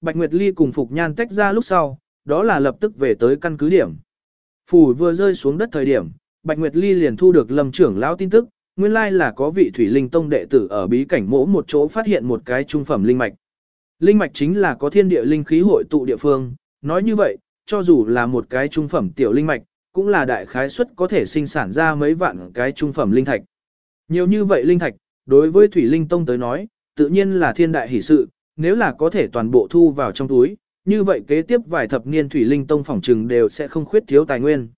Bạch Nguyệt Ly cùng Phục Nhan tách ra lúc sau, đó là lập tức về tới căn cứ điểm. Phủ vừa rơi xuống đất thời điểm, Bạch Nguyệt Ly liền thu được lâm trưởng lão tin tức, nguyên lai là có vị thủy linh tông đệ tử ở bí cảnh mỗ một chỗ phát hiện một cái trung phẩm linh mạch. Linh mạch chính là có thiên địa linh khí hội tụ địa phương, nói như vậy, cho dù là một cái trung phẩm tiểu linh mạch, cũng là đại khái suất có thể sinh sản ra mấy vạn cái trung phẩm linh thạch. Nhiều như vậy linh thạch, đối với thủy linh tông tới nói, tự nhiên là thiên đại hỷ sự, nếu là có thể toàn bộ thu vào trong túi, như vậy kế tiếp vài thập niên thủy linh tông phỏng trừng đều sẽ không khuyết thiếu tài nguyên.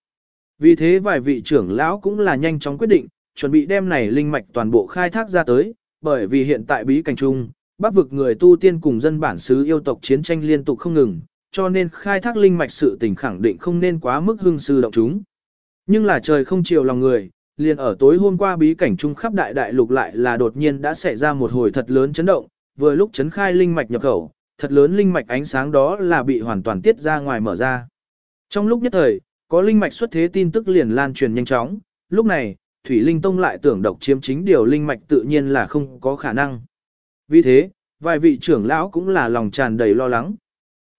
Vì thế vài vị trưởng lão cũng là nhanh chóng quyết định, chuẩn bị đem này linh mạch toàn bộ khai thác ra tới, bởi vì hiện tại bí cảnh trung, bắc vực người tu tiên cùng dân bản xứ yêu tộc chiến tranh liên tục không ngừng, cho nên khai thác linh mạch sự tình khẳng định không nên quá mức hưng sư động chúng. Nhưng là trời không chiều lòng người, liền ở tối hôm qua bí cảnh trung khắp đại đại lục lại là đột nhiên đã xảy ra một hồi thật lớn chấn động, vừa lúc chấn khai linh mạch nhập khẩu, thật lớn linh mạch ánh sáng đó là bị hoàn toàn tiết ra ngoài mở ra. Trong lúc nhất thời, có linh mạch xuất thế tin tức liền lan truyền nhanh chóng, lúc này, Thủy Linh Tông lại tưởng độc chiếm chính điều linh mạch tự nhiên là không có khả năng. Vì thế, vài vị trưởng lão cũng là lòng tràn đầy lo lắng.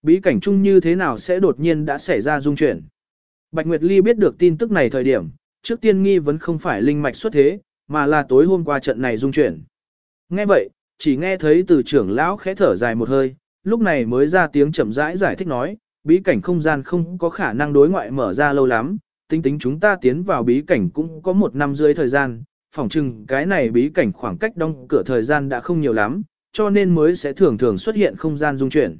Bí cảnh chung như thế nào sẽ đột nhiên đã xảy ra dung chuyển. Bạch Nguyệt Ly biết được tin tức này thời điểm, trước tiên nghi vẫn không phải linh mạch xuất thế, mà là tối hôm qua trận này dung chuyển. Nghe vậy, chỉ nghe thấy từ trưởng lão khẽ thở dài một hơi, lúc này mới ra tiếng chậm rãi giải, giải thích nói, bí cảnh không gian không có khả năng đối ngoại mở ra lâu lắm, tính tính chúng ta tiến vào bí cảnh cũng có một năm rưỡi thời gian, phỏng chừng cái này bí cảnh khoảng cách đóng cửa thời gian đã không nhiều lắm, cho nên mới sẽ thường thường xuất hiện không gian dung chuyển.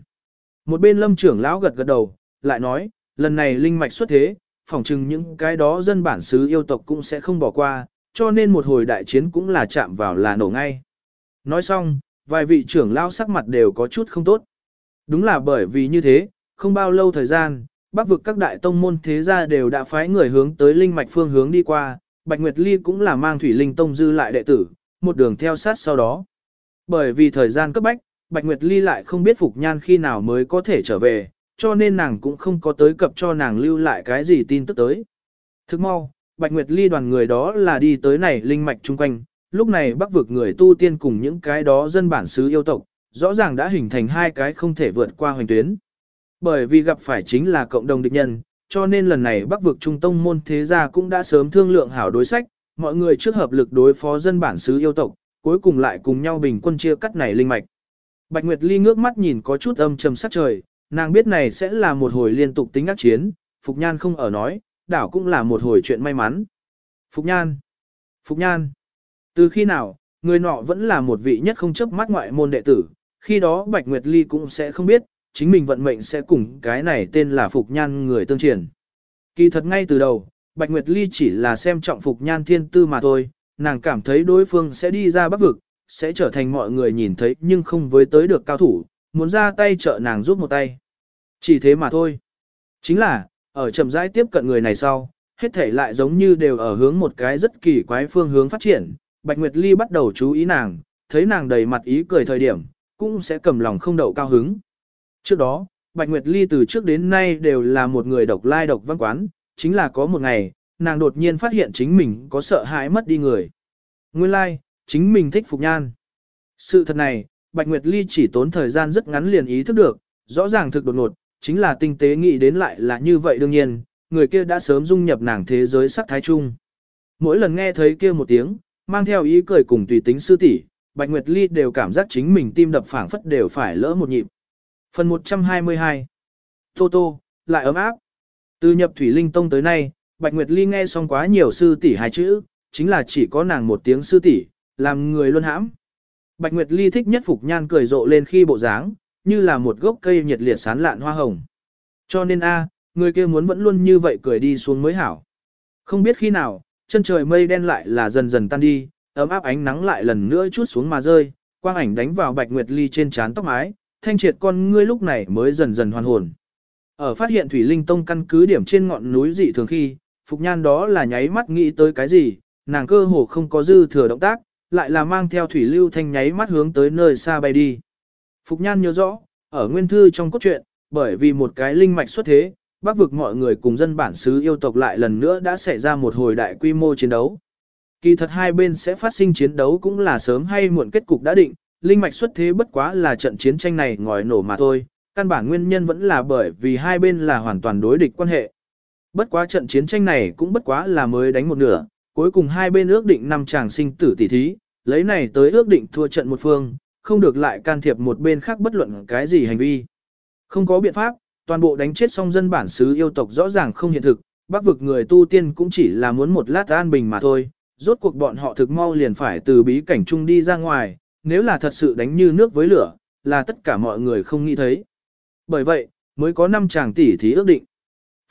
Một bên lâm trưởng lão gật gật đầu, lại nói, lần này linh mạch xuất thế, phỏng chừng những cái đó dân bản xứ yêu tộc cũng sẽ không bỏ qua, cho nên một hồi đại chiến cũng là chạm vào là nổ ngay. Nói xong, vài vị trưởng lao sắc mặt đều có chút không tốt. Đúng là bởi vì như thế, không bao lâu thời gian, bắc vực các đại tông môn thế gia đều đã phái người hướng tới linh mạch phương hướng đi qua, Bạch Nguyệt Ly cũng là mang thủy linh tông dư lại đệ tử, một đường theo sát sau đó. Bởi vì thời gian cấp bách, Bạch Nguyệt Ly lại không biết Phục Nhan khi nào mới có thể trở về, cho nên nàng cũng không có tới cập cho nàng lưu lại cái gì tin tức tới. Thức mau, Bạch Nguyệt Ly đoàn người đó là đi tới này linh mạch chung quanh, lúc này bắc vực người tu tiên cùng những cái đó dân bản xứ yêu tộc, rõ ràng đã hình thành hai cái không thể vượt qua hoành tuyến. Bởi vì gặp phải chính là cộng đồng địch nhân, cho nên lần này bắc vực trung tông môn thế gia cũng đã sớm thương lượng hảo đối sách, mọi người trước hợp lực đối phó dân bản xứ yêu tộc, cuối cùng lại cùng nhau bình quân chia cắt này linh mạch. Bạch Nguyệt Ly ngước mắt nhìn có chút âm trầm sắc trời, nàng biết này sẽ là một hồi liên tục tính ác chiến, Phục Nhan không ở nói, đảo cũng là một hồi chuyện may mắn. Phục Nhan! Phục Nhan! Từ khi nào, người nọ vẫn là một vị nhất không chấp mắt ngoại môn đệ tử, khi đó Bạch Nguyệt Ly cũng sẽ không biết, chính mình vận mệnh sẽ cùng cái này tên là Phục Nhan người tương triển. Kỳ thật ngay từ đầu, Bạch Nguyệt Ly chỉ là xem trọng Phục Nhan thiên tư mà thôi, nàng cảm thấy đối phương sẽ đi ra bắc vực, sẽ trở thành mọi người nhìn thấy nhưng không với tới được cao thủ, muốn ra tay trợ nàng giúp một tay. Chỉ thế mà thôi. Chính là, ở chậm rãi tiếp cận người này sau, hết thể lại giống như đều ở hướng một cái rất kỳ quái phương hướng phát triển. Bạch Nguyệt Ly bắt đầu chú ý nàng, thấy nàng đầy mặt ý cười thời điểm, cũng sẽ cầm lòng không đậu cao hứng. Trước đó, Bạch Nguyệt Ly từ trước đến nay đều là một người độc lai độc văn quán, chính là có một ngày, nàng đột nhiên phát hiện chính mình có sợ hãi mất đi người. Nguyên lai, like, chính mình thích Phục Nhan. Sự thật này, Bạch Nguyệt Ly chỉ tốn thời gian rất ngắn liền ý thức được, rõ ràng thực đột ngột, chính là tinh tế nghĩ đến lại là như vậy đương nhiên, người kia đã sớm dung nhập nàng thế giới sắc thái chung. Mỗi lần nghe thấy kia một tiếng, mang theo ý cười cùng tùy tính sư tỷ, Bạch Nguyệt Ly đều cảm giác chính mình tim đập phảng phất đều phải lỡ một nhịp. Phần 122 Tô Tô, lại ấm áp. Từ nhập Thủy Linh Tông tới nay, Bạch Nguyệt Ly nghe xong quá nhiều sư tỷ hai chữ, chính là chỉ có nàng một tiếng sư tỷ, làm người luôn hãm. Bạch Nguyệt Ly thích nhất Phục Nhan cười rộ lên khi bộ dáng, như là một gốc cây nhiệt liệt sán lạn hoa hồng. Cho nên a, người kia muốn vẫn luôn như vậy cười đi xuống mới hảo. Không biết khi nào, chân trời mây đen lại là dần dần tan đi, ấm áp ánh nắng lại lần nữa chút xuống mà rơi, quang ảnh đánh vào Bạch Nguyệt Ly trên trán tóc mái, thanh triệt con ngươi lúc này mới dần dần hoàn hồn. Ở phát hiện Thủy Linh Tông căn cứ điểm trên ngọn núi dị thường khi, Phục Nhan đó là nháy mắt nghĩ tới cái gì, nàng cơ hồ không có dư thừa động tác, lại là mang theo Thủy Lưu Thanh nháy mắt hướng tới nơi xa bay đi. Phục Nhan nhớ rõ, ở nguyên thư trong cốt truyện, bởi vì một cái linh mạch xuất thế, bắc vực mọi người cùng dân bản xứ yêu tộc lại lần nữa đã xảy ra một hồi đại quy mô chiến đấu. Kỳ thật hai bên sẽ phát sinh chiến đấu cũng là sớm hay muộn kết cục đã định, linh mạch xuất thế bất quá là trận chiến tranh này ngòi nổ mà thôi, Căn bản nguyên nhân vẫn là bởi vì hai bên là hoàn toàn đối địch quan hệ. Bất quá trận chiến tranh này cũng bất quá là mới đánh một nửa, cuối cùng hai bên ước định năm chàng sinh tử tỷ thí, lấy này tới ước định thua trận một phương, không được lại can thiệp một bên khác bất luận cái gì hành vi. Không có biện pháp, toàn bộ đánh chết xong dân bản xứ yêu tộc rõ ràng không hiện thực, bắc vực người tu tiên cũng chỉ là muốn một lát an bình mà thôi, rốt cuộc bọn họ thực mau liền phải từ bí cảnh chung đi ra ngoài, nếu là thật sự đánh như nước với lửa, là tất cả mọi người không nghĩ thấy. Bởi vậy, mới có năm chàng tỷ thí ước định.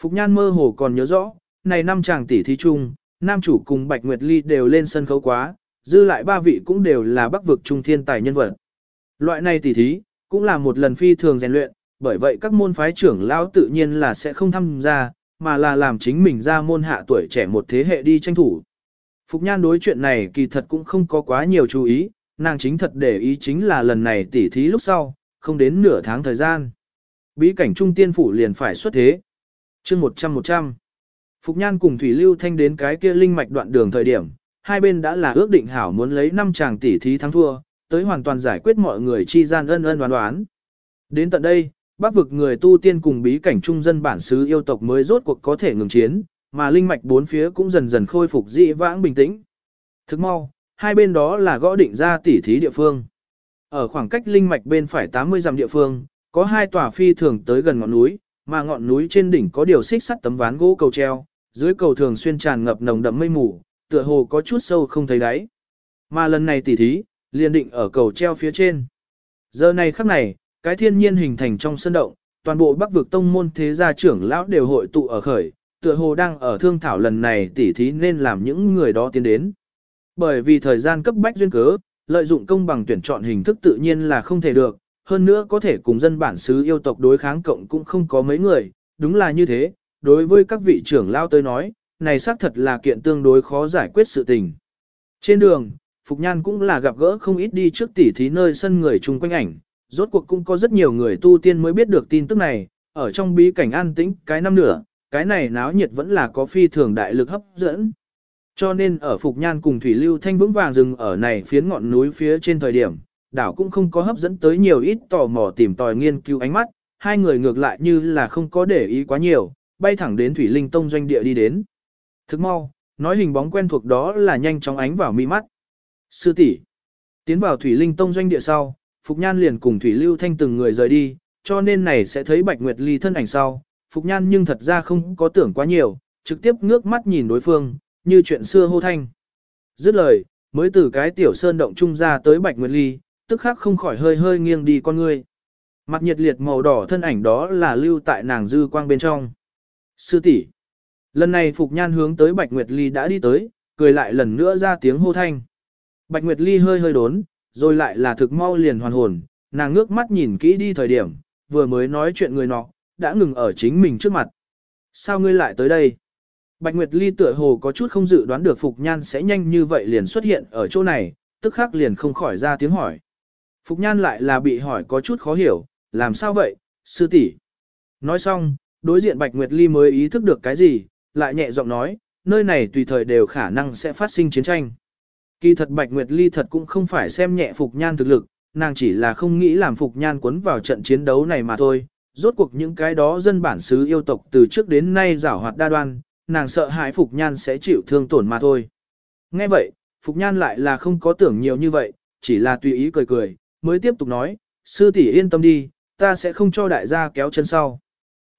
Phục Nhan mơ hồ còn nhớ rõ, này năm chàng tỷ thí chung, nam chủ cùng Bạch Nguyệt Ly đều lên sân khấu quá, dư lại ba vị cũng đều là bắc vực trung thiên tài nhân vật. Loại này tỷ thí, cũng là một lần phi thường rèn luyện, bởi vậy các môn phái trưởng lão tự nhiên là sẽ không tham gia, mà là làm chính mình ra môn hạ tuổi trẻ một thế hệ đi tranh thủ. Phục Nhan đối chuyện này kỳ thật cũng không có quá nhiều chú ý, nàng chính thật để ý chính là lần này tỉ thí lúc sau, không đến nửa tháng thời gian. Bí cảnh trung tiên phủ liền phải xuất thế. chương 100-100. Phục Nhan cùng Thủy Lưu Thanh đến cái kia linh mạch đoạn đường thời điểm, hai bên đã là ước định hảo muốn lấy 5 chàng tỉ thí thắng thua, tới hoàn toàn giải quyết mọi người chi gian ân ân đoán đoán. Đến tận đây, bác vực người tu tiên cùng bí cảnh trung dân bản xứ yêu tộc mới rốt cuộc có thể ngừng chiến, mà linh mạch bốn phía cũng dần dần khôi phục dị vãng bình tĩnh. Thức mau, hai bên đó là gõ định ra tỉ thí địa phương. Ở khoảng cách linh mạch bên phải 80 dặm địa phương, có hai tòa phi thường tới gần ngọn núi, mà ngọn núi trên đỉnh có điều xích sắt tấm ván gỗ cầu treo, dưới cầu thường xuyên tràn ngập nồng đậm mây mù, tựa hồ có chút sâu không thấy đáy. Mà lần này tỉ thí, liền định ở cầu treo phía trên. Giờ này khắc này, cái thiên nhiên hình thành trong sân động, toàn bộ bắc vực tông môn thế gia trưởng lão đều hội tụ ở khởi, tựa hồ đang ở thương thảo lần này tỉ thí nên làm những người đó tiến đến. Bởi vì thời gian cấp bách duyên cớ, lợi dụng công bằng tuyển chọn hình thức tự nhiên là không thể được, hơn nữa có thể cùng dân bản xứ yêu tộc đối kháng cộng cũng không có mấy người, đúng là như thế, đối với các vị trưởng lao tới nói, này xác thật là kiện tương đối khó giải quyết sự tình. Trên đường, Phục Nhan cũng là gặp gỡ không ít đi trước tỉ thí nơi sân người chung quanh ảnh, rốt cuộc cũng có rất nhiều người tu tiên mới biết được tin tức này, ở trong bí cảnh an tĩnh cái năm nửa, cái này náo nhiệt vẫn là có phi thường đại lực hấp dẫn. Cho nên ở Phục Nhan cùng Thủy Lưu Thanh vững vàng dừng ở này phiến ngọn núi phía trên thời điểm, đảo cũng không có hấp dẫn tới nhiều ít tò mò tìm tòi nghiên cứu ánh mắt, hai người ngược lại như là không có để ý quá nhiều, bay thẳng đến Thủy Linh Tông doanh địa đi đến. Thức mau, nói hình bóng quen thuộc đó là nhanh chóng ánh vào mi mắt. Sư tỷ Tiến vào Thủy Linh Tông doanh địa sau, Phục Nhan liền cùng Thủy Lưu Thanh từng người rời đi, cho nên này sẽ thấy Bạch Nguyệt Ly thân ảnh sau. Phục Nhan nhưng thật ra không có tưởng quá nhiều, trực tiếp ngước mắt nhìn đối phương, như chuyện xưa hô thanh. Dứt lời, mới từ cái tiểu sơn động trung ra tới Bạch Nguyệt Ly, tức khắc không khỏi hơi hơi nghiêng đi con ngươi. Mặt nhiệt liệt màu đỏ thân ảnh đó là lưu tại nàng dư quang bên trong. Sư tỷ Lần này Phục Nhan hướng tới Bạch Nguyệt Ly đã đi tới, cười lại lần nữa ra tiếng hô thanh. Bạch Nguyệt Ly hơi hơi đốn, rồi lại là thực mau liền hoàn hồn, nàng ngước mắt nhìn kỹ đi thời điểm, vừa mới nói chuyện người nọ, đã ngừng ở chính mình trước mặt. Sao ngươi lại tới đây? Bạch Nguyệt Ly tựa hồ có chút không dự đoán được Phục Nhan sẽ nhanh như vậy liền xuất hiện ở chỗ này, tức khắc liền không khỏi ra tiếng hỏi. Phục Nhan lại là bị hỏi có chút khó hiểu, làm sao vậy, sư tỷ Nói xong, đối diện Bạch Nguyệt Ly mới ý thức được cái gì, lại nhẹ giọng nói, nơi này tùy thời đều khả năng sẽ phát sinh chiến tranh. Kỳ thật Bạch Nguyệt Ly thật cũng không phải xem nhẹ Phục Nhan thực lực, nàng chỉ là không nghĩ làm Phục Nhan cuốn vào trận chiến đấu này mà thôi. Rốt cuộc những cái đó dân bản xứ yêu tộc từ trước đến nay giảo hoạt đa đoan, nàng sợ hãi Phục Nhan sẽ chịu thương tổn mà thôi. Nghe vậy, Phục Nhan lại là không có tưởng nhiều như vậy, chỉ là tùy ý cười cười, mới tiếp tục nói, sư tỷ yên tâm đi, ta sẽ không cho đại gia kéo chân sau.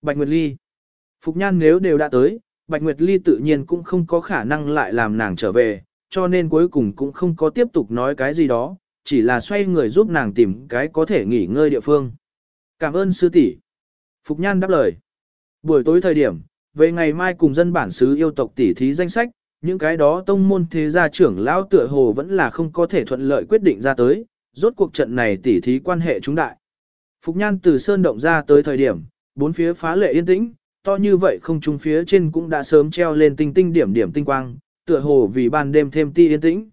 Bạch Nguyệt Ly Phục Nhan nếu đều đã tới, Bạch Nguyệt Ly tự nhiên cũng không có khả năng lại làm nàng trở về, cho nên cuối cùng cũng không có tiếp tục nói cái gì đó, chỉ là xoay người giúp nàng tìm cái có thể nghỉ ngơi địa phương. Cảm ơn sư tỷ. Phục Nhan đáp lời. Buổi tối thời điểm, về ngày mai cùng dân bản xứ yêu tộc tỷ thí danh sách, những cái đó tông môn thế gia trưởng lão tựa hồ vẫn là không có thể thuận lợi quyết định ra tới, rốt cuộc trận này tỷ thí quan hệ chúng đại. Phục Nhan từ sơn động ra tới thời điểm, bốn phía phá lệ yên tĩnh, to như vậy không trung phía trên cũng đã sớm treo lên tinh tinh điểm điểm tinh quang, tựa hồ vì ban đêm thêm ti yên tĩnh.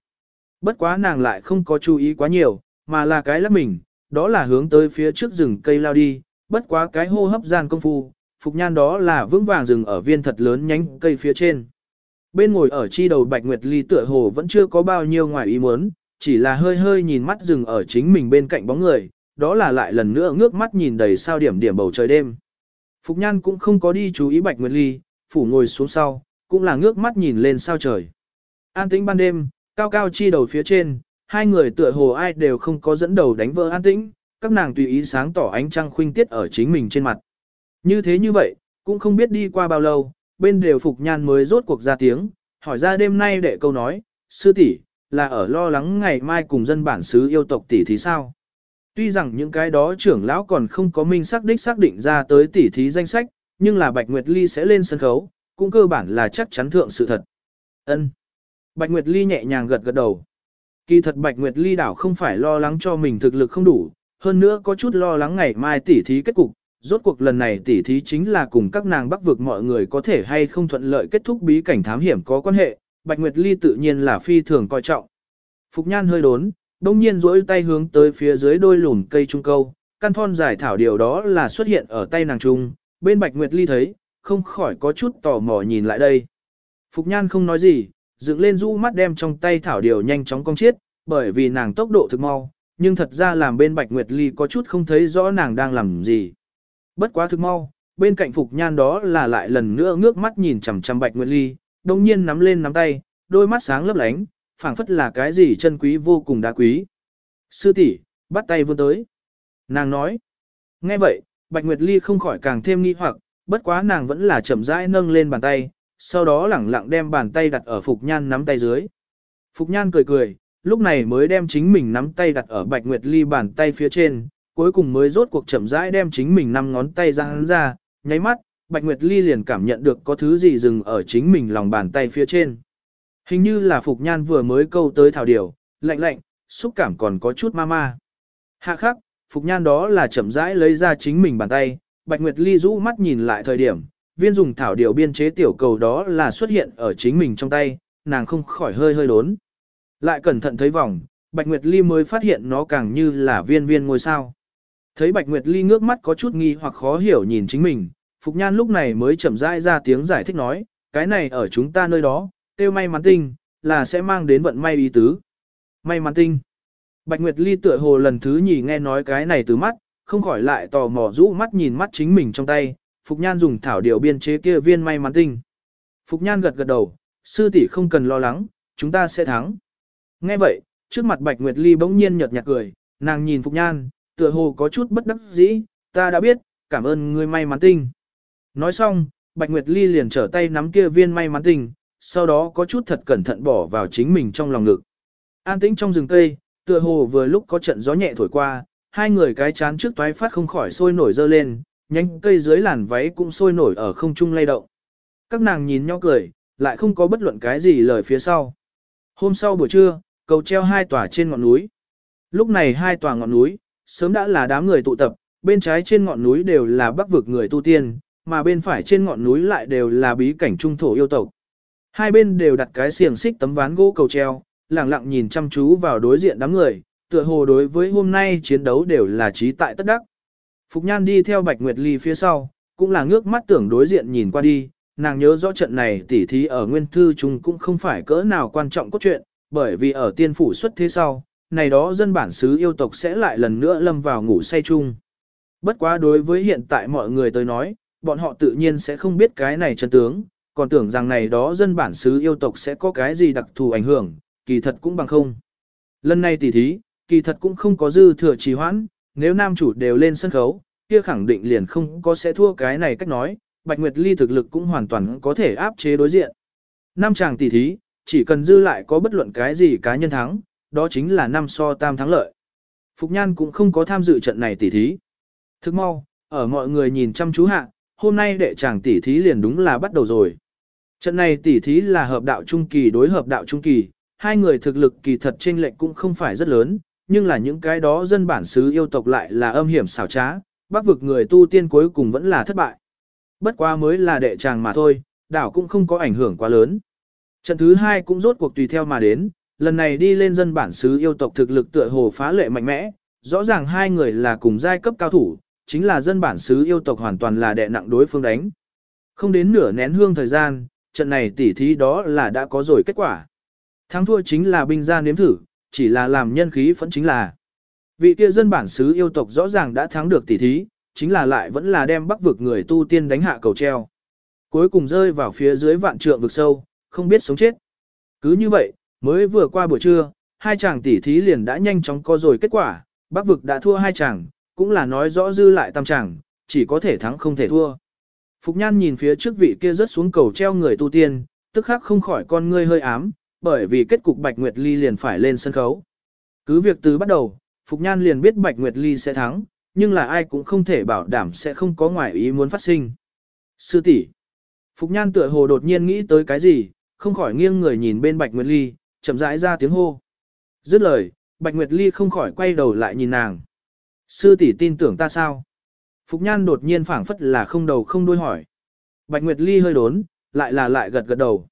Bất quá nàng lại không có chú ý quá nhiều, mà là cái lắc mình, đó là hướng tới phía trước rừng cây lao đi, bất quá cái hô hấp gian công phu, Phục Nhan đó là vững vàng rừng ở viên thật lớn nhánh cây phía trên. Bên ngồi ở chi đầu Bạch Nguyệt Ly tựa hồ vẫn chưa có bao nhiêu ngoài ý muốn, chỉ là hơi hơi nhìn mắt rừng ở chính mình bên cạnh bóng người, đó là lại lần nữa ngước mắt nhìn đầy sao điểm điểm bầu trời đêm. Phục Nhan cũng không có đi chú ý Bạch Nguyệt Ly, phủ ngồi xuống sau, cũng là ngước mắt nhìn lên sao trời. An tĩnh ban đêm, cao cao chi đầu phía trên, hai người tựa hồ ai đều không có dẫn đầu đánh vỡ an tĩnh, các nàng tùy ý sáng tỏ ánh trăng khuynh tiết ở chính mình trên mặt. Như thế như vậy, cũng không biết đi qua bao lâu, bên đều Phục Nhan mới rốt cuộc ra tiếng, hỏi ra đêm nay để câu nói, sư tỷ là ở lo lắng ngày mai cùng dân bản xứ yêu tộc tỷ thì sao? Tuy rằng những cái đó trưởng lão còn không có minh xác đích xác định ra tới tỷ thí danh sách, nhưng là Bạch Nguyệt Ly sẽ lên sân khấu, cũng cơ bản là chắc chắn thượng sự thật. Ân. Bạch Nguyệt Ly nhẹ nhàng gật gật đầu. Kỳ thật Bạch Nguyệt Ly đảo không phải lo lắng cho mình thực lực không đủ, hơn nữa có chút lo lắng ngày mai tỷ thí kết cục. Rốt cuộc lần này tỷ thí chính là cùng các nàng bắc vực mọi người có thể hay không thuận lợi kết thúc bí cảnh thám hiểm có quan hệ, Bạch Nguyệt Ly tự nhiên là phi thường coi trọng. Phục Nhan hơi đốn, đông nhiên rỗi tay hướng tới phía dưới đôi lùn cây trung câu, căn thon giải thảo điều đó là xuất hiện ở tay nàng trung, bên Bạch Nguyệt Ly thấy, không khỏi có chút tò mò nhìn lại đây. Phục Nhan không nói gì, dựng lên rũ mắt đem trong tay thảo điều nhanh chóng cong chiết, bởi vì nàng tốc độ thực mau, nhưng thật ra làm bên Bạch Nguyệt Ly có chút không thấy rõ nàng đang làm gì. Bất quá thực mau, bên cạnh Phục Nhan đó là lại lần nữa ngước mắt nhìn chằm chằm Bạch Nguyệt Ly, đồng nhiên nắm lên nắm tay, đôi mắt sáng lấp lánh, phảng phất là cái gì chân quý vô cùng đá quý. Sư tỷ, bắt tay vươn tới. Nàng nói. Nghe vậy, Bạch Nguyệt Ly không khỏi càng thêm nghi hoặc, bất quá nàng vẫn là chậm rãi nâng lên bàn tay, sau đó lẳng lặng đem bàn tay đặt ở Phục Nhan nắm tay dưới. Phục Nhan cười cười, lúc này mới đem chính mình nắm tay đặt ở Bạch Nguyệt Ly bàn tay phía trên, cuối cùng mới rốt cuộc chậm rãi đem chính mình năm ngón tay ra hắn ra, nháy mắt, Bạch Nguyệt Ly liền cảm nhận được có thứ gì dừng ở chính mình lòng bàn tay phía trên. Hình như là Phục Nhan vừa mới câu tới thảo điều, lạnh lạnh, xúc cảm còn có chút ma ma. Hạ khắc, Phục Nhan đó là chậm rãi lấy ra chính mình bàn tay, Bạch Nguyệt Ly rũ mắt nhìn lại thời điểm, viên dùng thảo điều biên chế tiểu cầu đó là xuất hiện ở chính mình trong tay, nàng không khỏi hơi hơi đốn. Lại cẩn thận thấy vòng, Bạch Nguyệt Ly mới phát hiện nó càng như là viên viên ngôi sao. Thấy Bạch Nguyệt Ly ngước mắt có chút nghi hoặc khó hiểu nhìn chính mình, Phục Nhan lúc này mới chậm rãi ra tiếng giải thích nói, cái này ở chúng ta nơi đó, tiêu may mắn tinh, là sẽ mang đến vận may ý tứ. May mắn tinh. Bạch Nguyệt Ly tựa hồ lần thứ nhì nghe nói cái này từ mắt, không khỏi lại tò mò rũ mắt nhìn mắt chính mình trong tay, Phục Nhan dùng thảo điều biên chế kia viên may mắn tinh. Phục Nhan gật gật đầu, sư tỷ không cần lo lắng, chúng ta sẽ thắng. Nghe vậy, trước mặt Bạch Nguyệt Ly bỗng nhiên nhợt nhạt cười, nàng nhìn Phục Nhan, tựa hồ có chút bất đắc dĩ, ta đã biết, cảm ơn ngươi may mắn tinh. Nói xong, Bạch Nguyệt Ly liền trở tay nắm kia viên may mắn tinh, sau đó có chút thật cẩn thận bỏ vào chính mình trong lòng ngực. An tĩnh trong rừng cây, tựa hồ vừa lúc có trận gió nhẹ thổi qua, hai người cái chán trước toái phát không khỏi sôi nổi dơ lên, nhánh cây dưới làn váy cũng sôi nổi ở không trung lay động. Các nàng nhìn nhau cười, lại không có bất luận cái gì lời phía sau. Hôm sau buổi trưa, cầu treo hai tòa trên ngọn núi. Lúc này hai tòa ngọn núi, sớm đã là đám người tụ tập, bên trái trên ngọn núi đều là bắc vực người tu tiên, mà bên phải trên ngọn núi lại đều là bí cảnh trung thổ yêu tộc. Hai bên đều đặt cái xiềng xích tấm ván gỗ cầu treo, lặng lặng nhìn chăm chú vào đối diện đám người, tựa hồ đối với hôm nay chiến đấu đều là trí tại tất đắc. Phục Nhan đi theo Bạch Nguyệt Ly phía sau, cũng là ngước mắt tưởng đối diện nhìn qua đi, nàng nhớ rõ trận này tỉ thí ở nguyên thư trung cũng không phải cỡ nào quan trọng cốt truyện, bởi vì ở tiên phủ xuất thế sau, này đó dân bản xứ yêu tộc sẽ lại lần nữa lâm vào ngủ say chung. Bất quá đối với hiện tại mọi người tới nói, bọn họ tự nhiên sẽ không biết cái này chân tướng, còn tưởng rằng này đó dân bản xứ yêu tộc sẽ có cái gì đặc thù ảnh hưởng, kỳ thật cũng bằng không. Lần này tỉ thí, kỳ thật cũng không có dư thừa trì hoãn, nếu nam chủ đều lên sân khấu, kia khẳng định liền không có sẽ thua cái này cách nói, Bạch Nguyệt Ly thực lực cũng hoàn toàn có thể áp chế đối diện. Nam chàng tỷ thí, chỉ cần dư lại có bất luận cái gì cá nhân thắng, đó chính là năm so tam thắng lợi. Phục Nhan cũng không có tham dự trận này tỷ thí. Thức mau, ở mọi người nhìn chăm chú hạ, hôm nay đệ chàng tỷ thí liền đúng là bắt đầu rồi. Trận này tỷ thí là hợp đạo trung kỳ đối hợp đạo trung kỳ, hai người thực lực kỳ thật chênh lệch cũng không phải rất lớn, nhưng là những cái đó dân bản xứ yêu tộc lại là âm hiểm xảo trá, bắc vực người tu tiên cuối cùng vẫn là thất bại. Bất quá mới là đệ chàng mà thôi, đảo cũng không có ảnh hưởng quá lớn. Trận thứ hai cũng rốt cuộc tùy theo mà đến, lần này đi lên dân bản xứ yêu tộc thực lực tựa hồ phá lệ mạnh mẽ, rõ ràng hai người là cùng giai cấp cao thủ, chính là dân bản xứ yêu tộc hoàn toàn là đệ nặng đối phương đánh. Không đến nửa nén hương thời gian, trận này tỉ thí đó là đã có rồi kết quả. Thắng thua chính là binh gia nếm thử, chỉ là làm nhân khí vẫn chính là. Vị kia dân bản xứ yêu tộc rõ ràng đã thắng được tỷ thí, chính là lại vẫn là đem bắc vực người tu tiên đánh hạ cầu treo. Cuối cùng rơi vào phía dưới vạn trượng vực sâu, không biết sống chết. Cứ như vậy, mới vừa qua buổi trưa, hai chàng tỷ thí liền đã nhanh chóng có rồi kết quả, bắc vực đã thua hai chàng, cũng là nói rõ dư lại tam chàng, chỉ có thể thắng không thể thua. Phục Nhan nhìn phía trước vị kia rớt xuống cầu treo người tu tiên, tức khắc không khỏi con ngươi hơi ám, bởi vì kết cục Bạch Nguyệt Ly liền phải lên sân khấu. Cứ việc từ bắt đầu, Phục Nhan liền biết Bạch Nguyệt Ly sẽ thắng, nhưng là ai cũng không thể bảo đảm sẽ không có ngoại ý muốn phát sinh. Sư tỷ Phục Nhan tựa hồ đột nhiên nghĩ tới cái gì, không khỏi nghiêng người nhìn bên Bạch Nguyệt Ly, chậm rãi ra tiếng hô. Dứt lời, Bạch Nguyệt Ly không khỏi quay đầu lại nhìn nàng. Sư tỷ tin tưởng ta sao? Phục Nhan đột nhiên phảng phất là không đầu không đuôi hỏi. Bạch Nguyệt Ly hơi đốn, lại là lại gật gật đầu.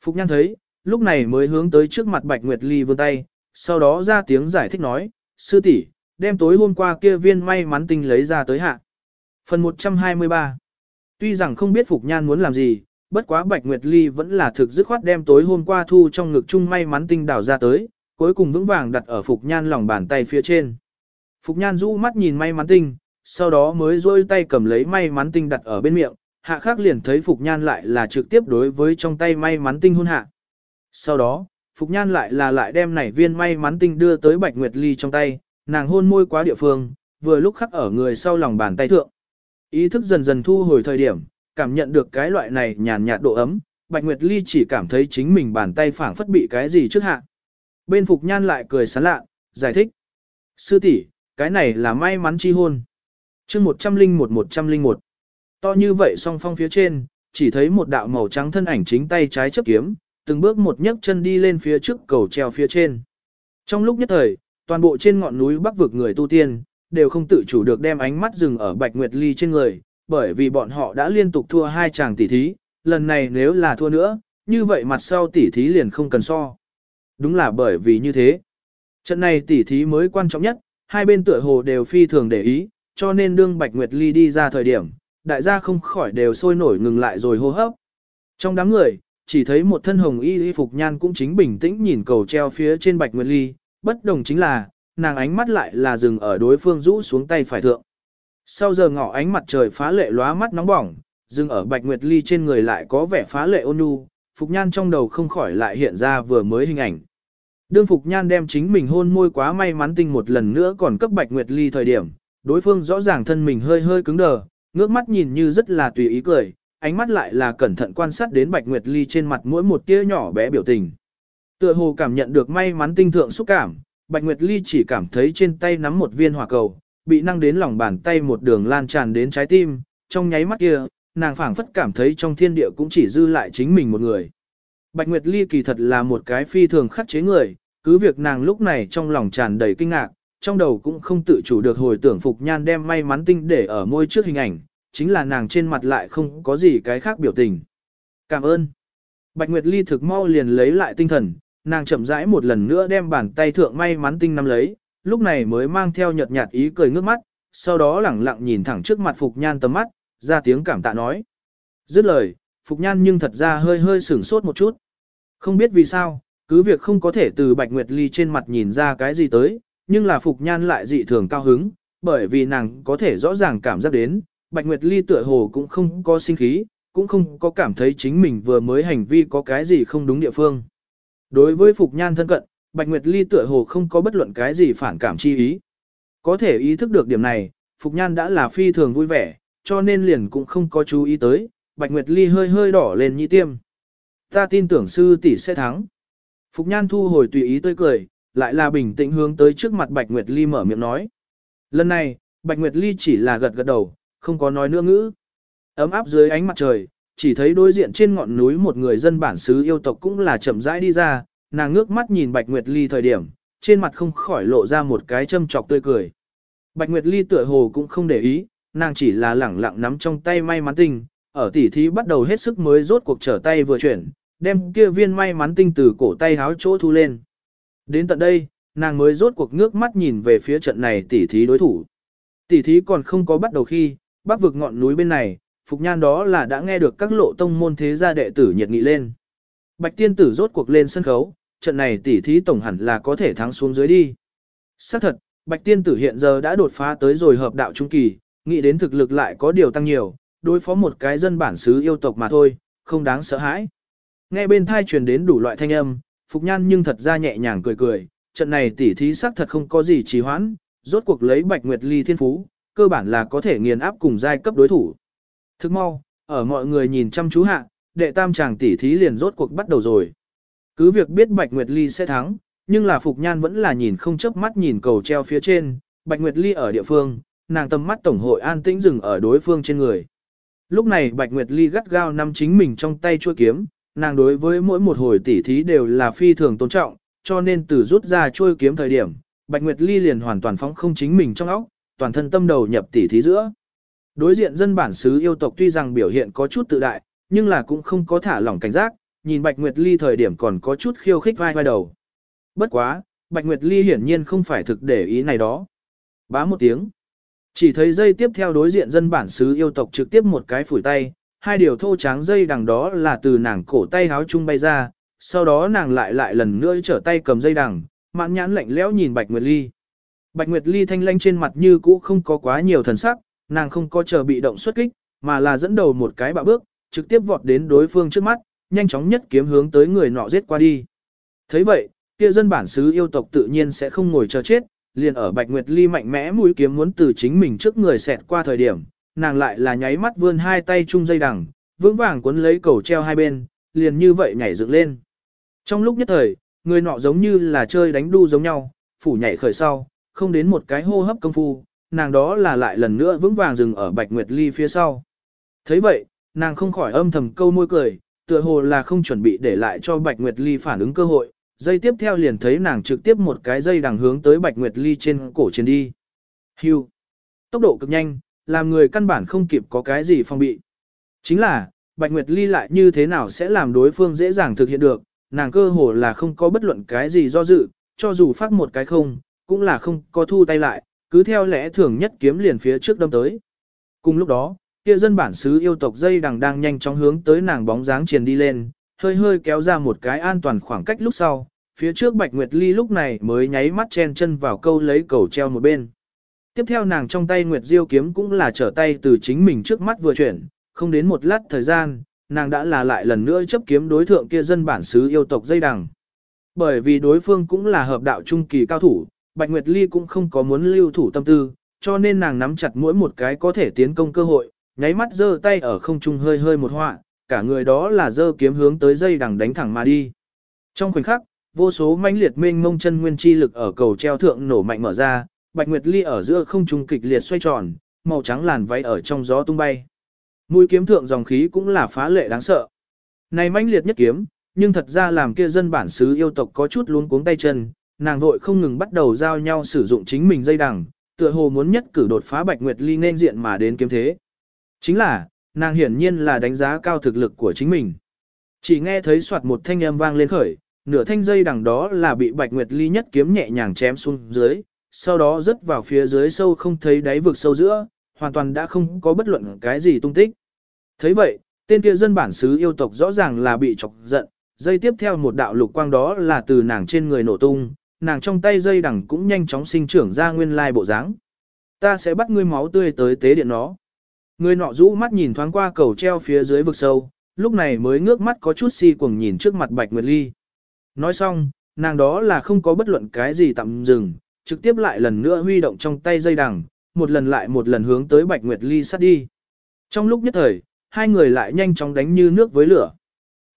Phục Nhan thấy, lúc này mới hướng tới trước mặt Bạch Nguyệt Ly vươn tay, sau đó ra tiếng giải thích nói, sư tỷ, đem tối hôm qua kia viên may mắn tinh lấy ra tới hạ. Phần 123 Tuy rằng không biết Phục Nhan muốn làm gì, bất quá Bạch Nguyệt Ly vẫn là thực dứt khoát đem tối hôm qua thu trong ngực chung may mắn tinh đảo ra tới, cuối cùng vững vàng đặt ở Phục Nhan lòng bàn tay phía trên. Phục Nhan rũ mắt nhìn may mắn tinh, sau đó mới rôi tay cầm lấy may mắn tinh đặt ở bên miệng, hạ khác liền thấy Phục Nhan lại là trực tiếp đối với trong tay may mắn tinh hôn hạ. Sau đó, Phục Nhan lại là lại đem nảy viên may mắn tinh đưa tới Bạch Nguyệt Ly trong tay, nàng hôn môi quá địa phương, vừa lúc khắc ở người sau lòng bàn tay thượng. Ý thức dần dần thu hồi thời điểm, cảm nhận được cái loại này nhàn nhạt độ ấm, Bạch Nguyệt Ly chỉ cảm thấy chính mình bàn tay phản phất bị cái gì trước hạ. Bên Phục Nhan lại cười sán lạ, giải thích. Sư tỷ cái này là may mắn chi hôn. chương 101-101. To như vậy song phong phía trên, chỉ thấy một đạo màu trắng thân ảnh chính tay trái chấp kiếm, từng bước một nhấc chân đi lên phía trước cầu treo phía trên. Trong lúc nhất thời, toàn bộ trên ngọn núi bắc vực người tu tiên, đều không tự chủ được đem ánh mắt dừng ở Bạch Nguyệt Ly trên người, bởi vì bọn họ đã liên tục thua hai chàng tỷ thí, lần này nếu là thua nữa, như vậy mặt sau tỷ thí liền không cần so. Đúng là bởi vì như thế. Trận này tỷ thí mới quan trọng nhất, hai bên tựa hồ đều phi thường để ý, cho nên đương Bạch Nguyệt Ly đi ra thời điểm, đại gia không khỏi đều sôi nổi ngừng lại rồi hô hấp. Trong đám người, chỉ thấy một thân hồng y y phục nhan cũng chính bình tĩnh nhìn cầu treo phía trên Bạch Nguyệt Ly, bất đồng chính là, nàng ánh mắt lại là dừng ở đối phương rũ xuống tay phải thượng. Sau giờ ngọ ánh mặt trời phá lệ lóa mắt nóng bỏng, dừng ở Bạch Nguyệt Ly trên người lại có vẻ phá lệ ôn nhu, Phục Nhan trong đầu không khỏi lại hiện ra vừa mới hình ảnh. Đương Phục Nhan đem chính mình hôn môi quá may mắn tinh một lần nữa còn cấp Bạch Nguyệt Ly thời điểm, đối phương rõ ràng thân mình hơi hơi cứng đờ, ngước mắt nhìn như rất là tùy ý cười, ánh mắt lại là cẩn thận quan sát đến Bạch Nguyệt Ly trên mặt mỗi một tia nhỏ bé biểu tình. Tựa hồ cảm nhận được may mắn tinh thượng xúc cảm, Bạch Nguyệt Ly chỉ cảm thấy trên tay nắm một viên hỏa cầu, bị năng đến lòng bàn tay một đường lan tràn đến trái tim, trong nháy mắt kia, nàng phảng phất cảm thấy trong thiên địa cũng chỉ dư lại chính mình một người. Bạch Nguyệt Ly kỳ thật là một cái phi thường khắc chế người, cứ việc nàng lúc này trong lòng tràn đầy kinh ngạc, trong đầu cũng không tự chủ được hồi tưởng Phục Nhan đem may mắn tinh để ở môi trước hình ảnh, chính là nàng trên mặt lại không có gì cái khác biểu tình. Cảm ơn. Bạch Nguyệt Ly thực mau liền lấy lại tinh thần, nàng chậm rãi một lần nữa đem bàn tay thượng may mắn tinh nắm lấy, lúc này mới mang theo nhợt nhạt ý cười ngước mắt, sau đó lẳng lặng nhìn thẳng trước mặt Phục Nhan tầm mắt, ra tiếng cảm tạ nói. Dứt lời, Phục Nhan nhưng thật ra hơi hơi sửng sốt một chút. Không biết vì sao, cứ việc không có thể từ Bạch Nguyệt Ly trên mặt nhìn ra cái gì tới, nhưng là Phục Nhan lại dị thường cao hứng, bởi vì nàng có thể rõ ràng cảm giác đến, Bạch Nguyệt Ly tựa hồ cũng không có sinh khí, cũng không có cảm thấy chính mình vừa mới hành vi có cái gì không đúng địa phương. Đối với Phục Nhan thân cận, Bạch Nguyệt Ly tựa hồ không có bất luận cái gì phản cảm chi ý. Có thể ý thức được điểm này, Phục Nhan đã là phi thường vui vẻ, cho nên liền cũng không có chú ý tới, Bạch Nguyệt Ly hơi hơi đỏ lên như tiêm. Ta tin tưởng sư tỷ sẽ thắng. Phục Nhan thu hồi tùy ý tươi cười, lại là bình tĩnh hướng tới trước mặt Bạch Nguyệt Ly mở miệng nói. Lần này, Bạch Nguyệt Ly chỉ là gật gật đầu, không có nói nữa ngữ. Ấm áp dưới ánh mặt trời, chỉ thấy đối diện trên ngọn núi một người dân bản xứ yêu tộc cũng là chậm rãi đi ra, nàng ngước mắt nhìn Bạch Nguyệt Ly thời điểm, trên mặt không khỏi lộ ra một cái châm chọc tươi cười. Bạch Nguyệt Ly tựa hồ cũng không để ý, nàng chỉ là lẳng lặng nắm trong tay may mắn tinh, ở tỉ thí bắt đầu hết sức mới rốt cuộc trở tay vừa chuyển, đem kia viên may mắn tinh từ cổ tay háo chỗ thu lên. Đến tận đây, nàng mới rốt cuộc ngước mắt nhìn về phía trận này tỉ thí đối thủ. Tỉ thí còn không có bắt đầu khi, bắc vực ngọn núi bên này, Phục Nhan đó là đã nghe được các lộ tông môn thế gia đệ tử nhiệt nghị lên. Bạch tiên tử rốt cuộc lên sân khấu, trận này tỉ thí tổng hẳn là có thể thắng xuống dưới đi. Xác thật, Bạch tiên tử hiện giờ đã đột phá tới rồi hợp đạo trung kỳ, nghĩ đến thực lực lại có điều tăng nhiều, đối phó một cái dân bản xứ yêu tộc mà thôi, không đáng sợ hãi. Nghe bên thai truyền đến đủ loại thanh âm, Phục Nhan nhưng thật ra nhẹ nhàng cười cười, trận này tỉ thí xác thật không có gì trì hoãn, rốt cuộc lấy Bạch Nguyệt Ly thiên phú, cơ bản là có thể nghiền áp cùng giai cấp đối thủ. Thức mau, ở mọi người nhìn chăm chú hạ, đệ tam chàng tỷ thí liền rốt cuộc bắt đầu rồi. Cứ việc biết Bạch Nguyệt Ly sẽ thắng, nhưng là Phục Nhan vẫn là nhìn không chớp mắt nhìn cầu treo phía trên, Bạch Nguyệt Ly ở địa phương, nàng tầm mắt tổng hội an tĩnh dừng ở đối phương trên người. Lúc này Bạch Nguyệt Ly gắt gao nắm chính mình trong tay chuôi kiếm, nàng đối với mỗi một hồi tỉ thí đều là phi thường tôn trọng, cho nên từ rút ra chuôi kiếm thời điểm, Bạch Nguyệt Ly liền hoàn toàn phóng không chính mình trong óc, toàn thân tâm đầu nhập tỉ thí giữa. Đối diện dân bản xứ yêu tộc tuy rằng biểu hiện có chút tự đại, nhưng là cũng không có thả lỏng cảnh giác, nhìn Bạch Nguyệt Ly thời điểm còn có chút khiêu khích vai vai đầu. Bất quá, Bạch Nguyệt Ly hiển nhiên không phải thực để ý này đó. Bá một tiếng. Chỉ thấy dây tiếp theo đối diện dân bản xứ yêu tộc trực tiếp một cái phủi tay, hai điều thô tráng dây đằng đó là từ nàng cổ tay háo chung bay ra, sau đó nàng lại lại lần nữa trở tay cầm dây đằng, mãn nhãn lạnh lẽo nhìn Bạch Nguyệt Ly. Bạch Nguyệt Ly thanh lanh trên mặt như cũ không có quá nhiều thần sắc, nàng không có chờ bị động xuất kích, mà là dẫn đầu một cái bạo bước, trực tiếp vọt đến đối phương trước mắt, nhanh chóng nhất kiếm hướng tới người nọ giết qua đi. thấy vậy, kia dân bản xứ yêu tộc tự nhiên sẽ không ngồi chờ chết, liền ở Bạch Nguyệt Ly mạnh mẽ mũi kiếm muốn từ chính mình trước người xẹt qua thời điểm, nàng lại là nháy mắt vươn hai tay chung dây đằng, vững vàng cuốn lấy cầu treo hai bên, liền như vậy nhảy dựng lên. Trong lúc nhất thời, người nọ giống như là chơi đánh đu giống nhau, phủ nhảy khởi sau, không đến một cái hô hấp công phu, nàng đó là lại lần nữa vững vàng dừng ở Bạch Nguyệt Ly phía sau. thấy vậy, nàng không khỏi âm thầm câu môi cười, tựa hồ là không chuẩn bị để lại cho Bạch Nguyệt Ly phản ứng cơ hội, dây tiếp theo liền thấy nàng trực tiếp một cái dây đằng hướng tới Bạch Nguyệt Ly trên cổ trên đi. Hưu. Tốc độ cực nhanh, làm người căn bản không kịp có cái gì phong bị. Chính là, Bạch Nguyệt Ly lại như thế nào sẽ làm đối phương dễ dàng thực hiện được, nàng cơ hồ là không có bất luận cái gì do dự, cho dù phát một cái không, cũng là không có thu tay lại, cứ theo lẽ thường nhất kiếm liền phía trước đâm tới. Cùng lúc đó, kia dân bản xứ yêu tộc dây đằng đang nhanh chóng hướng tới nàng bóng dáng truyền đi lên, hơi hơi kéo ra một cái an toàn khoảng cách lúc sau, phía trước Bạch Nguyệt Ly lúc này mới nháy mắt chen chân vào câu lấy cầu treo một bên. Tiếp theo nàng trong tay Nguyệt Diêu kiếm cũng là trở tay từ chính mình trước mắt vừa chuyển, không đến một lát thời gian, nàng đã là lại lần nữa chấp kiếm đối thượng kia dân bản xứ yêu tộc dây đằng. Bởi vì đối phương cũng là hợp đạo trung kỳ cao thủ, Bạch Nguyệt Ly cũng không có muốn lưu thủ tâm tư, cho nên nàng nắm chặt mỗi một cái có thể tiến công cơ hội, nháy mắt giơ tay ở không trung hơi hơi một họa, cả người đó là giơ kiếm hướng tới dây đằng đánh thẳng mà đi. Trong khoảnh khắc, vô số mãnh liệt mênh mông chân nguyên chi lực ở cầu treo thượng nổ mạnh mở ra, Bạch Nguyệt Ly ở giữa không trung kịch liệt xoay tròn, màu trắng làn váy ở trong gió tung bay. Mũi kiếm thượng dòng khí cũng là phá lệ đáng sợ. Này mãnh liệt nhất kiếm, nhưng thật ra làm kia dân bản xứ yêu tộc có chút luống cuống tay chân, nàng vội không ngừng bắt đầu giao nhau sử dụng chính mình dây đằng, tựa hồ muốn nhất cử đột phá Bạch Nguyệt Ly nên diện mà đến kiếm thế. Chính là, nàng hiển nhiên là đánh giá cao thực lực của chính mình. Chỉ nghe thấy soạt một thanh âm vang lên khởi, nửa thanh dây đằng đó là bị Bạch Nguyệt Ly nhất kiếm nhẹ nhàng chém xuống dưới, sau đó rớt vào phía dưới sâu không thấy đáy vực sâu giữa, hoàn toàn đã không có bất luận cái gì tung tích. thấy vậy, tên kia dân bản xứ yêu tộc rõ ràng là bị chọc giận, dây tiếp theo một đạo lục quang đó là từ nàng trên người nổ tung, nàng trong tay dây đằng cũng nhanh chóng sinh trưởng ra nguyên lai bộ dáng. Ta sẽ bắt ngươi máu tươi tới tế điện nó. Người nọ rũ mắt nhìn thoáng qua cầu treo phía dưới vực sâu, lúc này mới ngước mắt có chút si cuồng nhìn trước mặt Bạch Nguyệt Ly. Nói xong, nàng đó là không có bất luận cái gì tạm dừng, trực tiếp lại lần nữa huy động trong tay dây đằng, một lần lại một lần hướng tới Bạch Nguyệt Ly sát đi. Trong lúc nhất thời, hai người lại nhanh chóng đánh như nước với lửa.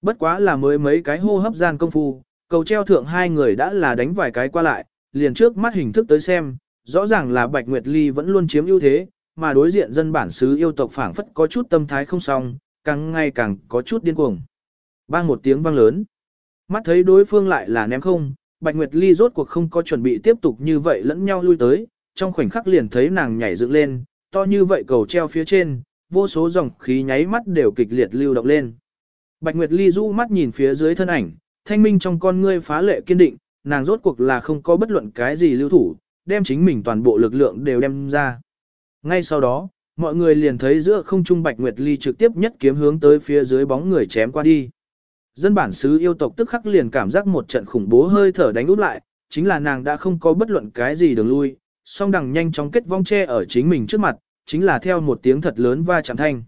Bất quá là mới mấy cái hô hấp gian công phu, cầu treo thượng hai người đã là đánh vài cái qua lại, liền trước mắt hình thức tới xem, rõ ràng là Bạch Nguyệt Ly vẫn luôn chiếm ưu thế, mà đối diện dân bản xứ yêu tộc phảng phất có chút tâm thái không xong, càng ngày càng có chút điên cuồng. Bang một tiếng vang lớn. Mắt thấy đối phương lại là ném không, Bạch Nguyệt Ly rốt cuộc không có chuẩn bị tiếp tục như vậy lẫn nhau lui tới, trong khoảnh khắc liền thấy nàng nhảy dựng lên, to như vậy cầu treo phía trên, vô số dòng khí nháy mắt đều kịch liệt lưu động lên. Bạch Nguyệt Ly du mắt nhìn phía dưới thân ảnh, thanh minh trong con ngươi phá lệ kiên định, nàng rốt cuộc là không có bất luận cái gì lưu thủ, đem chính mình toàn bộ lực lượng đều đem ra. Ngay sau đó, mọi người liền thấy giữa không trung Bạch Nguyệt Ly trực tiếp nhất kiếm hướng tới phía dưới bóng người chém qua đi. Dân bản xứ yêu tộc tức khắc liền cảm giác một trận khủng bố hơi thở đánh úp lại, chính là nàng đã không có bất luận cái gì đường lui, song đằng nhanh chóng kết vong che ở chính mình trước mặt, chính là theo một tiếng thật lớn va chạm thanh.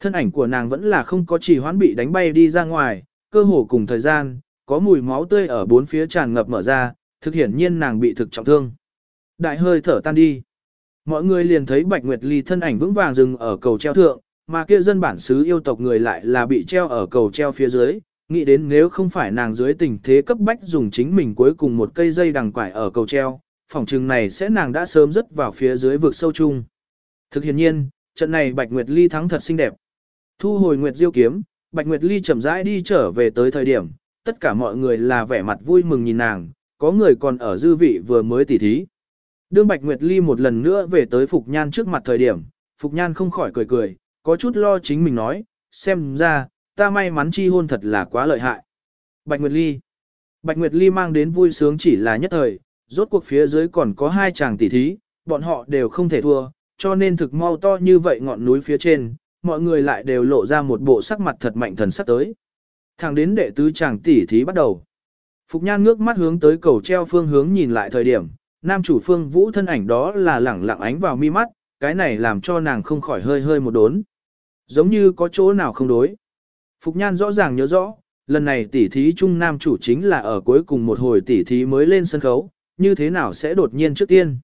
Thân ảnh của nàng vẫn là không có chỉ hoán bị đánh bay đi ra ngoài, cơ hồ cùng thời gian, có mùi máu tươi ở bốn phía tràn ngập mở ra, thực hiển nhiên nàng bị thực trọng thương. Đại hơi thở tan đi. Mọi người liền thấy Bạch Nguyệt Ly thân ảnh vững vàng dừng ở cầu treo thượng, mà kia dân bản xứ yêu tộc người lại là bị treo ở cầu treo phía dưới, nghĩ đến nếu không phải nàng dưới tình thế cấp bách dùng chính mình cuối cùng một cây dây đằng quải ở cầu treo, phòng trừng này sẽ nàng đã sớm rớt vào phía dưới vực sâu chung. Thực hiện nhiên, trận này Bạch Nguyệt Ly thắng thật xinh đẹp. Thu hồi Nguyệt Diêu kiếm, Bạch Nguyệt Ly chậm rãi đi trở về tới thời điểm, tất cả mọi người là vẻ mặt vui mừng nhìn nàng, có người còn ở dư vị vừa mới tỉ thí. Đương Bạch Nguyệt Ly một lần nữa về tới Phục Nhan trước mặt thời điểm, Phục Nhan không khỏi cười cười, có chút lo chính mình nói, xem ra, ta may mắn chi hôn thật là quá lợi hại. Bạch Nguyệt Ly Bạch Nguyệt Ly mang đến vui sướng chỉ là nhất thời, rốt cuộc phía dưới còn có hai chàng tỷ thí, bọn họ đều không thể thua, cho nên thực mau to như vậy ngọn núi phía trên, mọi người lại đều lộ ra một bộ sắc mặt thật mạnh thần sắc tới. Thẳng đến đệ tứ chàng tỷ thí bắt đầu. Phục Nhan ngước mắt hướng tới cầu treo phương hướng nhìn lại thời điểm, nam chủ phương vũ thân ảnh đó là lẳng lặng ánh vào mi mắt, cái này làm cho nàng không khỏi hơi hơi một đốn. Giống như có chỗ nào không đối. Phục Nhan rõ ràng nhớ rõ, lần này tỷ thí chung nam chủ chính là ở cuối cùng một hồi tỷ thí mới lên sân khấu, như thế nào sẽ đột nhiên trước tiên.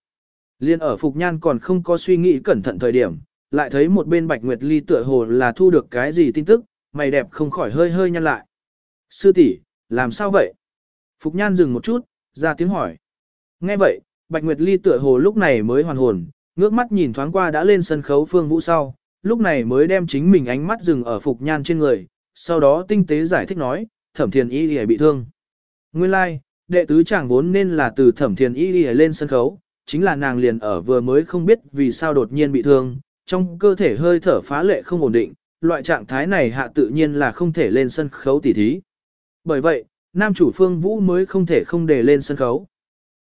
Liên ở Phục Nhan còn không có suy nghĩ cẩn thận thời điểm, lại thấy một bên Bạch Nguyệt Ly tựa hồ là thu được cái gì tin tức, mày đẹp không khỏi hơi hơi nhăn lại. Sư tỷ làm sao vậy? Phục Nhan dừng một chút, ra tiếng hỏi. Nghe vậy, Bạch Nguyệt Ly tựa hồ lúc này mới hoàn hồn, ngước mắt nhìn thoáng qua đã lên sân khấu Phương Vũ sau, lúc này mới đem chính mình ánh mắt dừng ở Phục Nhan trên người, sau đó tinh tế giải thích nói, Thẩm Thiền Y Y bị thương. Nguyên lai, like, đệ tứ chàng vốn nên là từ Thẩm Thiền Y Y lên sân khấu, chính là nàng liền ở vừa mới không biết vì sao đột nhiên bị thương, trong cơ thể hơi thở phá lệ không ổn định, loại trạng thái này hạ tự nhiên là không thể lên sân khấu tỉ thí. Bởi vậy, nam chủ Phương Vũ mới không thể không để lên sân khấu.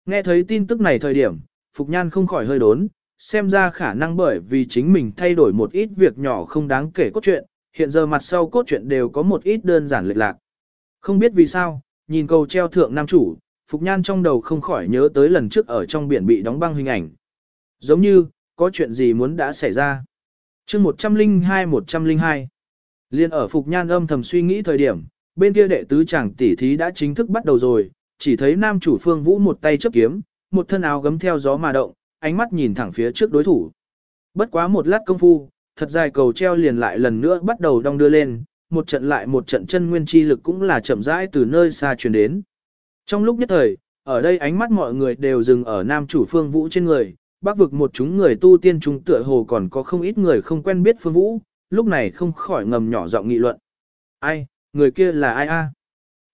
Nghe thấy tin tức này thời điểm, Phục Nhan không khỏi hơi đốn, xem ra khả năng bởi vì chính mình thay đổi một ít việc nhỏ không đáng kể cốt truyện, hiện giờ mặt sau cốt truyện đều có một ít đơn giản lệch lạc. Không biết vì sao, nhìn cầu treo thượng nam chủ, Phục Nhan trong đầu không khỏi nhớ tới lần trước ở trong biển bị đóng băng hình ảnh. Giống như, có chuyện gì muốn đã xảy ra. chương 102-102 Liên ở Phục Nhan âm thầm suy nghĩ thời điểm, bên kia đệ tứ chàng tỷ thí đã chính thức bắt đầu rồi, chỉ thấy nam chủ phương vũ một tay chấp kiếm, một thân áo gấm theo gió mà động, ánh mắt nhìn thẳng phía trước đối thủ. Bất quá một lát công phu, thật dài cầu treo liền lại lần nữa bắt đầu đong đưa lên, một trận lại một trận chân nguyên chi lực cũng là chậm rãi từ nơi xa truyền đến. Trong lúc nhất thời, ở đây ánh mắt mọi người đều dừng ở nam chủ phương vũ trên người, bác vực một chúng người tu tiên chúng tựa hồ còn có không ít người không quen biết phương vũ, lúc này không khỏi ngầm nhỏ giọng nghị luận. Ai, người kia là ai a?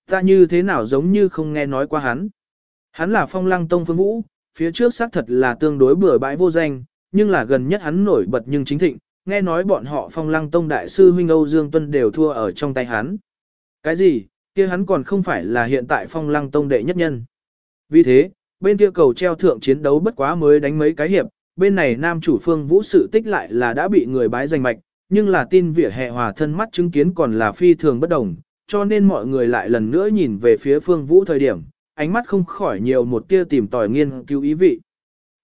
Ta như thế nào giống như không nghe nói qua hắn. Hắn là phong lăng tông phương vũ, phía trước xác thật là tương đối bừa bãi vô danh, nhưng là gần nhất hắn nổi bật nhưng chính thịnh, nghe nói bọn họ phong lăng tông đại sư huynh Âu Dương Tuân đều thua ở trong tay hắn. Cái gì, kia hắn còn không phải là hiện tại phong lăng tông đệ nhất nhân. Vì thế, bên kia cầu treo thượng chiến đấu bất quá mới đánh mấy cái hiệp, bên này nam chủ phương vũ sự tích lại là đã bị người bái giành mạch, nhưng là tin vỉa hè hòa thân mắt chứng kiến còn là phi thường bất đồng, cho nên mọi người lại lần nữa nhìn về phía phương vũ thời điểm, ánh mắt không khỏi nhiều một tia tìm tòi nghiên cứu ý vị.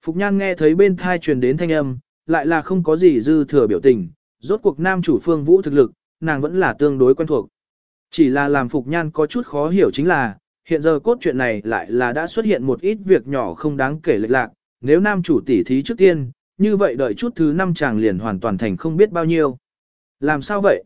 Phục Nhan nghe thấy bên thai truyền đến thanh âm, lại là không có gì dư thừa biểu tình, rốt cuộc nam chủ phương vũ thực lực, nàng vẫn là tương đối quen thuộc. Chỉ là làm Phục Nhan có chút khó hiểu chính là, hiện giờ cốt truyện này lại là đã xuất hiện một ít việc nhỏ không đáng kể lệch lạc, nếu nam chủ tỷ thí trước tiên, như vậy đợi chút thứ năm chàng liền hoàn toàn thành không biết bao nhiêu. Làm sao vậy?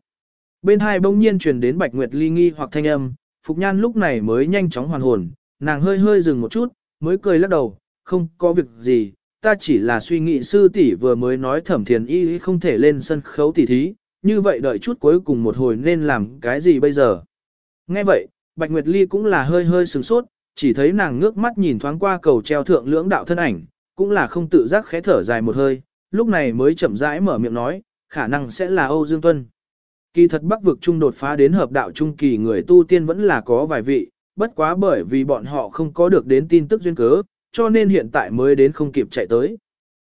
Bên hai bỗng nhiên truyền đến Bạch Nguyệt ly nghi hoặc thanh âm, Phục Nhan lúc này mới nhanh chóng hoàn hồn, nàng hơi hơi dừng một chút, mới cười lắc đầu, không có việc gì, ta chỉ là suy nghĩ sư tỷ vừa mới nói thẩm thiền y không thể lên sân khấu tỷ thí, như vậy đợi chút cuối cùng một hồi nên làm cái gì bây giờ. Nghe vậy, Bạch Nguyệt Ly cũng là hơi hơi sửng sốt, chỉ thấy nàng ngước mắt nhìn thoáng qua cầu treo thượng lưỡng đạo thân ảnh, cũng là không tự giác khẽ thở dài một hơi, lúc này mới chậm rãi mở miệng nói, khả năng sẽ là Âu Dương Tuân. Kỳ thật bắc vực trung đột phá đến hợp đạo trung kỳ người tu tiên vẫn là có vài vị, bất quá bởi vì bọn họ không có được đến tin tức duyên cớ, cho nên hiện tại mới đến không kịp chạy tới.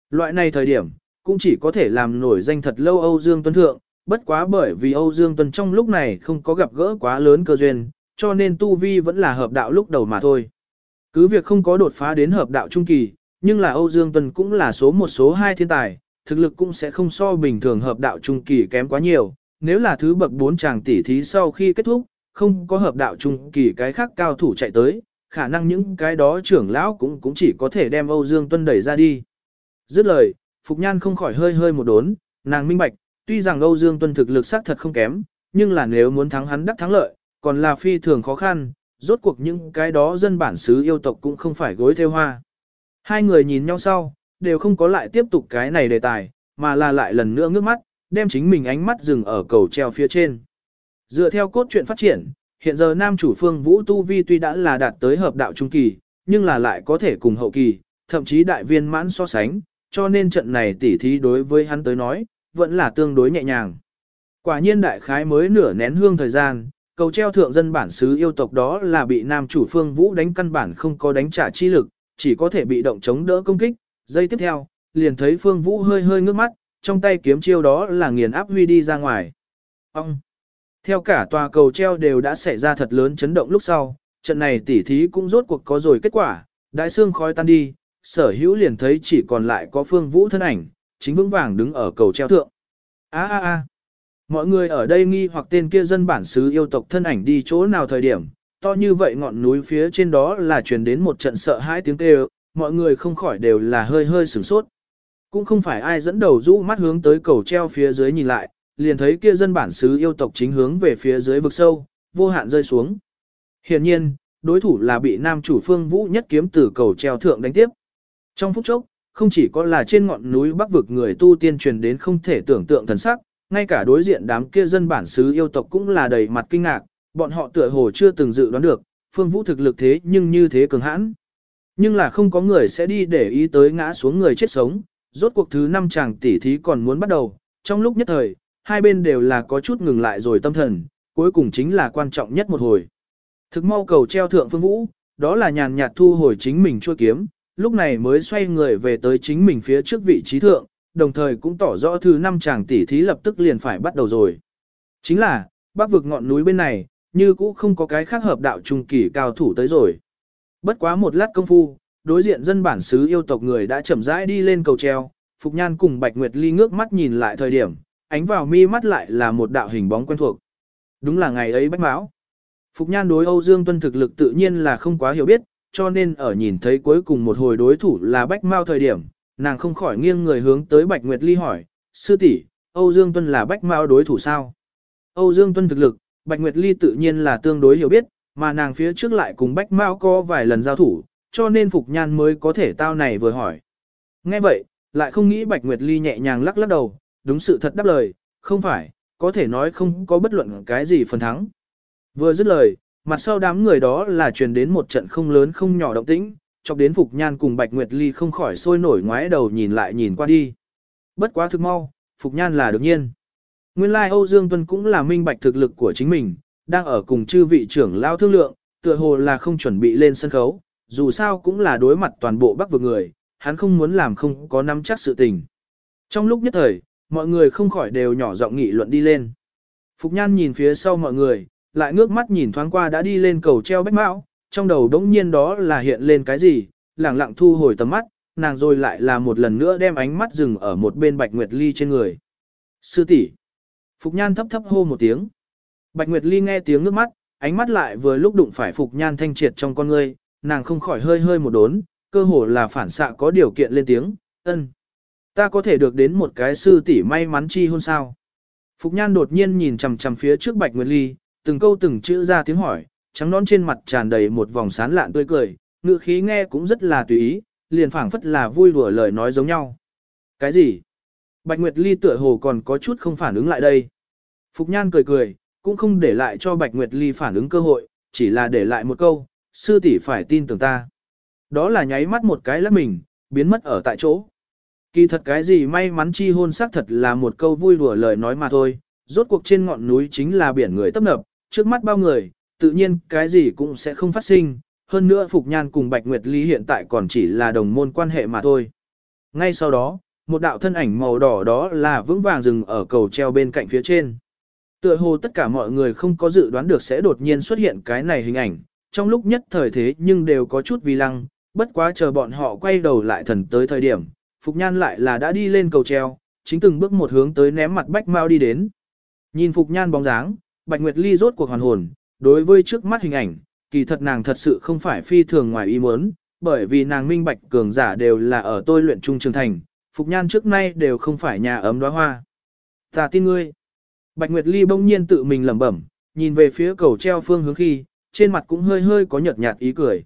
Loại này thời điểm, cũng chỉ có thể làm nổi danh thật lâu Âu Dương Tuân Thượng, bất quá bởi vì Âu Dương Tuân trong lúc này không có gặp gỡ quá lớn cơ duyên, cho nên Tu Vi vẫn là hợp đạo lúc đầu mà thôi. Cứ việc không có đột phá đến hợp đạo trung kỳ, nhưng là Âu Dương Tuần cũng là số một số hai thiên tài, thực lực cũng sẽ không so bình thường hợp đạo trung kỳ kém quá nhiều, nếu là thứ bậc 4 chàng tỷ thí sau khi kết thúc, không có hợp đạo trung kỳ cái khác cao thủ chạy tới, khả năng những cái đó trưởng lão cũng cũng chỉ có thể đem Âu Dương Tuân đẩy ra đi. Dứt lời, Phục Nhan không khỏi hơi hơi một đốn, nàng minh bạch, tuy rằng Âu Dương Tuân thực lực xác thật không kém, nhưng là nếu muốn thắng hắn đắc thắng lợi, còn là phi thường khó khăn, rốt cuộc những cái đó dân bản xứ yêu tộc cũng không phải gối theo hoa. Hai người nhìn nhau sau, đều không có lại tiếp tục cái này đề tài, mà là lại lần nữa ngước mắt, đem chính mình ánh mắt dừng ở cầu treo phía trên. Dựa theo cốt truyện phát triển, hiện giờ nam chủ phương Vũ Tu Vi tuy đã là đạt tới hợp đạo trung kỳ, nhưng là lại có thể cùng hậu kỳ, thậm chí đại viên mãn so sánh, cho nên trận này tỉ thí đối với hắn tới nói, vẫn là tương đối nhẹ nhàng. Quả nhiên đại khái mới nửa nén hương thời gian, cầu treo thượng dân bản xứ yêu tộc đó là bị nam chủ phương Vũ đánh căn bản không có đánh trả chi lực, chỉ có thể bị động chống đỡ công kích. Giây tiếp theo, liền thấy phương Vũ hơi hơi ngước mắt, trong tay kiếm chiêu đó là nghiền áp huy đi ra ngoài. Ông! Theo cả tòa cầu treo đều đã xảy ra thật lớn chấn động lúc sau, trận này tỉ thí cũng rốt cuộc có rồi kết quả, đại xương khói tan đi, sở hữu liền thấy chỉ còn lại có phương vũ thân ảnh, chính vững vàng đứng ở cầu treo thượng. a a a mọi người ở đây nghi hoặc tên kia dân bản xứ yêu tộc thân ảnh đi chỗ nào thời điểm, to như vậy ngọn núi phía trên đó là truyền đến một trận sợ hãi tiếng kêu, mọi người không khỏi đều là hơi hơi sửng sốt. Cũng không phải ai dẫn đầu rũ mắt hướng tới cầu treo phía dưới nhìn lại, liền thấy kia dân bản xứ yêu tộc chính hướng về phía dưới vực sâu, vô hạn rơi xuống. Hiện nhiên, đối thủ là bị nam chủ phương vũ nhất kiếm từ cầu treo thượng đánh tiếp. Trong phút chốc, không chỉ có là trên ngọn núi bắc vực người tu tiên truyền đến không thể tưởng tượng thần sắc, ngay cả đối diện đám kia dân bản xứ yêu tộc cũng là đầy mặt kinh ngạc, bọn họ tựa hồ chưa từng dự đoán được, phương vũ thực lực thế nhưng như thế cường hãn. Nhưng là không có người sẽ đi để ý tới ngã xuống người chết sống, rốt cuộc thứ năm chàng tỷ thí còn muốn bắt đầu, trong lúc nhất thời, hai bên đều là có chút ngừng lại rồi tâm thần, cuối cùng chính là quan trọng nhất một hồi. Thực mau cầu treo thượng phương vũ, đó là nhàn nhạt thu hồi chính mình chua kiếm, lúc này mới xoay người về tới chính mình phía trước vị trí thượng, đồng thời cũng tỏ rõ thứ năm chàng tỷ thí lập tức liền phải bắt đầu rồi. Chính là, bắc vực ngọn núi bên này, như cũ không có cái khác hợp đạo trung kỳ cao thủ tới rồi. Bất quá một lát công phu, đối diện dân bản xứ yêu tộc người đã chậm rãi đi lên cầu treo, Phục Nhan cùng Bạch Nguyệt Ly ngước mắt nhìn lại thời điểm, ánh vào mi mắt lại là một đạo hình bóng quen thuộc. Đúng là ngày ấy bách mão. Phục Nhan đối Âu Dương Tuân thực lực tự nhiên là không quá hiểu biết, cho nên ở nhìn thấy cuối cùng một hồi đối thủ là bách mau thời điểm, nàng không khỏi nghiêng người hướng tới Bạch Nguyệt Ly hỏi, sư tỷ, Âu Dương Tuân là bách mao đối thủ sao? Âu Dương Tuân thực lực, Bạch Nguyệt Ly tự nhiên là tương đối hiểu biết, mà nàng phía trước lại cùng bách mao có vài lần giao thủ, cho nên Phục Nhan mới có thể tao này vừa hỏi. Nghe vậy, lại không nghĩ Bạch Nguyệt Ly nhẹ nhàng lắc lắc đầu, đúng sự thật đáp lời, không phải, có thể nói không có bất luận cái gì phần thắng. Vừa dứt lời, mặt sau đám người đó là truyền đến một trận không lớn không nhỏ động tĩnh, chọc đến Phục Nhan cùng Bạch Nguyệt Ly không khỏi sôi nổi ngoái đầu nhìn lại nhìn qua đi. Bất quá thực mau, Phục Nhan là đương nhiên. Nguyên lai like Âu Dương Tuân cũng là minh bạch thực lực của chính mình, đang ở cùng chư vị trưởng lao thương lượng, tựa hồ là không chuẩn bị lên sân khấu, dù sao cũng là đối mặt toàn bộ bắc vực người, hắn không muốn làm không có nắm chắc sự tình. Trong lúc nhất thời, mọi người không khỏi đều nhỏ giọng nghị luận đi lên. Phục Nhan nhìn phía sau mọi người, lại ngước mắt nhìn thoáng qua đã đi lên cầu treo bách mão, trong đầu đống nhiên đó là hiện lên cái gì, lẳng lặng thu hồi tầm mắt, nàng rồi lại là một lần nữa đem ánh mắt dừng ở một bên Bạch Nguyệt Ly trên người. Sư tỷ Phục Nhan thấp thấp hô một tiếng. Bạch Nguyệt Ly nghe tiếng nước mắt, ánh mắt lại vừa lúc đụng phải Phục Nhan thanh triệt trong con ngươi, nàng không khỏi hơi hơi một đốn, cơ hồ là phản xạ có điều kiện lên tiếng, ân. Ta có thể được đến một cái sư tỷ may mắn chi hôn sao. Phục Nhan đột nhiên nhìn chầm chầm phía trước Bạch Nguyệt Ly, từng câu từng chữ ra tiếng hỏi, trắng nón trên mặt tràn đầy một vòng sán lạn tươi cười, ngữ khí nghe cũng rất là tùy ý, liền phảng phất là vui đùa lời nói giống nhau. Cái gì? Bạch Nguyệt Ly tựa hồ còn có chút không phản ứng lại đây. Phục Nhan cười cười, cũng không để lại cho Bạch Nguyệt Ly phản ứng cơ hội, chỉ là để lại một câu, sư tỷ phải tin tưởng ta. Đó là nháy mắt một cái lắc mình, biến mất ở tại chỗ. Kỳ thật cái gì may mắn chi hôn xác thật là một câu vui đùa lời nói mà thôi, rốt cuộc trên ngọn núi chính là biển người tấp nập, trước mắt bao người, tự nhiên cái gì cũng sẽ không phát sinh, hơn nữa Phục Nhan cùng Bạch Nguyệt Ly hiện tại còn chỉ là đồng môn quan hệ mà thôi. Ngay sau đó, một đạo thân ảnh màu đỏ đó là vững vàng dừng ở cầu treo bên cạnh phía trên. Tựa hồ tất cả mọi người không có dự đoán được sẽ đột nhiên xuất hiện cái này hình ảnh, trong lúc nhất thời thế nhưng đều có chút vì lăng, bất quá chờ bọn họ quay đầu lại thần tới thời điểm, Phục Nhan lại là đã đi lên cầu treo, chính từng bước một hướng tới ném mặt Bách Mao đi đến. Nhìn Phục Nhan bóng dáng, Bạch Nguyệt Ly rốt cuộc hoàn hồn, đối với trước mắt hình ảnh, kỳ thật nàng thật sự không phải phi thường ngoài ý muốn, bởi vì nàng minh bạch cường giả đều là ở tôi luyện trung trường thành, Phục Nhan trước nay đều không phải nhà ấm đóa hoa. Ta tin ngươi. Bạch Nguyệt Ly bỗng nhiên tự mình lẩm bẩm, nhìn về phía cầu treo phương hướng khi, trên mặt cũng hơi hơi có nhợt nhạt ý cười.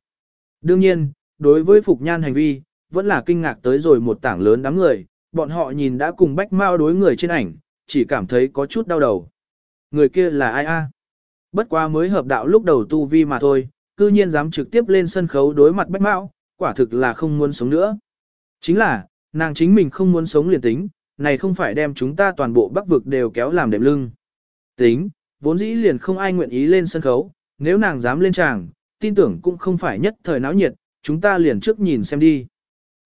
Đương nhiên, đối với Phục Nhan hành vi, vẫn là kinh ngạc tới rồi một tảng lớn đám người, bọn họ nhìn đã cùng bách mao đối người trên ảnh, chỉ cảm thấy có chút đau đầu. Người kia là ai a? Bất quá mới hợp đạo lúc đầu tu vi mà thôi, cư nhiên dám trực tiếp lên sân khấu đối mặt bách mao, quả thực là không muốn sống nữa. Chính là, nàng chính mình không muốn sống liền tính, này không phải đem chúng ta toàn bộ bắc vực đều kéo làm đệm lưng. Tính, vốn dĩ liền không ai nguyện ý lên sân khấu, nếu nàng dám lên tràng, tin tưởng cũng không phải nhất thời náo nhiệt, chúng ta liền trước nhìn xem đi.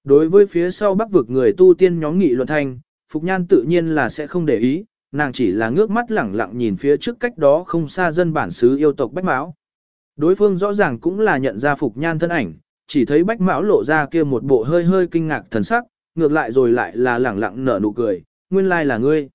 Đối với phía sau bắc vực người tu tiên nhóm nghị luận thành, Phục Nhan tự nhiên là sẽ không để ý, nàng chỉ là ngước mắt lẳng lặng nhìn phía trước cách đó không xa dân bản xứ yêu tộc Bách Mão. Đối phương rõ ràng cũng là nhận ra Phục Nhan thân ảnh, chỉ thấy Bách Mão lộ ra kia một bộ hơi hơi kinh ngạc thần sắc, ngược lại rồi lại là lẳng lặng nở nụ cười, nguyên lai là ngươi.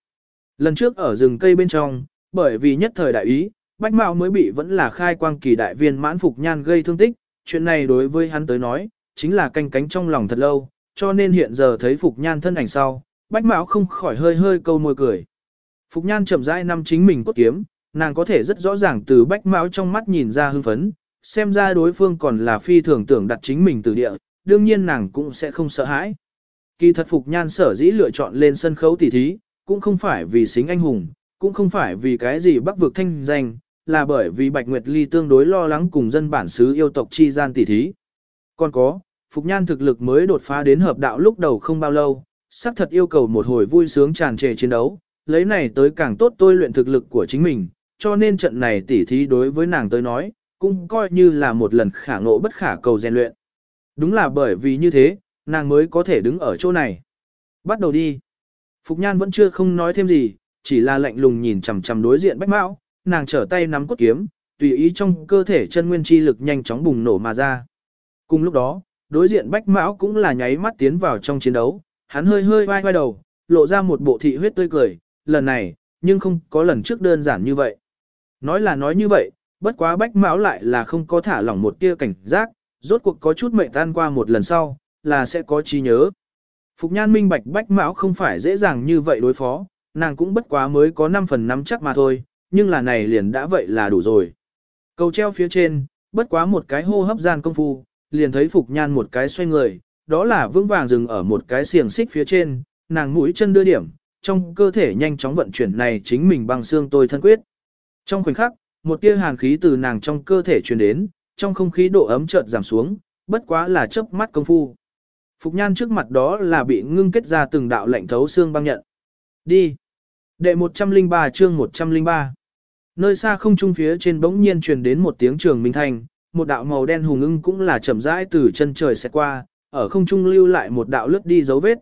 Lần trước ở rừng cây bên trong, bởi vì nhất thời đại ý, Bách Mão mới bị vẫn là khai quang kỳ đại viên mãn Phục Nhan gây thương tích, chuyện này đối với hắn tới nói, chính là canh cánh trong lòng thật lâu, cho nên hiện giờ thấy Phục Nhan thân ảnh sau, Bách Mão không khỏi hơi hơi câu môi cười. Phục Nhan chậm rãi năm chính mình cốt kiếm, nàng có thể rất rõ ràng từ Bách Mão trong mắt nhìn ra hưng phấn, xem ra đối phương còn là phi thường tưởng đặt chính mình từ địa, đương nhiên nàng cũng sẽ không sợ hãi. Kỳ thật Phục Nhan sở dĩ lựa chọn lên sân khấu tỉ thí, cũng không phải vì xính anh hùng, cũng không phải vì cái gì bắc vực thanh danh, là bởi vì Bạch Nguyệt Ly tương đối lo lắng cùng dân bản xứ yêu tộc chi gian tỉ thí. Còn có, Phục Nhan thực lực mới đột phá đến hợp đạo lúc đầu không bao lâu, xác thật yêu cầu một hồi vui sướng tràn trề chiến đấu, lấy này tới càng tốt tôi luyện thực lực của chính mình, cho nên trận này tỉ thí đối với nàng tới nói, cũng coi như là một lần khả ngộ bất khả cầu rèn luyện. Đúng là bởi vì như thế, nàng mới có thể đứng ở chỗ này. Bắt đầu đi. Phục Nhan vẫn chưa không nói thêm gì, chỉ là lạnh lùng nhìn chằm chằm đối diện Bách Mão, nàng trở tay nắm cốt kiếm, tùy ý trong cơ thể chân nguyên chi lực nhanh chóng bùng nổ mà ra. Cùng lúc đó, đối diện Bách Mão cũng là nháy mắt tiến vào trong chiến đấu, hắn hơi hơi vai vai đầu, lộ ra một bộ thị huyết tươi cười, lần này, nhưng không có lần trước đơn giản như vậy. Nói là nói như vậy, bất quá Bách Mão lại là không có thả lỏng một tia cảnh giác, rốt cuộc có chút mệnh tan qua một lần sau, là sẽ có trí nhớ. Phục Nhan minh bạch Bách Mão không phải dễ dàng như vậy đối phó, nàng cũng bất quá mới có 5 phần 5 chắc mà thôi, nhưng là này liền đã vậy là đủ rồi. Cầu treo phía trên, bất quá một cái hô hấp gian công phu, liền thấy Phục Nhan một cái xoay người, đó là vững vàng dừng ở một cái xiềng xích phía trên, nàng mũi chân đưa điểm, trong cơ thể nhanh chóng vận chuyển này chính mình bằng xương tôi thân quyết. Trong khoảnh khắc, một tia hàn khí từ nàng trong cơ thể truyền đến, trong không khí độ ấm chợt giảm xuống, bất quá là chớp mắt công phu. Phục Nhan trước mặt đó là bị ngưng kết ra từng đạo lạnh thấu xương băng nhận. Đi. Đệ 103 chương 103. Nơi xa không trung phía trên bỗng nhiên truyền đến một tiếng trường minh thành một đạo màu đen hùng ưng cũng là chậm rãi từ chân trời sẽ qua, ở không trung lưu lại một đạo lướt đi dấu vết.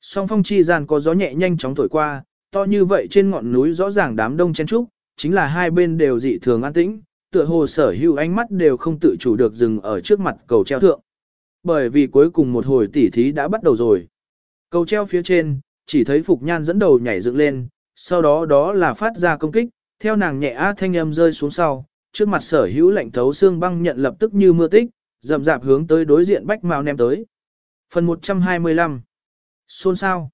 Song phong chi gian có gió nhẹ nhanh chóng thổi qua, to như vậy trên ngọn núi rõ ràng đám đông chen trúc, chính là hai bên đều dị thường an tĩnh, tựa hồ sở hữu ánh mắt đều không tự chủ được dừng ở trước mặt cầu treo thượng. Bởi vì cuối cùng một hồi tỉ thí đã bắt đầu rồi. Cầu treo phía trên, chỉ thấy Phục Nhan dẫn đầu nhảy dựng lên, sau đó đó là phát ra công kích, theo nàng nhẹ á thanh âm rơi xuống sau, trước mặt sở hữu lạnh thấu xương băng nhận lập tức như mưa tích, dầm dạp hướng tới đối diện bách mao ném tới. Phần 125 Xôn sao?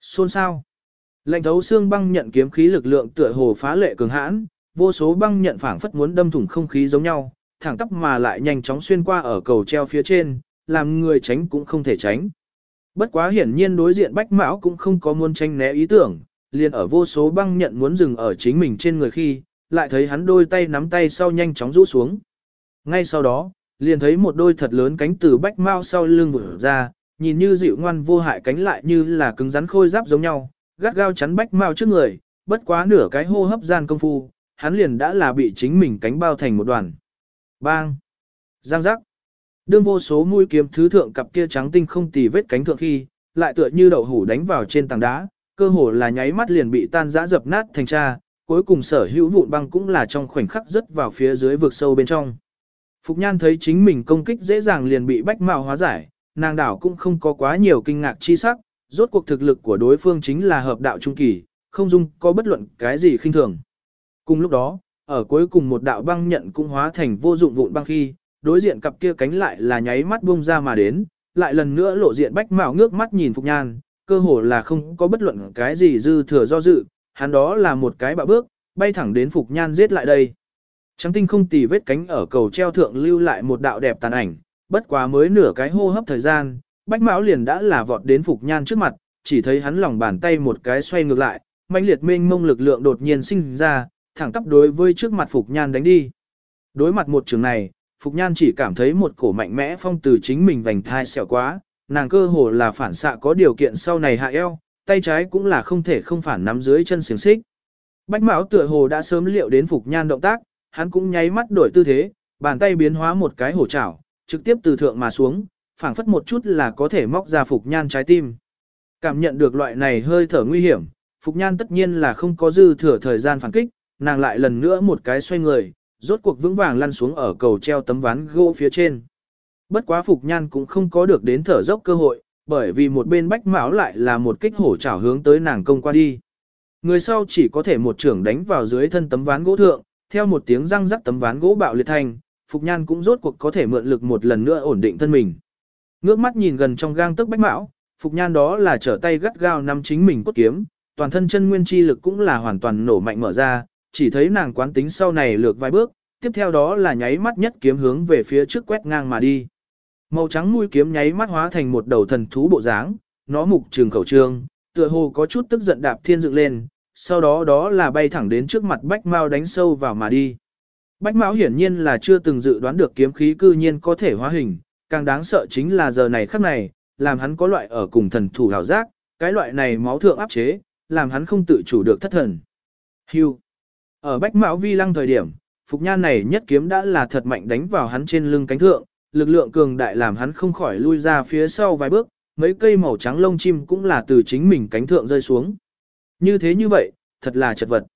Xôn sao? lệnh thấu xương băng nhận kiếm khí lực lượng tựa hồ phá lệ cường hãn, vô số băng nhận phảng phất muốn đâm thủng không khí giống nhau, thẳng tắp mà lại nhanh chóng xuyên qua ở cầu treo phía trên, làm người tránh cũng không thể tránh. Bất quá hiển nhiên đối diện bách mão cũng không có muốn tranh né ý tưởng, liền ở vô số băng nhận muốn dừng ở chính mình trên người khi, lại thấy hắn đôi tay nắm tay sau nhanh chóng rũ xuống. Ngay sau đó, liền thấy một đôi thật lớn cánh từ bách Mao sau lưng vừa ra, nhìn như dịu ngoan vô hại cánh lại như là cứng rắn khôi giáp giống nhau, gắt gao chắn bách mao trước người, bất quá nửa cái hô hấp gian công phu, hắn liền đã là bị chính mình cánh bao thành một đoàn. Bang! Giang giác! Đương vô số mũi kiếm thứ thượng cặp kia trắng tinh không tì vết cánh thượng khi, lại tựa như đậu hủ đánh vào trên tảng đá, cơ hồ là nháy mắt liền bị tan rã dập nát thành cha, cuối cùng sở hữu vụn băng cũng là trong khoảnh khắc rớt vào phía dưới vực sâu bên trong. Phục Nhan thấy chính mình công kích dễ dàng liền bị bách mạo hóa giải, nàng đảo cũng không có quá nhiều kinh ngạc chi sắc, rốt cuộc thực lực của đối phương chính là hợp đạo trung kỳ, không dung có bất luận cái gì khinh thường. Cùng lúc đó, ở cuối cùng một đạo băng nhận cũng hóa thành vô dụng vụn băng khi, đối diện cặp kia cánh lại là nháy mắt bung ra mà đến, lại lần nữa lộ diện bách mạo ngước mắt nhìn Phục Nhan, cơ hồ là không có bất luận cái gì dư thừa do dự, hắn đó là một cái bạo bước, bay thẳng đến Phục Nhan giết lại đây. Trắng tinh không tì vết cánh ở cầu treo thượng lưu lại một đạo đẹp tàn ảnh, bất quá mới nửa cái hô hấp thời gian, bách mão liền đã là vọt đến Phục Nhan trước mặt, chỉ thấy hắn lòng bàn tay một cái xoay ngược lại, mãnh liệt mênh mông lực lượng đột nhiên sinh ra, thẳng tắp đối với trước mặt Phục Nhan đánh đi. Đối mặt một trường này, Phục Nhan chỉ cảm thấy một cổ mạnh mẽ phong từ chính mình vành thai xẻo quá, nàng cơ hồ là phản xạ có điều kiện sau này hạ eo, tay trái cũng là không thể không phản nắm dưới chân xiềng xích. Bách Mão tựa hồ đã sớm liệu đến Phục Nhan động tác, hắn cũng nháy mắt đổi tư thế, bàn tay biến hóa một cái hổ chảo, trực tiếp từ thượng mà xuống, phảng phất một chút là có thể móc ra Phục Nhan trái tim. Cảm nhận được loại này hơi thở nguy hiểm, Phục Nhan tất nhiên là không có dư thừa thời gian phản kích, nàng lại lần nữa một cái xoay người, rốt cuộc vững vàng lăn xuống ở cầu treo tấm ván gỗ phía trên. Bất quá Phục Nhan cũng không có được đến thở dốc cơ hội, bởi vì một bên bách mão lại là một kích hổ chảo hướng tới nàng công qua đi. Người sau chỉ có thể một trưởng đánh vào dưới thân tấm ván gỗ thượng, theo một tiếng răng rắc tấm ván gỗ bạo liệt thành, Phục Nhan cũng rốt cuộc có thể mượn lực một lần nữa ổn định thân mình. Ngước mắt nhìn gần trong gang tức bách mão, Phục Nhan đó là trở tay gắt gao nắm chính mình cốt kiếm, toàn thân chân nguyên chi lực cũng là hoàn toàn nổ mạnh mở ra, chỉ thấy nàng quán tính sau này lược vài bước, tiếp theo đó là nháy mắt nhất kiếm hướng về phía trước quét ngang mà đi. Màu trắng mũi kiếm nháy mắt hóa thành một đầu thần thú bộ dáng, nó mục trường khẩu trương, tựa hồ có chút tức giận đạp thiên dựng lên, sau đó đó là bay thẳng đến trước mặt Bách Mao đánh sâu vào mà đi. Bách Mão hiển nhiên là chưa từng dự đoán được kiếm khí cư nhiên có thể hóa hình, càng đáng sợ chính là giờ này khắc này, làm hắn có loại ở cùng thần thủ hào giác, cái loại này máu thượng áp chế, làm hắn không tự chủ được thất thần. Hưu. Ở Bách Mão Vi lăng thời điểm, Phục Nhan này nhất kiếm đã là thật mạnh đánh vào hắn trên lưng cánh thượng, lực lượng cường đại làm hắn không khỏi lui ra phía sau vài bước, mấy cây màu trắng lông chim cũng là từ chính mình cánh thượng rơi xuống. Như thế như vậy, thật là chật vật.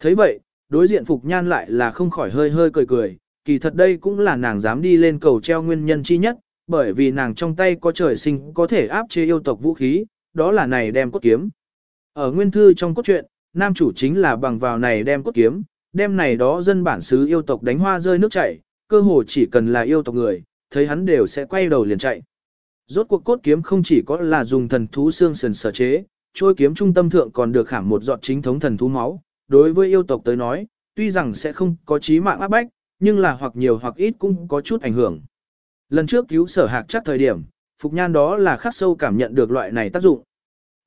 thấy vậy, đối diện Phục Nhan lại là không khỏi hơi hơi cười cười, kỳ thật đây cũng là nàng dám đi lên cầu treo nguyên nhân chi nhất, bởi vì nàng trong tay có trời sinh có thể áp chế yêu tộc vũ khí, đó là này đem cốt kiếm. Ở nguyên thư trong cốt truyện, nam chủ chính là bằng vào này đem cốt kiếm, đem này đó dân bản xứ yêu tộc đánh hoa rơi nước chảy, cơ hồ chỉ cần là yêu tộc người, thấy hắn đều sẽ quay đầu liền chạy. Rốt cuộc cốt kiếm không chỉ có là dùng thần thú xương sườn sở chế, trôi kiếm trung tâm thượng còn được khảm một giọt chính thống thần thú máu. Đối với yêu tộc tới nói, tuy rằng sẽ không có chí mạng áp bách, nhưng là hoặc nhiều hoặc ít cũng có chút ảnh hưởng. Lần trước cứu sở hạc chắc thời điểm, Phục Nhan đó là khắc sâu cảm nhận được loại này tác dụng.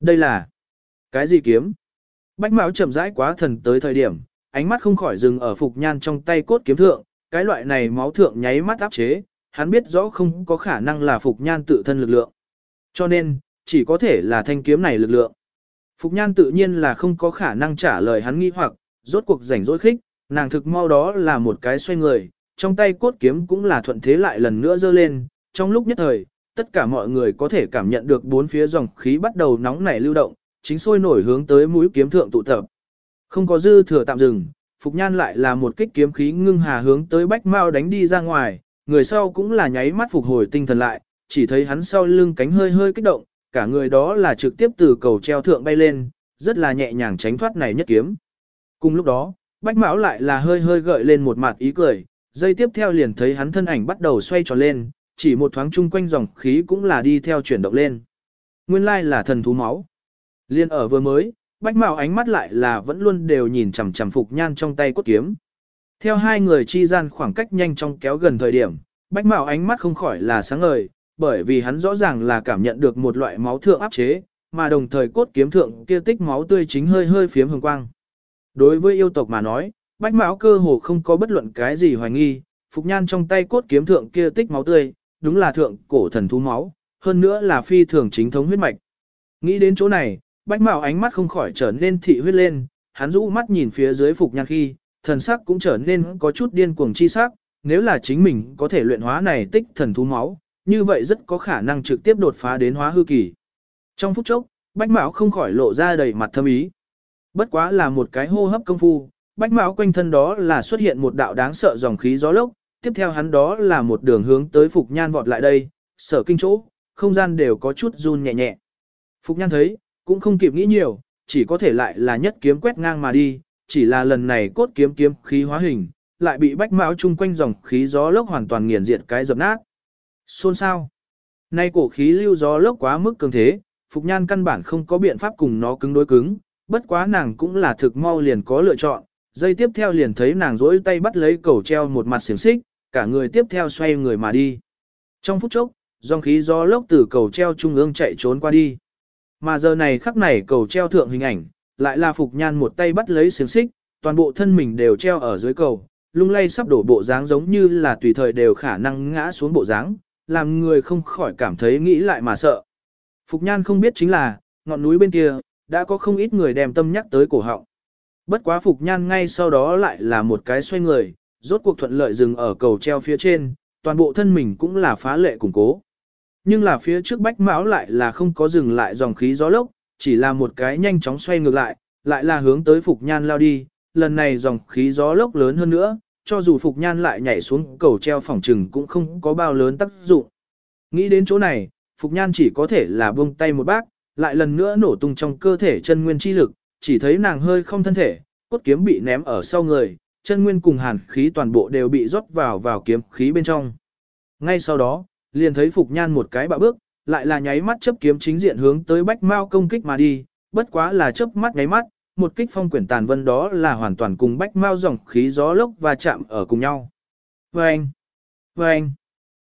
Đây là cái gì kiếm? Bách Mão chậm rãi quá thần tới thời điểm, ánh mắt không khỏi dừng ở Phục Nhan trong tay cốt kiếm thượng, cái loại này máu thượng nháy mắt áp chế, hắn biết rõ không có khả năng là Phục Nhan tự thân lực lượng. Cho nên, chỉ có thể là thanh kiếm này lực lượng. Phục Nhan tự nhiên là không có khả năng trả lời hắn nghi hoặc, rốt cuộc rảnh rỗi khích, nàng thực mau đó là một cái xoay người, trong tay cốt kiếm cũng là thuận thế lại lần nữa dơ lên, trong lúc nhất thời, tất cả mọi người có thể cảm nhận được bốn phía dòng khí bắt đầu nóng nảy lưu động, chính sôi nổi hướng tới mũi kiếm thượng tụ tập. Không có dư thừa tạm dừng, Phục Nhan lại là một kích kiếm khí ngưng hà hướng tới Bách Mao đánh đi ra ngoài, người sau cũng là nháy mắt phục hồi tinh thần lại, chỉ thấy hắn sau lưng cánh hơi hơi kích động, cả người đó là trực tiếp từ cầu treo thượng bay lên, rất là nhẹ nhàng tránh thoát này nhất kiếm. Cùng lúc đó, Bách Mão lại là hơi hơi gợi lên một mặt ý cười, dây tiếp theo liền thấy hắn thân ảnh bắt đầu xoay tròn lên, chỉ một thoáng chung quanh dòng khí cũng là đi theo chuyển động lên. Nguyên lai là thần thú máu. Liên ở vừa mới, Bách Mạo ánh mắt lại là vẫn luôn đều nhìn chằm chằm Phục Nhan trong tay cốt kiếm. Theo hai người chi gian khoảng cách nhanh trong kéo gần thời điểm, Bách Mạo ánh mắt không khỏi là sáng ngời, bởi vì hắn rõ ràng là cảm nhận được một loại máu thượng áp chế, mà đồng thời cốt kiếm thượng kia tích máu tươi chính hơi hơi phiếm hồng quang. Đối với yêu tộc mà nói, Bách mão cơ hồ không có bất luận cái gì hoài nghi, Phục Nhan trong tay cốt kiếm thượng kia tích máu tươi, đúng là thượng cổ thần thú máu, hơn nữa là phi thường chính thống huyết mạch. Nghĩ đến chỗ này, Bách Mạo ánh mắt không khỏi trở nên thị huyết lên, hắn rũ mắt nhìn phía dưới Phục Nhan khi, thần sắc cũng trở nên có chút điên cuồng chi sắc, nếu là chính mình có thể luyện hóa này tích thần thú máu, như vậy rất có khả năng trực tiếp đột phá đến hóa hư kỳ. Trong phút chốc, Bách Mạo không khỏi lộ ra đầy mặt thâm ý. Bất quá là một cái hô hấp công phu, Bách Mạo quanh thân đó là xuất hiện một đạo đáng sợ dòng khí gió lốc, tiếp theo hắn đó là một đường hướng tới Phục Nhan vọt lại đây, sở kinh chỗ, không gian đều có chút run nhẹ nhẹ. Phục Nhan thấy, cũng không kịp nghĩ nhiều, chỉ có thể lại là nhất kiếm quét ngang mà đi, chỉ là lần này cốt kiếm kiếm khí hóa hình, lại bị bách mão chung quanh dòng khí gió lốc hoàn toàn nghiền diệt cái dập nát. Xôn sao? Nay cổ khí lưu gió lốc quá mức cường thế, Phục Nhan căn bản không có biện pháp cùng nó cứng đối cứng, bất quá nàng cũng là thực mau liền có lựa chọn, dây tiếp theo liền thấy nàng rỗi tay bắt lấy cầu treo một mặt xiềng xích, cả người tiếp theo xoay người mà đi. Trong phút chốc, dòng khí gió lốc từ cầu treo trung ương chạy trốn qua đi. Mà giờ này khắc này cầu treo thượng hình ảnh, lại là Phục Nhan một tay bắt lấy xiềng xích, toàn bộ thân mình đều treo ở dưới cầu, lung lay sắp đổ bộ dáng giống như là tùy thời đều khả năng ngã xuống bộ dáng, làm người không khỏi cảm thấy nghĩ lại mà sợ. Phục Nhan không biết chính là, ngọn núi bên kia, đã có không ít người đem tâm nhắc tới cổ họng. Bất quá Phục Nhan ngay sau đó lại là một cái xoay người, rốt cuộc thuận lợi dừng ở cầu treo phía trên, toàn bộ thân mình cũng là phá lệ củng cố. Nhưng là phía trước bách mão lại là không có dừng lại dòng khí gió lốc, chỉ là một cái nhanh chóng xoay ngược lại, lại là hướng tới Phục Nhan lao đi, lần này dòng khí gió lốc lớn hơn nữa, cho dù Phục Nhan lại nhảy xuống cầu treo phòng trừng cũng không có bao lớn tác dụng. Nghĩ đến chỗ này, Phục Nhan chỉ có thể là buông tay một bác, lại lần nữa nổ tung trong cơ thể chân nguyên chi lực, chỉ thấy nàng hơi không thân thể, cốt kiếm bị ném ở sau người, chân nguyên cùng hàn khí toàn bộ đều bị rót vào vào kiếm khí bên trong. Ngay sau đó, liền thấy Phục Nhan một cái bạ bước, lại là nháy mắt chấp kiếm chính diện hướng tới Bách Mao công kích mà đi, bất quá là chớp mắt nháy mắt, một kích phong quyển tàn vân đó là hoàn toàn cùng Bách Mao dòng khí gió lốc và chạm ở cùng nhau. Vâng! Vâng!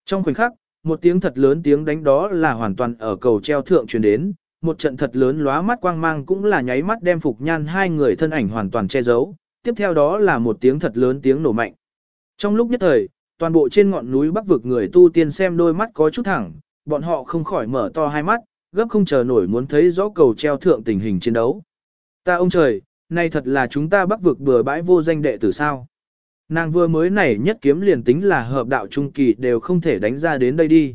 Trong khoảnh khắc, một tiếng thật lớn tiếng đánh đó là hoàn toàn ở cầu treo thượng truyền đến, một trận thật lớn lóa mắt quang mang cũng là nháy mắt đem Phục Nhan hai người thân ảnh hoàn toàn che giấu, tiếp theo đó là một tiếng thật lớn tiếng nổ mạnh. Trong lúc nhất thời, toàn bộ trên ngọn núi bắc vực người tu tiên xem đôi mắt có chút thẳng, bọn họ không khỏi mở to hai mắt, gấp không chờ nổi muốn thấy rõ cầu treo thượng tình hình chiến đấu. Ta ông trời, này thật là chúng ta bắc vực bừa bãi vô danh đệ tử sao. Nàng vừa mới này nhất kiếm liền tính là hợp đạo trung kỳ đều không thể đánh ra đến đây đi.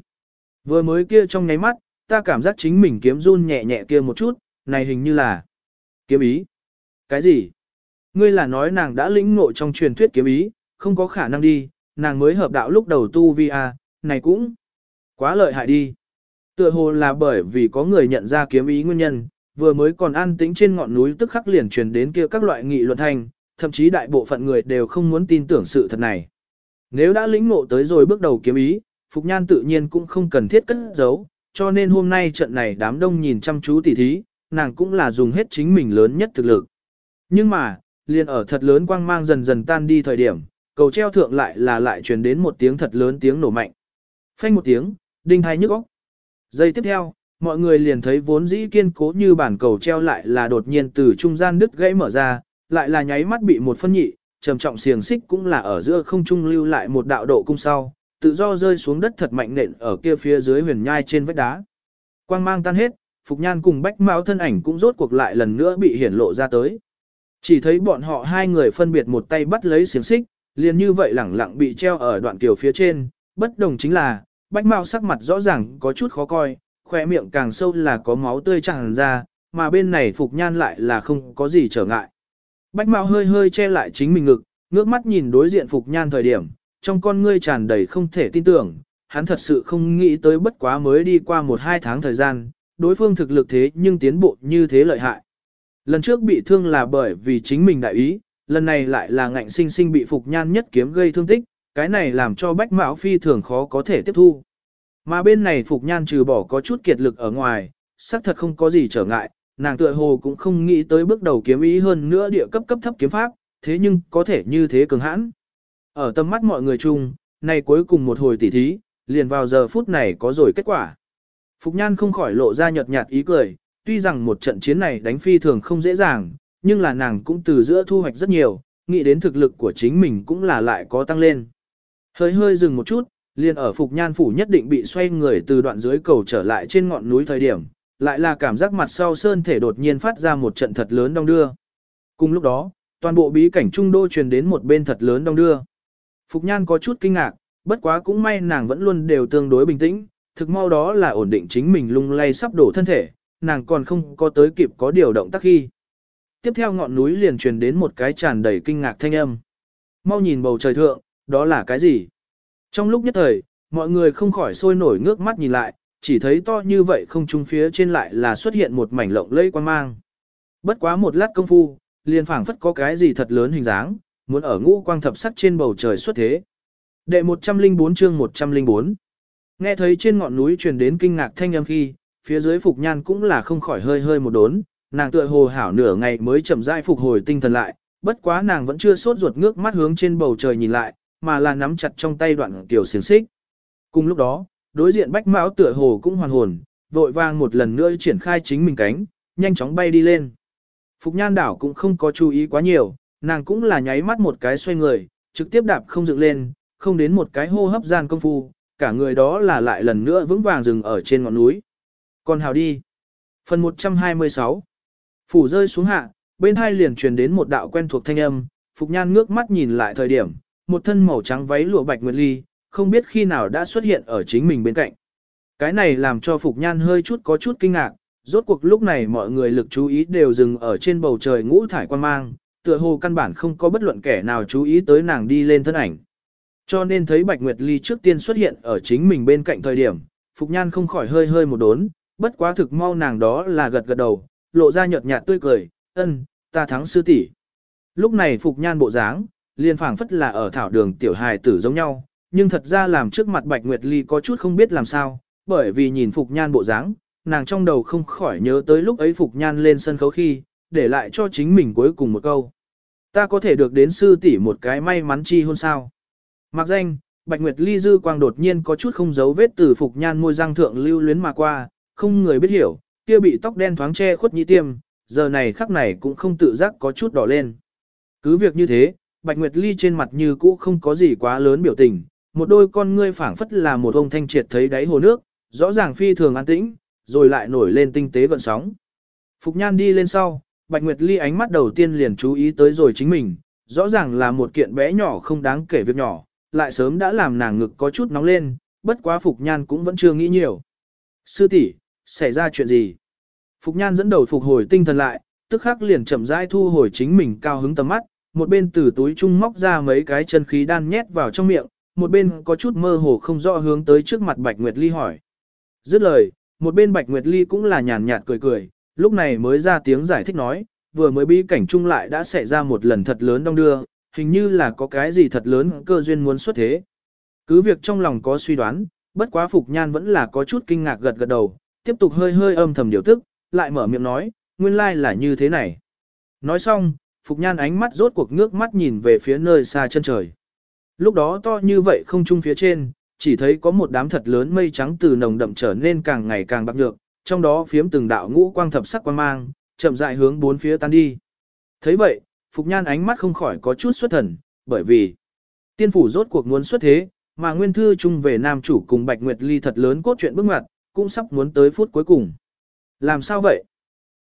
Vừa mới kia trong nháy mắt, ta cảm giác chính mình kiếm run nhẹ nhẹ kia một chút, này hình như là kiếm ý. Cái gì? Ngươi là nói nàng đã lĩnh ngộ trong truyền thuyết kiếm ý, không có khả năng đi, nàng mới hợp đạo lúc đầu tu vi à, này cũng quá lợi hại đi. Tựa hồ là bởi vì có người nhận ra kiếm ý nguyên nhân, vừa mới còn an tĩnh trên ngọn núi tức khắc liền truyền đến kia các loại nghị luận thanh, thậm chí đại bộ phận người đều không muốn tin tưởng sự thật này. Nếu đã lĩnh ngộ tới rồi bước đầu kiếm ý, Phục Nhan tự nhiên cũng không cần thiết cất giấu, cho nên hôm nay trận này đám đông nhìn chăm chú tỉ thí, nàng cũng là dùng hết chính mình lớn nhất thực lực. Nhưng mà, liền ở thật lớn quang mang dần dần tan đi thời điểm, cầu treo thượng lại là lại truyền đến một tiếng thật lớn tiếng nổ mạnh. Phanh một tiếng, đinh hai nhức óc. Giây tiếp theo, mọi người liền thấy vốn dĩ kiên cố như bản cầu treo lại là đột nhiên từ trung gian đứt gãy mở ra, lại là nháy mắt bị một phân nhị, trầm trọng xiềng xích cũng là ở giữa không trung lưu lại một đạo độ cung sau, tự do rơi xuống đất thật mạnh nện ở kia phía dưới huyền nhai trên vách đá. Quang mang tan hết, Phục Nhan cùng Bách Mao thân ảnh cũng rốt cuộc lại lần nữa bị hiển lộ ra tới. Chỉ thấy bọn họ hai người phân biệt một tay bắt lấy xiềng xích, liền như vậy lẳng lặng bị treo ở đoạn kiều phía trên, bất đồng chính là, Bách Mao sắc mặt rõ ràng có chút khó coi, khỏe miệng càng sâu là có máu tươi tràn ra, mà bên này Phục Nhan lại là không có gì trở ngại. Bách Mao hơi hơi che lại chính mình ngực, ngước mắt nhìn đối diện Phục Nhan thời điểm, trong con ngươi tràn đầy không thể tin tưởng, hắn thật sự không nghĩ tới bất quá mới đi qua một hai tháng thời gian, đối phương thực lực thế nhưng tiến bộ như thế lợi hại. Lần trước bị thương là bởi vì chính mình đại ý, lần này lại là ngạnh sinh sinh bị Phục Nhan nhất kiếm gây thương tích, cái này làm cho Bách Mão phi thường khó có thể tiếp thu. Mà bên này Phục Nhan trừ bỏ có chút kiệt lực ở ngoài, xác thật không có gì trở ngại, nàng tựa hồ cũng không nghĩ tới bước đầu kiếm ý hơn nữa địa cấp cấp thấp kiếm pháp, thế nhưng có thể như thế cường hãn. Ở tâm mắt mọi người chung, này cuối cùng một hồi tỉ thí, liền vào giờ phút này có rồi kết quả. Phục Nhan không khỏi lộ ra nhợt nhạt ý cười, tuy rằng một trận chiến này đánh phi thường không dễ dàng, nhưng là nàng cũng từ giữa thu hoạch rất nhiều, nghĩ đến thực lực của chính mình cũng là lại có tăng lên. Hơi hơi dừng một chút, liền ở Phục Nhan phủ nhất định bị xoay người từ đoạn dưới cầu trở lại trên ngọn núi thời điểm, lại là cảm giác mặt sau sơn thể đột nhiên phát ra một trận thật lớn đông đưa. Cùng lúc đó, toàn bộ bí cảnh trung đô truyền đến một bên thật lớn đông đưa. Phục Nhan có chút kinh ngạc, bất quá cũng may nàng vẫn luôn đều tương đối bình tĩnh, thực mau đó là ổn định chính mình lung lay sắp đổ thân thể, nàng còn không có tới kịp có điều động tác khi. Tiếp theo ngọn núi liền truyền đến một cái tràn đầy kinh ngạc thanh âm. Mau nhìn bầu trời thượng, đó là cái gì? Trong lúc nhất thời, mọi người không khỏi sôi nổi ngước mắt nhìn lại, chỉ thấy to như vậy không trung phía trên lại là xuất hiện một mảnh lộng lẫy quang mang. Bất quá một lát công phu, liền phảng phất có cái gì thật lớn hình dáng, muốn ở ngũ quang thập sắc trên bầu trời xuất thế. Đệ 104 chương 104 Nghe thấy trên ngọn núi truyền đến kinh ngạc thanh âm khi, phía dưới Phục Nhan cũng là không khỏi hơi hơi một đốn, nàng tựa hồ hảo nửa ngày mới chậm rãi phục hồi tinh thần lại, bất quá nàng vẫn chưa sốt ruột ngước mắt hướng trên bầu trời nhìn lại, mà là nắm chặt trong tay đoạn tiểu xiềng xích. Cùng lúc đó, đối diện Bách Mão tựa hồ cũng hoàn hồn, vội vàng một lần nữa triển khai chính mình cánh, nhanh chóng bay đi lên. Phục Nhan đảo cũng không có chú ý quá nhiều, nàng cũng là nháy mắt một cái xoay người, trực tiếp đạp không dựng lên, không đến một cái hô hấp gian công phu, cả người đó là lại lần nữa vững vàng dừng ở trên ngọn núi. Còn hào đi. Phần 126 Phủ rơi xuống hạ, bên hai liền truyền đến một đạo quen thuộc thanh âm, Phục Nhan ngước mắt nhìn lại thời điểm, một thân màu trắng váy lụa bạch nguyệt ly, không biết khi nào đã xuất hiện ở chính mình bên cạnh. Cái này làm cho Phục Nhan hơi chút có chút kinh ngạc, rốt cuộc lúc này mọi người lực chú ý đều dừng ở trên bầu trời ngũ thải quan mang, tựa hồ căn bản không có bất luận kẻ nào chú ý tới nàng đi lên thân ảnh. Cho nên thấy Bạch Nguyệt Ly trước tiên xuất hiện ở chính mình bên cạnh thời điểm, Phục Nhan không khỏi hơi hơi một đốn, bất quá thực mau nàng đó là gật gật đầu, lộ ra nhợt nhạt tươi cười, ân, ta thắng sư tỷ. Lúc này Phục Nhan bộ dáng, liền phảng phất là ở thảo đường tiểu hài tử giống nhau, nhưng thật ra làm trước mặt Bạch Nguyệt Ly có chút không biết làm sao, bởi vì nhìn Phục Nhan bộ dáng, nàng trong đầu không khỏi nhớ tới lúc ấy Phục Nhan lên sân khấu khi, để lại cho chính mình cuối cùng một câu. Ta có thể được đến sư tỷ một cái may mắn chi hôn sao. Mặc danh, Bạch Nguyệt Ly dư quang đột nhiên có chút không giấu vết từ Phục Nhan môi răng thượng lưu luyến mà qua, không người biết hiểu, kia bị tóc đen thoáng che khuất nhĩ tiêm, giờ này khắc này cũng không tự giác có chút đỏ lên. Cứ việc như thế, Bạch Nguyệt Ly trên mặt như cũ không có gì quá lớn biểu tình, một đôi con ngươi phảng phất là một ông thanh triệt thấy đáy hồ nước, rõ ràng phi thường an tĩnh, rồi lại nổi lên tinh tế gợn sóng. Phục Nhan đi lên sau, Bạch Nguyệt Ly ánh mắt đầu tiên liền chú ý tới rồi chính mình, rõ ràng là một kiện bé nhỏ không đáng kể việc nhỏ, lại sớm đã làm nàng ngực có chút nóng lên, bất quá Phục Nhan cũng vẫn chưa nghĩ nhiều. Sư tỷ, xảy ra chuyện gì? Phục Nhan dẫn đầu phục hồi tinh thần lại, tức khắc liền chậm rãi thu hồi chính mình cao hứng tầm mắt, một bên từ túi trung móc ra mấy cái chân khí đan nhét vào trong miệng, một bên có chút mơ hồ không rõ hướng tới trước mặt Bạch Nguyệt Ly hỏi. Dứt lời, một bên Bạch Nguyệt Ly cũng là nhàn nhạt cười cười, lúc này mới ra tiếng giải thích nói, vừa mới bi cảnh trung lại đã xảy ra một lần thật lớn đông đưa, hình như là có cái gì thật lớn cơ duyên muốn xuất thế. Cứ việc trong lòng có suy đoán, bất quá Phục Nhan vẫn là có chút kinh ngạc gật gật đầu, tiếp tục hơi hơi âm thầm điều tức, lại mở miệng nói, nguyên lai là như thế này. Nói xong, Phục Nhan ánh mắt rốt cuộc ngước mắt nhìn về phía nơi xa chân trời. Lúc đó to như vậy không chung phía trên, chỉ thấy có một đám thật lớn mây trắng từ nồng đậm trở nên càng ngày càng bạc nhược, trong đó phiếm từng đạo ngũ quang thập sắc quang mang, chậm rãi hướng bốn phía tan đi. thấy vậy, Phục Nhan ánh mắt không khỏi có chút xuất thần, bởi vì tiên phủ rốt cuộc muốn xuất thế, mà nguyên thư chung về nam chủ cùng Bạch Nguyệt Ly thật lớn cốt truyện bước ngoặt, cũng sắp muốn tới phút cuối cùng. Làm sao vậy?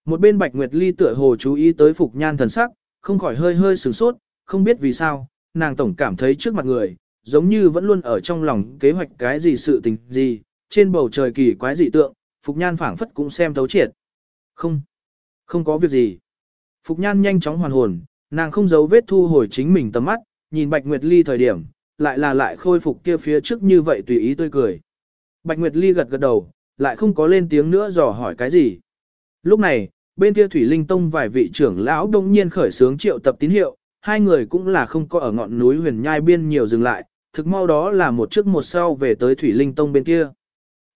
Một bên Bạch Nguyệt Ly tựa hồ chú ý tới Phục Nhan thần sắc, không khỏi hơi hơi sửng sốt, không biết vì sao, nàng tổng cảm thấy trước mặt người, giống như vẫn luôn ở trong lòng kế hoạch cái gì sự tình gì, trên bầu trời kỳ quái dị tượng, Phục Nhan phảng phất cũng xem thấu triệt. Không, không có việc gì. Phục Nhan nhanh chóng hoàn hồn, nàng không giấu vết thu hồi chính mình tầm mắt, nhìn Bạch Nguyệt Ly thời điểm, lại là lại khôi phục kia phía trước như vậy tùy ý tươi cười. Bạch Nguyệt Ly gật gật đầu, lại không có lên tiếng nữa dò hỏi cái gì. Lúc này, bên kia Thủy Linh Tông vài vị trưởng lão đông nhiên khởi sướng triệu tập tín hiệu, hai người cũng là không có ở ngọn núi huyền nhai biên nhiều dừng lại, thực mau đó là một trước một sau về tới Thủy Linh Tông bên kia.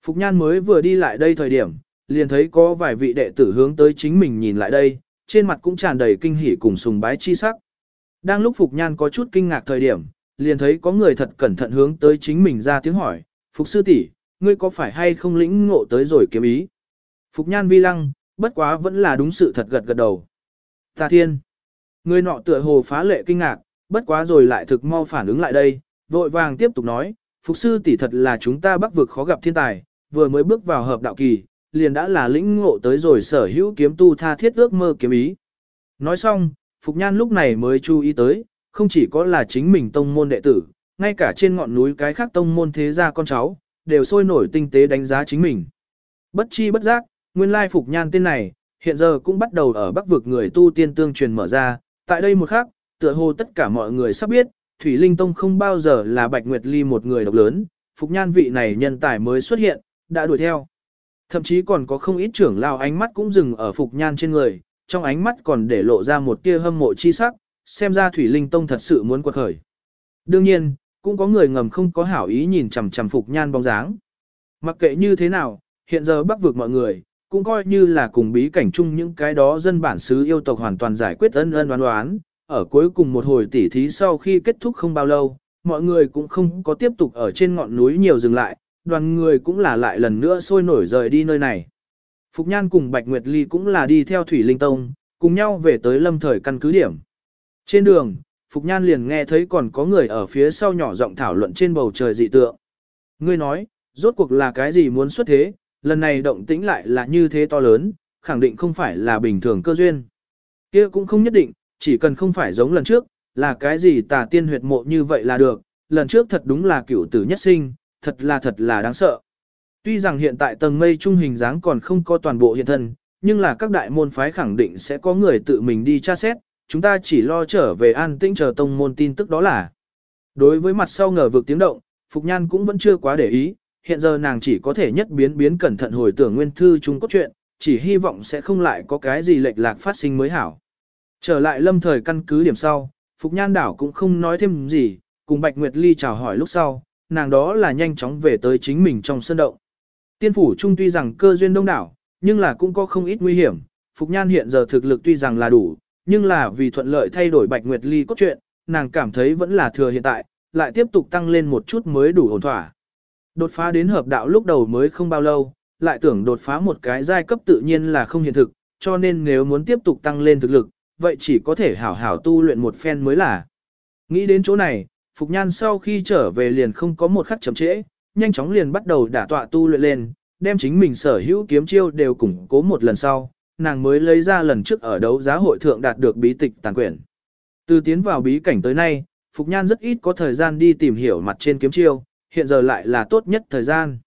Phục Nhan mới vừa đi lại đây thời điểm, liền thấy có vài vị đệ tử hướng tới chính mình nhìn lại đây, trên mặt cũng tràn đầy kinh hỉ cùng sùng bái chi sắc. Đang lúc Phục Nhan có chút kinh ngạc thời điểm, liền thấy có người thật cẩn thận hướng tới chính mình ra tiếng hỏi, Phục sư tỷ ngươi có phải hay không lĩnh ngộ tới rồi kiếm ý? Phục Nhan vi lăng, bất quá vẫn là đúng sự thật gật gật đầu. Ta thiên! Người nọ tựa hồ phá lệ kinh ngạc, bất quá rồi lại thực mau phản ứng lại đây, vội vàng tiếp tục nói, Phục sư tỷ thật là chúng ta bắc vực khó gặp thiên tài, vừa mới bước vào hợp đạo kỳ, liền đã là lĩnh ngộ tới rồi sở hữu kiếm tu tha thiết ước mơ kiếm ý. Nói xong, Phục Nhan lúc này mới chú ý tới, không chỉ có là chính mình tông môn đệ tử, ngay cả trên ngọn núi cái khác tông môn thế gia con cháu, đều sôi nổi tinh tế đánh giá chính mình. Bất chi bất giác, nguyên lai Phục Nhan tên này, hiện giờ cũng bắt đầu ở bắc vực người tu tiên tương truyền mở ra, tại đây một khắc, tựa hồ tất cả mọi người sắp biết, Thủy Linh Tông không bao giờ là Bạch Nguyệt Ly một người độc lớn, Phục Nhan vị này nhân tài mới xuất hiện, đã đuổi theo. Thậm chí còn có không ít trưởng lao ánh mắt cũng dừng ở Phục Nhan trên người, trong ánh mắt còn để lộ ra một tia hâm mộ chi sắc, xem ra Thủy Linh Tông thật sự muốn quật khởi. Đương nhiên, cũng có người ngầm không có hảo ý nhìn chằm chằm Phục Nhan bóng dáng. Mặc kệ như thế nào, hiện giờ bắc vực mọi người, cũng coi như là cùng bí cảnh chung những cái đó dân bản xứ yêu tộc hoàn toàn giải quyết ân ân đoán đoán. Ở cuối cùng một hồi tỉ thí sau khi kết thúc không bao lâu, mọi người cũng không có tiếp tục ở trên ngọn núi nhiều dừng lại, đoàn người cũng là lại lần nữa sôi nổi rời đi nơi này. Phục Nhan cùng Bạch Nguyệt Ly cũng là đi theo Thủy Linh Tông, cùng nhau về tới lâm thời căn cứ điểm. Trên đường, Phục Nhan liền nghe thấy còn có người ở phía sau nhỏ giọng thảo luận trên bầu trời dị tượng. Ngươi nói, rốt cuộc là cái gì muốn xuất thế, lần này động tĩnh lại là như thế to lớn, khẳng định không phải là bình thường cơ duyên. kia cũng không nhất định, chỉ cần không phải giống lần trước, là cái gì tà tiên huyệt mộ như vậy là được, lần trước thật đúng là cửu tử nhất sinh, thật là thật là đáng sợ. Tuy rằng hiện tại tầng mây trung hình dáng còn không có toàn bộ hiện thân, nhưng là các đại môn phái khẳng định sẽ có người tự mình đi tra xét, chúng ta chỉ lo trở về an tĩnh chờ tông môn tin tức đó là. Đối với mặt sau ngờ vực tiếng động, Phục Nhan cũng vẫn chưa quá để ý, hiện giờ nàng chỉ có thể nhất biến biến cẩn thận hồi tưởng nguyên thư chung cốt truyện, chỉ hy vọng sẽ không lại có cái gì lệch lạc phát sinh mới hảo. Trở lại lâm thời căn cứ điểm sau, Phục Nhan đảo cũng không nói thêm gì, cùng Bạch Nguyệt Ly chào hỏi lúc sau, nàng đó là nhanh chóng về tới chính mình trong sân động. Tiên phủ trung tuy rằng cơ duyên đông đảo, nhưng là cũng có không ít nguy hiểm, Phục Nhan hiện giờ thực lực tuy rằng là đủ, nhưng là vì thuận lợi thay đổi Bạch Nguyệt Ly cốt truyện, nàng cảm thấy vẫn là thừa hiện tại, lại tiếp tục tăng lên một chút mới đủ ổn thỏa. Đột phá đến hợp đạo lúc đầu mới không bao lâu, lại tưởng đột phá một cái giai cấp tự nhiên là không hiện thực, cho nên nếu muốn tiếp tục tăng lên thực lực, vậy chỉ có thể hảo hảo tu luyện một phen mới là. Nghĩ đến chỗ này, Phục Nhan sau khi trở về liền không có một khắc chậm trễ, nhanh chóng liền bắt đầu đả tọa tu luyện lên, đem chính mình sở hữu kiếm chiêu đều củng cố một lần sau, nàng mới lấy ra lần trước ở đấu giá hội thượng đạt được bí tịch tàn quyển. Từ tiến vào bí cảnh tới nay, Phục Nhan rất ít có thời gian đi tìm hiểu mặt trên kiếm chiêu, hiện giờ lại là tốt nhất thời gian.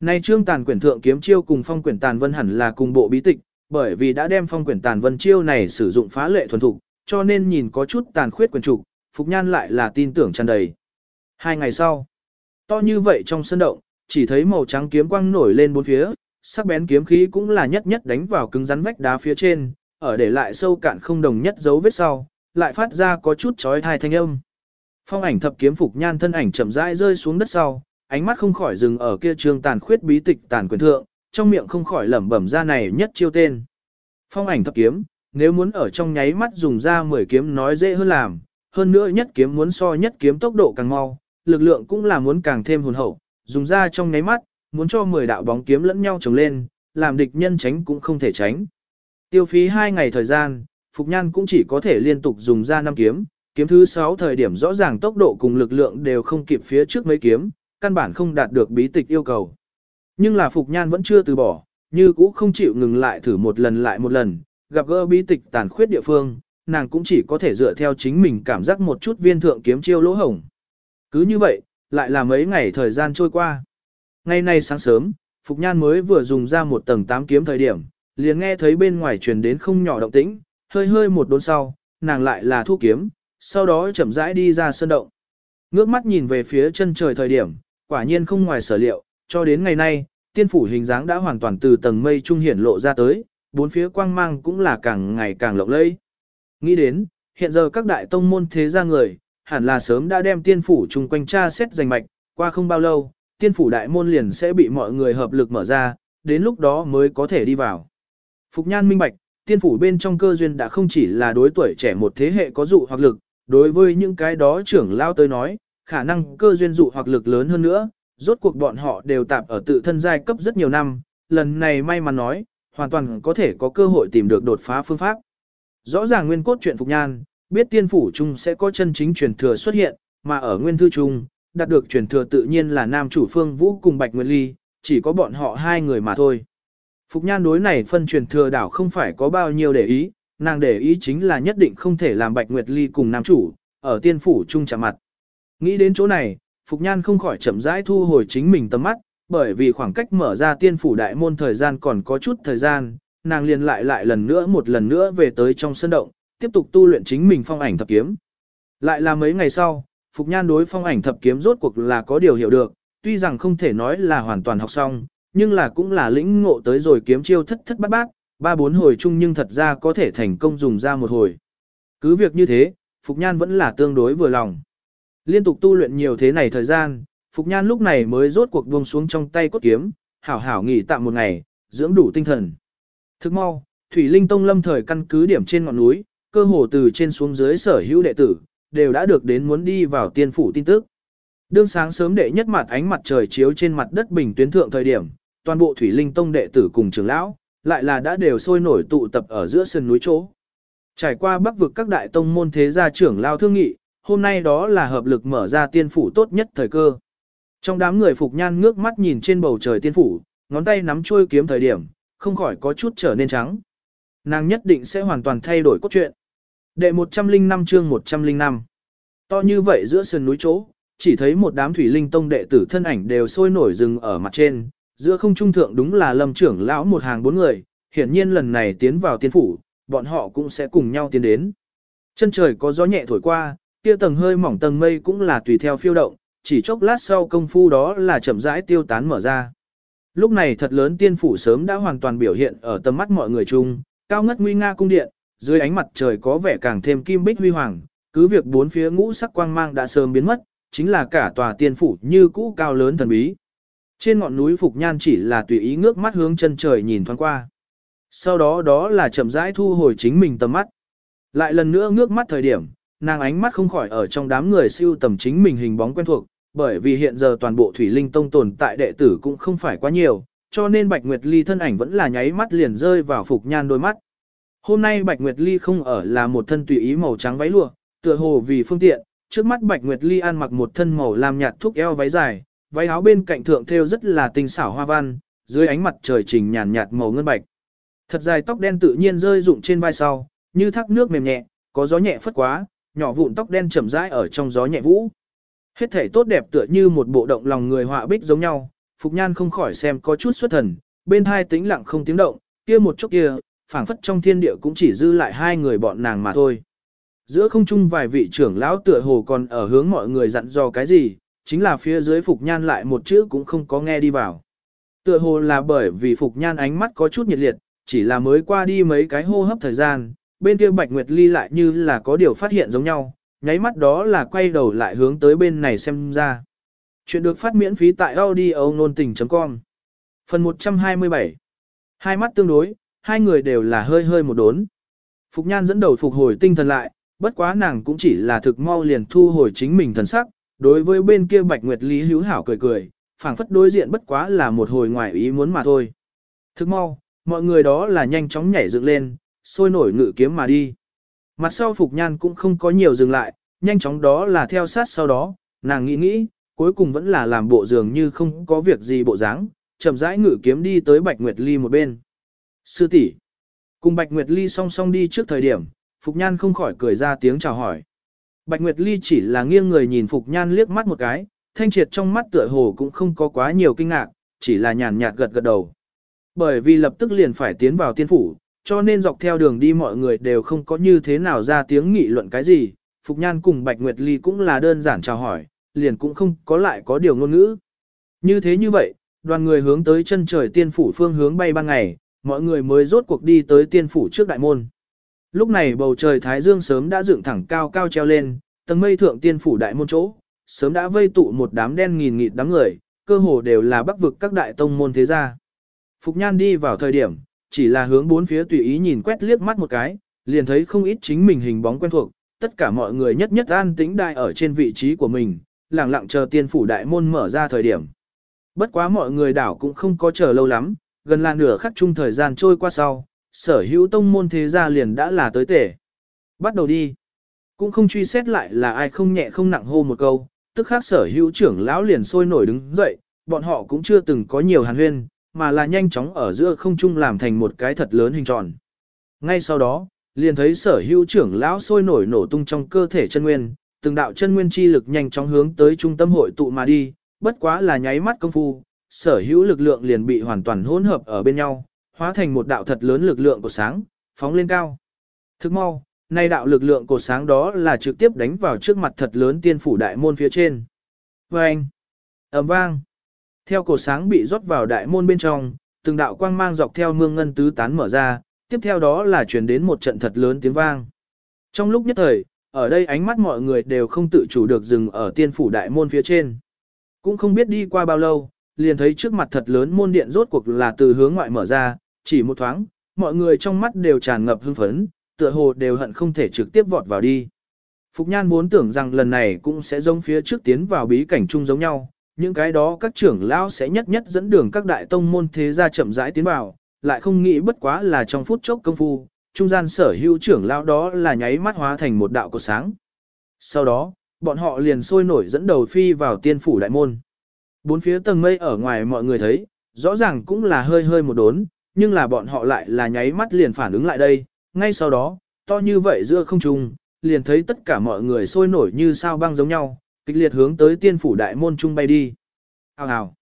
Nay trương tàn quyển thượng kiếm chiêu cùng phong quyển tàn vân hẳn là cùng bộ bí tịch, bởi vì đã đem phong quyển tàn vân chiêu này sử dụng phá lệ thuần thục, cho nên nhìn có chút tàn khuyết quyển trục, Phục Nhan lại là tin tưởng tràn đầy. Hai ngày sau, to như vậy trong sân động, chỉ thấy màu trắng kiếm quang nổi lên bốn phía, sắc bén kiếm khí cũng là nhất nhất đánh vào cứng rắn vách đá phía trên, ở để lại sâu cạn không đồng nhất dấu vết sau, lại phát ra có chút chói thai thanh âm. Phong ảnh thập kiếm phục nhan thân ảnh chậm rãi rơi xuống đất sau, ánh mắt không khỏi dừng ở kia trường tàn khuyết bí tịch tàn quyền thượng, trong miệng không khỏi lẩm bẩm ra này nhất chiêu tên. Phong ảnh thập kiếm, nếu muốn ở trong nháy mắt dùng ra 10 kiếm nói dễ hơn làm, hơn nữa nhất kiếm muốn so nhất kiếm tốc độ càng mau, lực lượng cũng là muốn càng thêm hồn hậu, dùng ra trong nháy mắt, muốn cho 10 đạo bóng kiếm lẫn nhau chồng lên, làm địch nhân tránh cũng không thể tránh. Tiêu phí 2 ngày thời gian, Phục Nhan cũng chỉ có thể liên tục dùng ra 5 kiếm, kiếm thứ 6 thời điểm rõ ràng tốc độ cùng lực lượng đều không kịp phía trước mấy kiếm, căn bản không đạt được bí tịch yêu cầu. Nhưng là Phục Nhan vẫn chưa từ bỏ, như cũ không chịu ngừng lại thử một lần lại một lần, gặp gỡ bí tịch tàn khuyết địa phương, nàng cũng chỉ có thể dựa theo chính mình cảm giác một chút viên thượng kiếm chiêu lỗ hổng. Cứ như vậy, lại là mấy ngày thời gian trôi qua. Ngày nay sáng sớm, Phục Nhan mới vừa dùng ra một tầng 8 kiếm thời điểm, liền nghe thấy bên ngoài truyền đến không nhỏ động tĩnh, hơi hơi một đốn sau, nàng lại là thu kiếm, sau đó chậm rãi đi ra sơn động. Ngước mắt nhìn về phía chân trời thời điểm, quả nhiên không ngoài sở liệu, cho đến ngày nay, tiên phủ hình dáng đã hoàn toàn từ tầng mây trung hiển lộ ra tới, bốn phía quang mang cũng là càng ngày càng lộng lẫy. Nghĩ đến, hiện giờ các đại tông môn thế gia người, hẳn là sớm đã đem tiên phủ chung quanh tra xét giành mạch, qua không bao lâu, tiên phủ đại môn liền sẽ bị mọi người hợp lực mở ra, đến lúc đó mới có thể đi vào. Phục nhan minh bạch, tiên phủ bên trong cơ duyên đã không chỉ là đối tuổi trẻ một thế hệ có dụ hoặc lực, đối với những cái đó trưởng lao tới nói, khả năng cơ duyên dụ hoặc lực lớn hơn nữa, rốt cuộc bọn họ đều tạp ở tự thân giai cấp rất nhiều năm, lần này may mắn nói, hoàn toàn có thể có cơ hội tìm được đột phá phương pháp. Rõ ràng nguyên cốt truyện Phục Nhan, biết tiên phủ chung sẽ có chân chính truyền thừa xuất hiện, mà ở nguyên thư chung, đạt được truyền thừa tự nhiên là nam chủ Phương Vũ cùng Bạch Nguyệt Ly, chỉ có bọn họ hai người mà thôi. Phục Nhan đối này phân truyền thừa đảo không phải có bao nhiêu để ý, nàng để ý chính là nhất định không thể làm Bạch Nguyệt Ly cùng nam chủ, ở tiên phủ chung chạm mặt. Nghĩ đến chỗ này, Phục Nhan không khỏi chậm rãi thu hồi chính mình tầm mắt, bởi vì khoảng cách mở ra tiên phủ đại môn thời gian còn có chút thời gian, nàng liền lại lại lần nữa một lần nữa về tới trong sân động, tiếp tục tu luyện chính mình phong ảnh thập kiếm. Lại là mấy ngày sau, Phục Nhan đối phong ảnh thập kiếm rốt cuộc là có điều hiểu được, tuy rằng không thể nói là hoàn toàn học xong, nhưng là cũng là lĩnh ngộ tới rồi kiếm chiêu thất thất bát bát, ba bốn hồi chung nhưng thật ra có thể thành công dùng ra một hồi. Cứ việc như thế, Phục Nhan vẫn là tương đối vừa lòng. Liên tục tu luyện nhiều thế này thời gian, Phục Nhan lúc này mới rốt cuộc buông xuống trong tay cốt kiếm, hảo hảo nghỉ tạm một ngày, dưỡng đủ tinh thần. Thức mau, Thủy Linh Tông lâm thời căn cứ điểm trên ngọn núi, cơ hồ từ trên xuống dưới sở hữu đệ tử, đều đã được đến muốn đi vào tiên phủ tin tức. Đương sáng sớm đệ nhất mặt ánh mặt trời chiếu trên mặt đất bình tuyến thượng thời điểm, toàn bộ Thủy Linh Tông đệ tử cùng trưởng lão, lại là đã đều sôi nổi tụ tập ở giữa sườn núi chỗ. Trải qua bắc vực các đại tông môn thế gia trưởng lao thương nghị, hôm nay đó là hợp lực mở ra tiên phủ tốt nhất thời cơ. Trong đám người phục nhan ngước mắt nhìn trên bầu trời tiên phủ, ngón tay nắm chuôi kiếm thời điểm, không khỏi có chút trở nên trắng. Nàng nhất định sẽ hoàn toàn thay đổi cốt truyện. Đệ 105 chương 105 To như vậy giữa sườn núi chỗ, chỉ thấy một đám thủy linh tông đệ tử thân ảnh đều sôi nổi rừng ở mặt trên, giữa không trung thượng đúng là lâm trưởng lão một hàng bốn người, hiển nhiên lần này tiến vào tiên phủ, bọn họ cũng sẽ cùng nhau tiến đến. Chân trời có gió nhẹ thổi qua, kia tầng hơi mỏng tầng mây cũng là tùy theo phiêu động, chỉ chốc lát sau công phu đó là chậm rãi tiêu tán mở ra. Lúc này thật lớn tiên phủ sớm đã hoàn toàn biểu hiện ở tầm mắt mọi người chung, cao ngất nguy nga cung điện, dưới ánh mặt trời có vẻ càng thêm kim bích huy hoàng, cứ việc bốn phía ngũ sắc quang mang đã sớm biến mất, chính là cả tòa tiên phủ như cũ cao lớn thần bí. Trên ngọn núi Phục Nhan chỉ là tùy ý ngước mắt hướng chân trời nhìn thoáng qua. Sau đó đó là chậm rãi thu hồi chính mình tầm mắt. Lại lần nữa ngước mắt thời điểm, nàng ánh mắt không khỏi ở trong đám người siêu tầm chính mình hình bóng quen thuộc, bởi vì hiện giờ toàn bộ Thủy Linh Tông tồn tại đệ tử cũng không phải quá nhiều, cho nên Bạch Nguyệt Ly thân ảnh vẫn là nháy mắt liền rơi vào Phục Nhan đôi mắt. Hôm nay Bạch Nguyệt Ly không ở là một thân tùy ý màu trắng váy lụa, tựa hồ vì phương tiện, trước mắt Bạch Nguyệt Ly ăn mặc một thân màu lam nhạt thúc eo váy dài, váy áo bên cạnh thượng thêu rất là tinh xảo hoa văn, dưới ánh mặt trời trình nhàn nhạt màu ngân bạch. Thật dài tóc đen tự nhiên rơi rụng trên vai sau, như thác nước mềm nhẹ, có gió nhẹ phất quá, nhỏ vụn tóc đen chậm rãi ở trong gió nhẹ vũ. Hết thể tốt đẹp tựa như một bộ động lòng người họa bích giống nhau, Phục Nhan không khỏi xem có chút xuất thần, bên hai tĩnh lặng không tiếng động, kia một chút kia, phảng phất trong thiên địa cũng chỉ dư lại hai người bọn nàng mà thôi. Giữa không trung vài vị trưởng lão tựa hồ còn ở hướng mọi người dặn dò cái gì, chính là phía dưới Phục Nhan lại một chữ cũng không có nghe đi vào. Tựa hồ là bởi vì Phục Nhan ánh mắt có chút nhiệt liệt, chỉ là mới qua đi mấy cái hô hấp thời gian, bên kia Bạch Nguyệt Ly lại như là có điều phát hiện giống nhau, nháy mắt đó là quay đầu lại hướng tới bên này xem ra. Chuyện được phát miễn phí tại audio nôn tình.com Phần 127 Hai mắt tương đối, hai người đều là hơi hơi một đốn. Phục Nhan dẫn đầu phục hồi tinh thần lại, bất quá nàng cũng chỉ là thực mau liền thu hồi chính mình thần sắc, đối với bên kia Bạch Nguyệt Lý hữu hảo cười cười, phảng phất đối diện bất quá là một hồi ngoài ý muốn mà thôi. Thực mau, mọi người đó là nhanh chóng nhảy dựng lên, sôi nổi ngự kiếm mà đi. Mặt sau Phục Nhan cũng không có nhiều dừng lại, nhanh chóng đó là theo sát sau đó, nàng nghĩ nghĩ, cuối cùng vẫn là làm bộ dường như không có việc gì bộ dáng, chậm rãi ngự kiếm đi tới Bạch Nguyệt Ly một bên. Sư tỷ Cùng Bạch Nguyệt Ly song song đi trước thời điểm, Phục Nhan không khỏi cười ra tiếng chào hỏi. Bạch Nguyệt Ly chỉ là nghiêng người nhìn Phục Nhan liếc mắt một cái, thanh triệt trong mắt tựa hồ cũng không có quá nhiều kinh ngạc, chỉ là nhàn nhạt gật gật đầu. Bởi vì lập tức liền phải tiến vào tiên phủ, cho nên dọc theo đường đi mọi người đều không có như thế nào ra tiếng nghị luận cái gì, Phục Nhan cùng Bạch Nguyệt Ly cũng là đơn giản chào hỏi, liền cũng không có lại có điều ngôn ngữ. Như thế như vậy, đoàn người hướng tới chân trời tiên phủ phương hướng bay ban ngày, mọi người mới rốt cuộc đi tới tiên phủ trước đại môn. Lúc này bầu trời Thái Dương sớm đã dựng thẳng cao cao treo lên, tầng mây thượng tiên phủ đại môn chỗ, sớm đã vây tụ một đám đen nghìn nghịt đám người, cơ hồ đều là bắc vực các đại tông môn thế gia. Phục Nhan đi vào thời điểm, chỉ là hướng bốn phía tùy ý nhìn quét liếc mắt một cái, liền thấy không ít chính mình hình bóng quen thuộc, tất cả mọi người nhất nhất an tĩnh đại ở trên vị trí của mình, lặng lặng chờ tiên phủ đại môn mở ra thời điểm. Bất quá mọi người đảo cũng không có chờ lâu lắm, gần là nửa khắc chung thời gian trôi qua sau, sở hữu tông môn thế gia liền đã là tới tể. Bắt đầu đi. Cũng không truy xét lại là ai không nhẹ không nặng hô một câu, tức khác sở hữu trưởng lão liền sôi nổi đứng dậy, bọn họ cũng chưa từng có nhiều hàn huyên, mà là nhanh chóng ở giữa không trung làm thành một cái thật lớn hình tròn. Ngay sau đó, liền thấy sở hữu trưởng lão sôi nổi nổ tung trong cơ thể chân nguyên, từng đạo chân nguyên chi lực nhanh chóng hướng tới trung tâm hội tụ mà đi, bất quá là nháy mắt công phu, sở hữu lực lượng liền bị hoàn toàn hỗn hợp ở bên nhau, hóa thành một đạo thật lớn lực lượng của sáng, phóng lên cao. Thức mau, Nay đạo lực lượng của sáng đó là trực tiếp đánh vào trước mặt thật lớn tiên phủ đại môn phía trên. Vâng! ầm vang. Theo cổ sáng bị rót vào đại môn bên trong, từng đạo quang mang dọc theo mương ngân tứ tán mở ra, tiếp theo đó là truyền đến một trận thật lớn tiếng vang. Trong lúc nhất thời, ở đây ánh mắt mọi người đều không tự chủ được dừng ở tiên phủ đại môn phía trên. Cũng không biết đi qua bao lâu, liền thấy trước mặt thật lớn môn điện rốt cuộc là từ hướng ngoại mở ra, chỉ một thoáng, mọi người trong mắt đều tràn ngập hưng phấn, tựa hồ đều hận không thể trực tiếp vọt vào đi. Phục Nhan vốn tưởng rằng lần này cũng sẽ giống phía trước tiến vào bí cảnh chung giống nhau, những cái đó các trưởng lão sẽ nhất nhất dẫn đường các đại tông môn thế gia chậm rãi tiến vào, lại không nghĩ bất quá là trong phút chốc công phu, trung gian sở hữu trưởng lão đó là nháy mắt hóa thành một đạo cột sáng. Sau đó, bọn họ liền sôi nổi dẫn đầu phi vào tiên phủ đại môn. Bốn phía tầng mây ở ngoài mọi người thấy, rõ ràng cũng là hơi hơi một đốn, nhưng là bọn họ lại là nháy mắt liền phản ứng lại đây, ngay sau đó, to như vậy giữa không trung, liền thấy tất cả mọi người sôi nổi như sao băng giống nhau, kịch liệt hướng tới tiên phủ đại môn trung bay đi. Hào hào.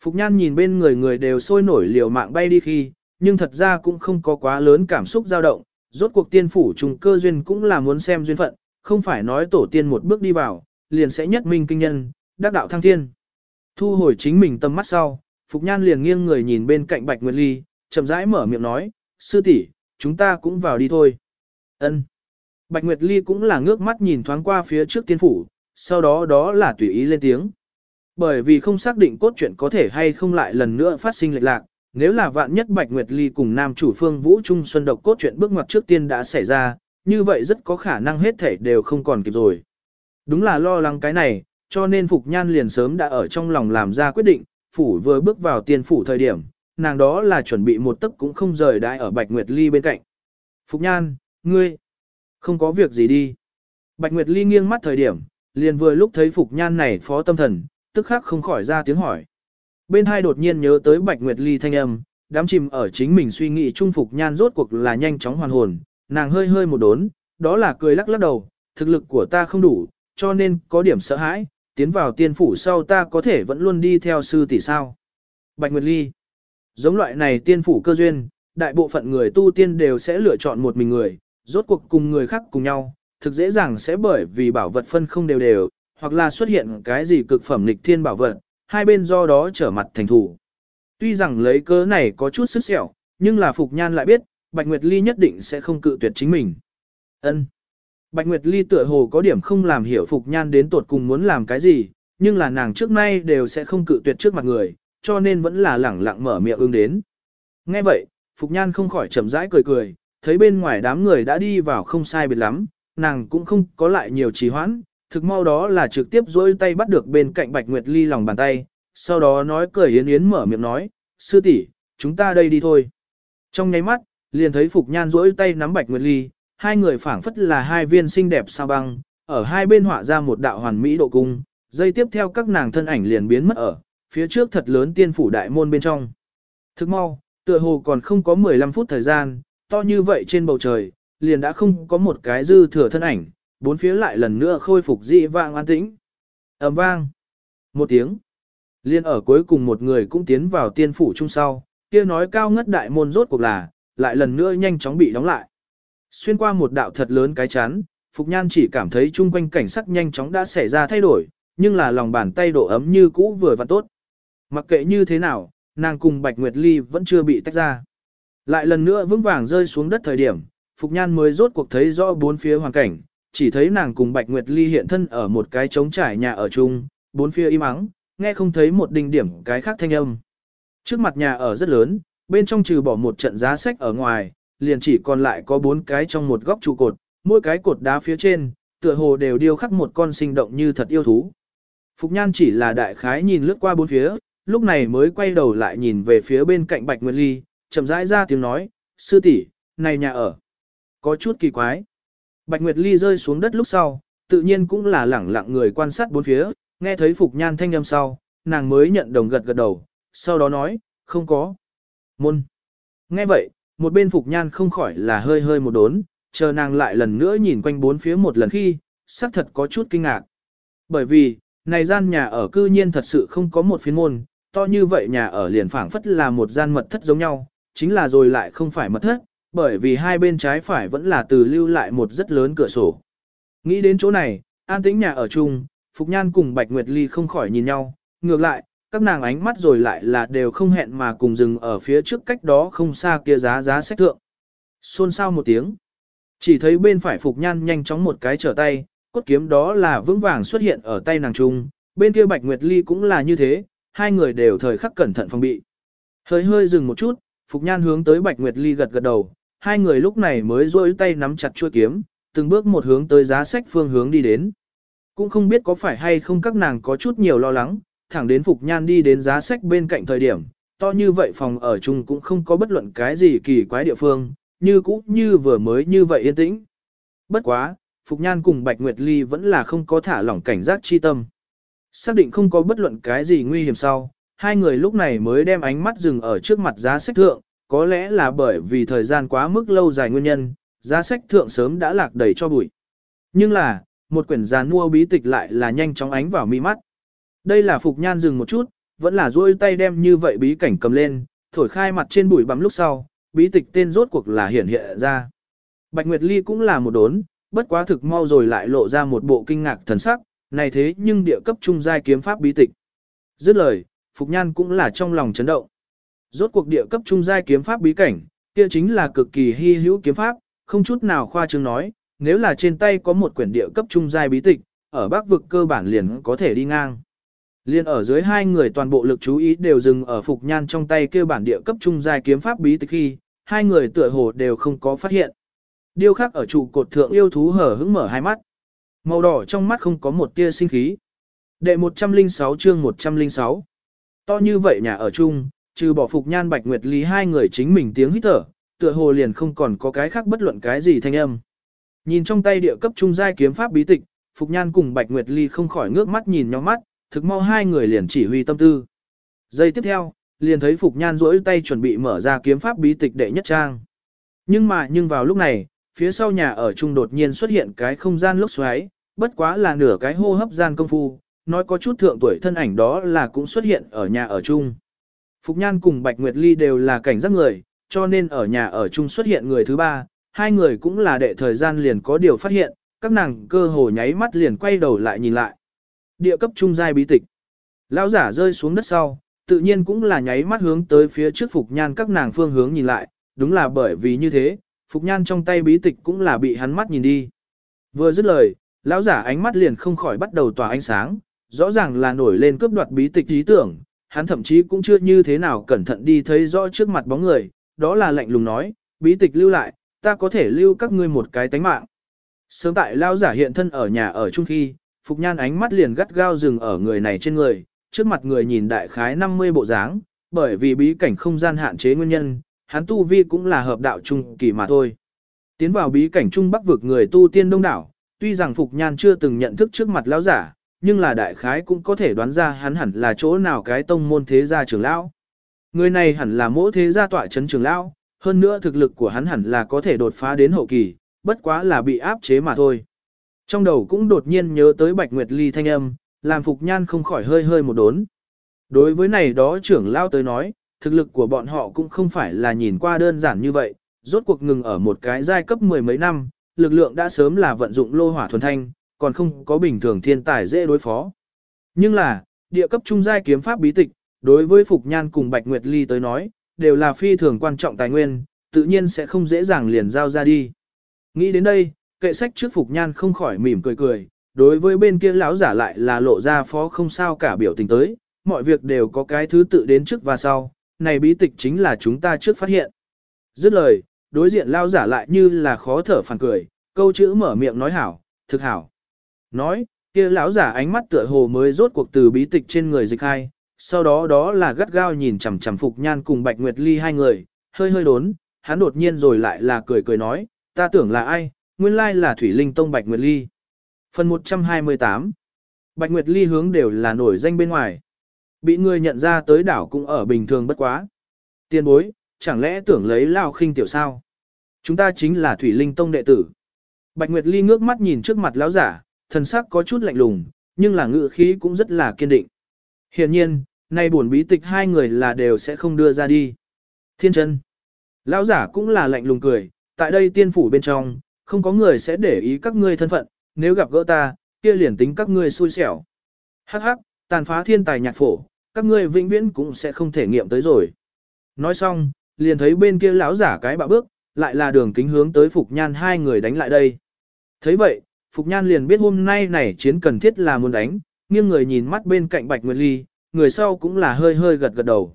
Phục nhan nhìn bên người người đều sôi nổi liều mạng bay đi khi, nhưng thật ra cũng không có quá lớn cảm xúc dao động, rốt cuộc tiên phủ trùng cơ duyên cũng là muốn xem duyên phận, không phải nói tổ tiên một bước đi vào, liền sẽ nhất minh kinh nhân, đắc đạo thăng thiên. Thu hồi chính mình tâm mắt sau, Phục Nhan liền nghiêng người nhìn bên cạnh Bạch Nguyệt Ly, chậm rãi mở miệng nói, sư tỷ, chúng ta cũng vào đi thôi. Ân. Bạch Nguyệt Ly cũng là ngước mắt nhìn thoáng qua phía trước tiên phủ, sau đó đó là tùy ý lên tiếng. Bởi vì không xác định cốt truyện có thể hay không lại lần nữa phát sinh lệch lạc, nếu là vạn nhất Bạch Nguyệt Ly cùng nam chủ phương Vũ Trung Xuân độc cốt truyện bước ngoặt trước tiên đã xảy ra, như vậy rất có khả năng hết thể đều không còn kịp rồi. Đúng là lo lắng cái này, cho nên Phục Nhan liền sớm đã ở trong lòng làm ra quyết định, phủ vừa bước vào tiên phủ thời điểm, nàng đó là chuẩn bị một tấc cũng không rời đại ở Bạch Nguyệt Ly bên cạnh. Phục Nhan, ngươi, không có việc gì đi. Bạch Nguyệt Ly nghiêng mắt thời điểm, liền vừa lúc thấy Phục Nhan này phó tâm thần, tức khắc không khỏi ra tiếng hỏi. Bên hai đột nhiên nhớ tới Bạch Nguyệt Ly thanh âm, đám chìm ở chính mình suy nghĩ trung Phục Nhan rốt cuộc là nhanh chóng hoàn hồn, nàng hơi hơi một đốn, đó là cười lắc lắc đầu, thực lực của ta không đủ, cho nên có điểm sợ hãi, tiến vào tiên phủ sau ta có thể vẫn luôn đi theo sư tỷ sao. Bạch Nguyệt Ly Giống loại này tiên phủ cơ duyên, đại bộ phận người tu tiên đều sẽ lựa chọn một mình người, rốt cuộc cùng người khác cùng nhau, thực dễ dàng sẽ bởi vì bảo vật phân không đều đều, hoặc là xuất hiện cái gì cực phẩm lịch thiên bảo vật, hai bên do đó trở mặt thành thủ. Tuy rằng lấy cớ này có chút sức sẹo, nhưng là Phục Nhan lại biết, Bạch Nguyệt Ly nhất định sẽ không cự tuyệt chính mình. Ân. Bạch Nguyệt Ly tựa hồ có điểm không làm hiểu Phục Nhan đến tột cùng muốn làm cái gì, nhưng là nàng trước nay đều sẽ không cự tuyệt trước mặt người, cho nên vẫn là lẳng lặng mở miệng ưng đến. Nghe vậy, Phục Nhan không khỏi chậm rãi cười cười, thấy bên ngoài đám người đã đi vào không sai biệt lắm, nàng cũng không có lại nhiều trì hoãn, thực mau đó là trực tiếp dối tay bắt được bên cạnh Bạch Nguyệt Ly lòng bàn tay, sau đó nói cười yến yến mở miệng nói, sư tỷ, chúng ta đây đi thôi. Trong nháy mắt, liền thấy Phục Nhan dối tay nắm Bạch Nguyệt Ly, hai người phảng phất là hai viên xinh đẹp sao băng, ở hai bên họa ra một đạo hoàn mỹ độ cung, dây tiếp theo các nàng thân ảnh liền biến mất ở, phía trước thật lớn tiên phủ đại môn bên trong. Thức mau, tựa hồ còn không có 15 phút thời gian, to như vậy trên bầu trời, liền đã không có một cái dư thừa thân ảnh, bốn phía lại lần nữa khôi phục dị vang an tĩnh. ầm vang. Một tiếng. Liên ở cuối cùng một người cũng tiến vào tiên phủ chung sau, kia nói cao ngất đại môn rốt cuộc là, lại lần nữa nhanh chóng bị đóng lại. Xuyên qua một đạo thật lớn cái chắn, Phục Nhan chỉ cảm thấy chung quanh cảnh sắc nhanh chóng đã xảy ra thay đổi, nhưng là lòng bàn tay độ ấm như cũ vừa và tốt. Mặc kệ như thế nào, nàng cùng Bạch Nguyệt Ly vẫn chưa bị tách ra. Lại lần nữa vững vàng rơi xuống đất thời điểm, Phục Nhan mới rốt cuộc thấy rõ bốn phía hoàn cảnh, chỉ thấy nàng cùng Bạch Nguyệt Ly hiện thân ở một cái trống trải nhà ở chung, bốn phía im ắng, nghe không thấy một đinh điểm cái khác thanh âm. Trước mặt nhà ở rất lớn, bên trong trừ bỏ một trận giá sách ở ngoài, liền chỉ còn lại có bốn cái trong một góc trụ cột, mỗi cái cột đá phía trên, tựa hồ đều điêu khắc một con sinh động như thật yêu thú. Phục Nhan chỉ là đại khái nhìn lướt qua bốn phía, lúc này mới quay đầu lại nhìn về phía bên cạnh Bạch Nguyệt Ly, chậm rãi ra tiếng nói, sư tỷ, này nhà ở. Có chút kỳ quái. Bạch Nguyệt Ly rơi xuống đất lúc sau, tự nhiên cũng là lẳng lặng người quan sát bốn phía, nghe thấy Phục Nhan thanh âm sau, nàng mới nhận đồng gật gật đầu, sau đó nói, không có. Môn. Nghe vậy, một bên Phục Nhan không khỏi là hơi hơi một đốn, chờ nàng lại lần nữa nhìn quanh bốn phía một lần khi, xác thật có chút kinh ngạc. Bởi vì, này gian nhà ở cư nhiên thật sự không có một phiên môn, to như vậy nhà ở liền phảng phất là một gian mật thất giống nhau, chính là rồi lại không phải mật thất, bởi vì hai bên trái phải vẫn là từ lưu lại một rất lớn cửa sổ. Nghĩ đến chỗ này, an tĩnh nhà ở chung, Phục Nhan cùng Bạch Nguyệt Ly không khỏi nhìn nhau, ngược lại, các nàng ánh mắt rồi lại là đều không hẹn mà cùng dừng ở phía trước cách đó không xa kia giá giá sách thượng. Xôn xao một tiếng. Chỉ thấy bên phải Phục Nhan nhanh chóng một cái trở tay, cốt kiếm đó là vững vàng xuất hiện ở tay nàng trung, bên kia Bạch Nguyệt Ly cũng là như thế, hai người đều thời khắc cẩn thận phòng bị. Hơi hơi dừng một chút, Phục Nhan hướng tới Bạch Nguyệt Ly gật gật đầu, hai người lúc này mới rôi tay nắm chặt chuôi kiếm, từng bước một hướng tới giá sách phương hướng đi đến. Cũng không biết có phải hay không các nàng có chút nhiều lo lắng, thẳng đến Phục Nhan đi đến giá sách bên cạnh thời điểm, to như vậy phòng ở chung cũng không có bất luận cái gì kỳ quái địa phương, như cũ như vừa mới như vậy yên tĩnh. Bất quá, Phục Nhan cùng Bạch Nguyệt Ly vẫn là không có thả lỏng cảnh giác chi tâm. Xác định không có bất luận cái gì nguy hiểm sau, hai người lúc này mới đem ánh mắt dừng ở trước mặt giá sách thượng, có lẽ là bởi vì thời gian quá mức lâu dài nguyên nhân, giá sách thượng sớm đã lạc đầy cho bụi. Nhưng là, một quyển giá mua bí tịch lại là nhanh chóng ánh vào mi mắt. Đây là Phục Nhan dừng một chút, vẫn là duỗi tay đem như vậy bí cảnh cầm lên, thổi khai mặt trên bụi bắm lúc sau, bí tịch tên rốt cuộc là hiển hiện ra. Bạch Nguyệt Ly cũng là một đốn, bất quá thực mau rồi lại lộ ra một bộ kinh ngạc thần sắc, này thế nhưng địa cấp trung giai kiếm pháp bí tịch. Dứt lời, Phục Nhan cũng là trong lòng chấn động. Rốt cuộc địa cấp trung giai kiếm pháp bí cảnh, kia chính là cực kỳ hy hữu kiếm pháp, không chút nào khoa trương nói, nếu là trên tay có một quyển địa cấp trung giai bí tịch, ở bắc vực cơ bản liền có thể đi ngang. Liên ở dưới hai người toàn bộ lực chú ý đều dừng ở Phục Nhan trong tay kêu bản địa cấp trung giai kiếm pháp bí tịch khi, hai người tựa hồ đều không có phát hiện. Điêu khắc ở trụ cột thượng yêu thú hở hững mở hai mắt. Màu đỏ trong mắt không có một tia sinh khí. Đệ 106 chương 106. To như vậy nhà ở chung, trừ bỏ Phục Nhan Bạch Nguyệt Lý hai người chính mình tiếng hít thở, tựa hồ liền không còn có cái khác bất luận cái gì thanh âm. Nhìn trong tay địa cấp trung giai kiếm pháp bí tịch, Phục Nhan cùng Bạch Nguyệt Ly không khỏi ngước mắt nhìn nhau mắt, thực mau hai người liền chỉ huy tâm tư. Giây tiếp theo, liền thấy Phục Nhan rỗi tay chuẩn bị mở ra kiếm pháp bí tịch đệ nhất trang. Nhưng mà nhưng vào lúc này, phía sau nhà ở trung đột nhiên xuất hiện cái không gian lốc xoáy, bất quá là nửa cái hô hấp gian công phu, nói có chút thượng tuổi thân ảnh đó là cũng xuất hiện ở nhà ở chung. Phục Nhan cùng Bạch Nguyệt Ly đều là cảnh giác người, cho nên ở nhà ở chung xuất hiện người thứ ba, hai người cũng là đệ thời gian liền có điều phát hiện, các nàng cơ hồ nháy mắt liền quay đầu lại nhìn lại. Địa cấp trung giai bí tịch. Lão giả rơi xuống đất sau, tự nhiên cũng là nháy mắt hướng tới phía trước Phục Nhan các nàng phương hướng nhìn lại, đúng là bởi vì như thế, Phục Nhan trong tay bí tịch cũng là bị hắn mắt nhìn đi. Vừa dứt lời, lão giả ánh mắt liền không khỏi bắt đầu tỏa ánh sáng, rõ ràng là nổi lên cướp đoạt bí tịch ý tưởng, hắn thậm chí cũng chưa như thế nào cẩn thận đi thấy rõ trước mặt bóng người, đó là lạnh lùng nói, bí tịch lưu lại, ta có thể lưu các ngươi một cái tánh mạng. Sớm tại lão giả hiện thân ở nhà ở chung khi, Phục Nhan ánh mắt liền gắt gao dừng ở người này trên người, trước mặt người nhìn đại khái 50 bộ dáng, bởi vì bí cảnh không gian hạn chế nguyên nhân, hắn tu vi cũng là hợp đạo trung kỳ mà thôi. Tiến vào bí cảnh trung bắc vực người tu tiên đông đảo, tuy rằng Phục Nhan chưa từng nhận thức trước mặt lão giả, nhưng là đại khái cũng có thể đoán ra hắn hẳn là chỗ nào cái tông môn thế gia trưởng lão. Người này hẳn là mỗi thế gia tọa chấn trưởng lão, hơn nữa thực lực của hắn hẳn là có thể đột phá đến hậu kỳ, bất quá là bị áp chế mà thôi. Trong đầu cũng đột nhiên nhớ tới Bạch Nguyệt Ly thanh âm, làm Phục Nhan không khỏi hơi hơi một đốn. Đối với này đó trưởng lão tới nói, thực lực của bọn họ cũng không phải là nhìn qua đơn giản như vậy, rốt cuộc ngừng ở một cái giai cấp mười mấy năm, lực lượng đã sớm là vận dụng lô hỏa thuần thanh, còn không có bình thường thiên tài dễ đối phó. Nhưng là, địa cấp trung giai kiếm pháp bí tịch, đối với Phục Nhan cùng Bạch Nguyệt Ly tới nói, đều là phi thường quan trọng tài nguyên, tự nhiên sẽ không dễ dàng liền giao ra đi. Nghĩ đến đây, kệ sách trước Phục Nhan không khỏi mỉm cười cười, đối với bên kia lão giả lại là lộ ra phó không sao cả biểu tình tới, mọi việc đều có cái thứ tự đến trước và sau, này bí tịch chính là chúng ta trước phát hiện. Dứt lời, đối diện lao giả lại như là khó thở phản cười, câu chữ mở miệng nói hảo, thực hảo. Nói, kia lão giả ánh mắt tựa hồ mới rốt cuộc từ bí tịch trên người dịch hai, sau đó đó là gắt gao nhìn chằm chằm Phục Nhan cùng Bạch Nguyệt Ly hai người, hơi hơi đốn, hắn đột nhiên rồi lại là cười cười nói, ta tưởng là ai, nguyên lai là Thủy Linh Tông Bạch Nguyệt Ly. Phần 128 Bạch Nguyệt Ly hướng đều là nổi danh bên ngoài. Bị người nhận ra tới đảo cũng ở bình thường bất quá. Tiên bối, chẳng lẽ tưởng lấy lao khinh tiểu sao? Chúng ta chính là Thủy Linh Tông đệ tử. Bạch Nguyệt Ly ngước mắt nhìn trước mặt lão giả, thần sắc có chút lạnh lùng, nhưng là ngự khí cũng rất là kiên định. Hiện nhiên, nay buồn bí tịch hai người là đều sẽ không đưa ra đi. Thiên chân. Lão giả cũng là lạnh lùng cười, tại đây tiên phủ bên trong, không có người sẽ để ý các ngươi thân phận, nếu gặp gỡ ta, kia liền tính các ngươi xui xẻo. Hắc hắc, tàn phá thiên tài nhạc phổ, các ngươi vĩnh viễn cũng sẽ không thể nghiệm tới rồi. Nói xong, liền thấy bên kia lão giả cái bạo bước, lại là đường kính hướng tới Phục Nhan hai người đánh lại đây. thấy vậy, Phục Nhan liền biết hôm nay này chiến cần thiết là muốn đánh, nghiêng người nhìn mắt bên cạnh Bạch Nguyệt Ly, người sau cũng là hơi hơi gật gật đầu.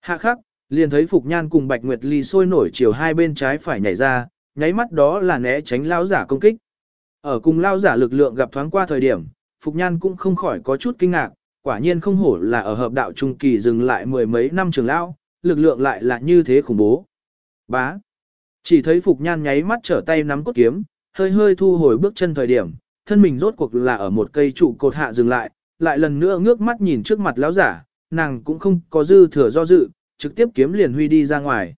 Hạ khắc, liền thấy Phục Nhan cùng Bạch Nguyệt Ly sôi nổi chiều hai bên trái phải nhảy ra, nháy mắt đó là né tránh lao giả công kích. Ở cùng lao giả lực lượng gặp thoáng qua thời điểm, Phục Nhan cũng không khỏi có chút kinh ngạc, quả nhiên không hổ là ở hợp đạo trung kỳ dừng lại mười mấy năm trường lao, lực lượng lại là như thế khủng bố. Bá. Chỉ thấy Phục Nhan nháy mắt trở tay nắm cốt kiếm, hơi hơi thu hồi bước chân thời điểm, thân mình rốt cuộc là ở một cây trụ cột hạ dừng lại, lại lần nữa ngước mắt nhìn trước mặt lão giả, nàng cũng không có dư thừa do dự, trực tiếp kiếm liền huy đi ra ngoài.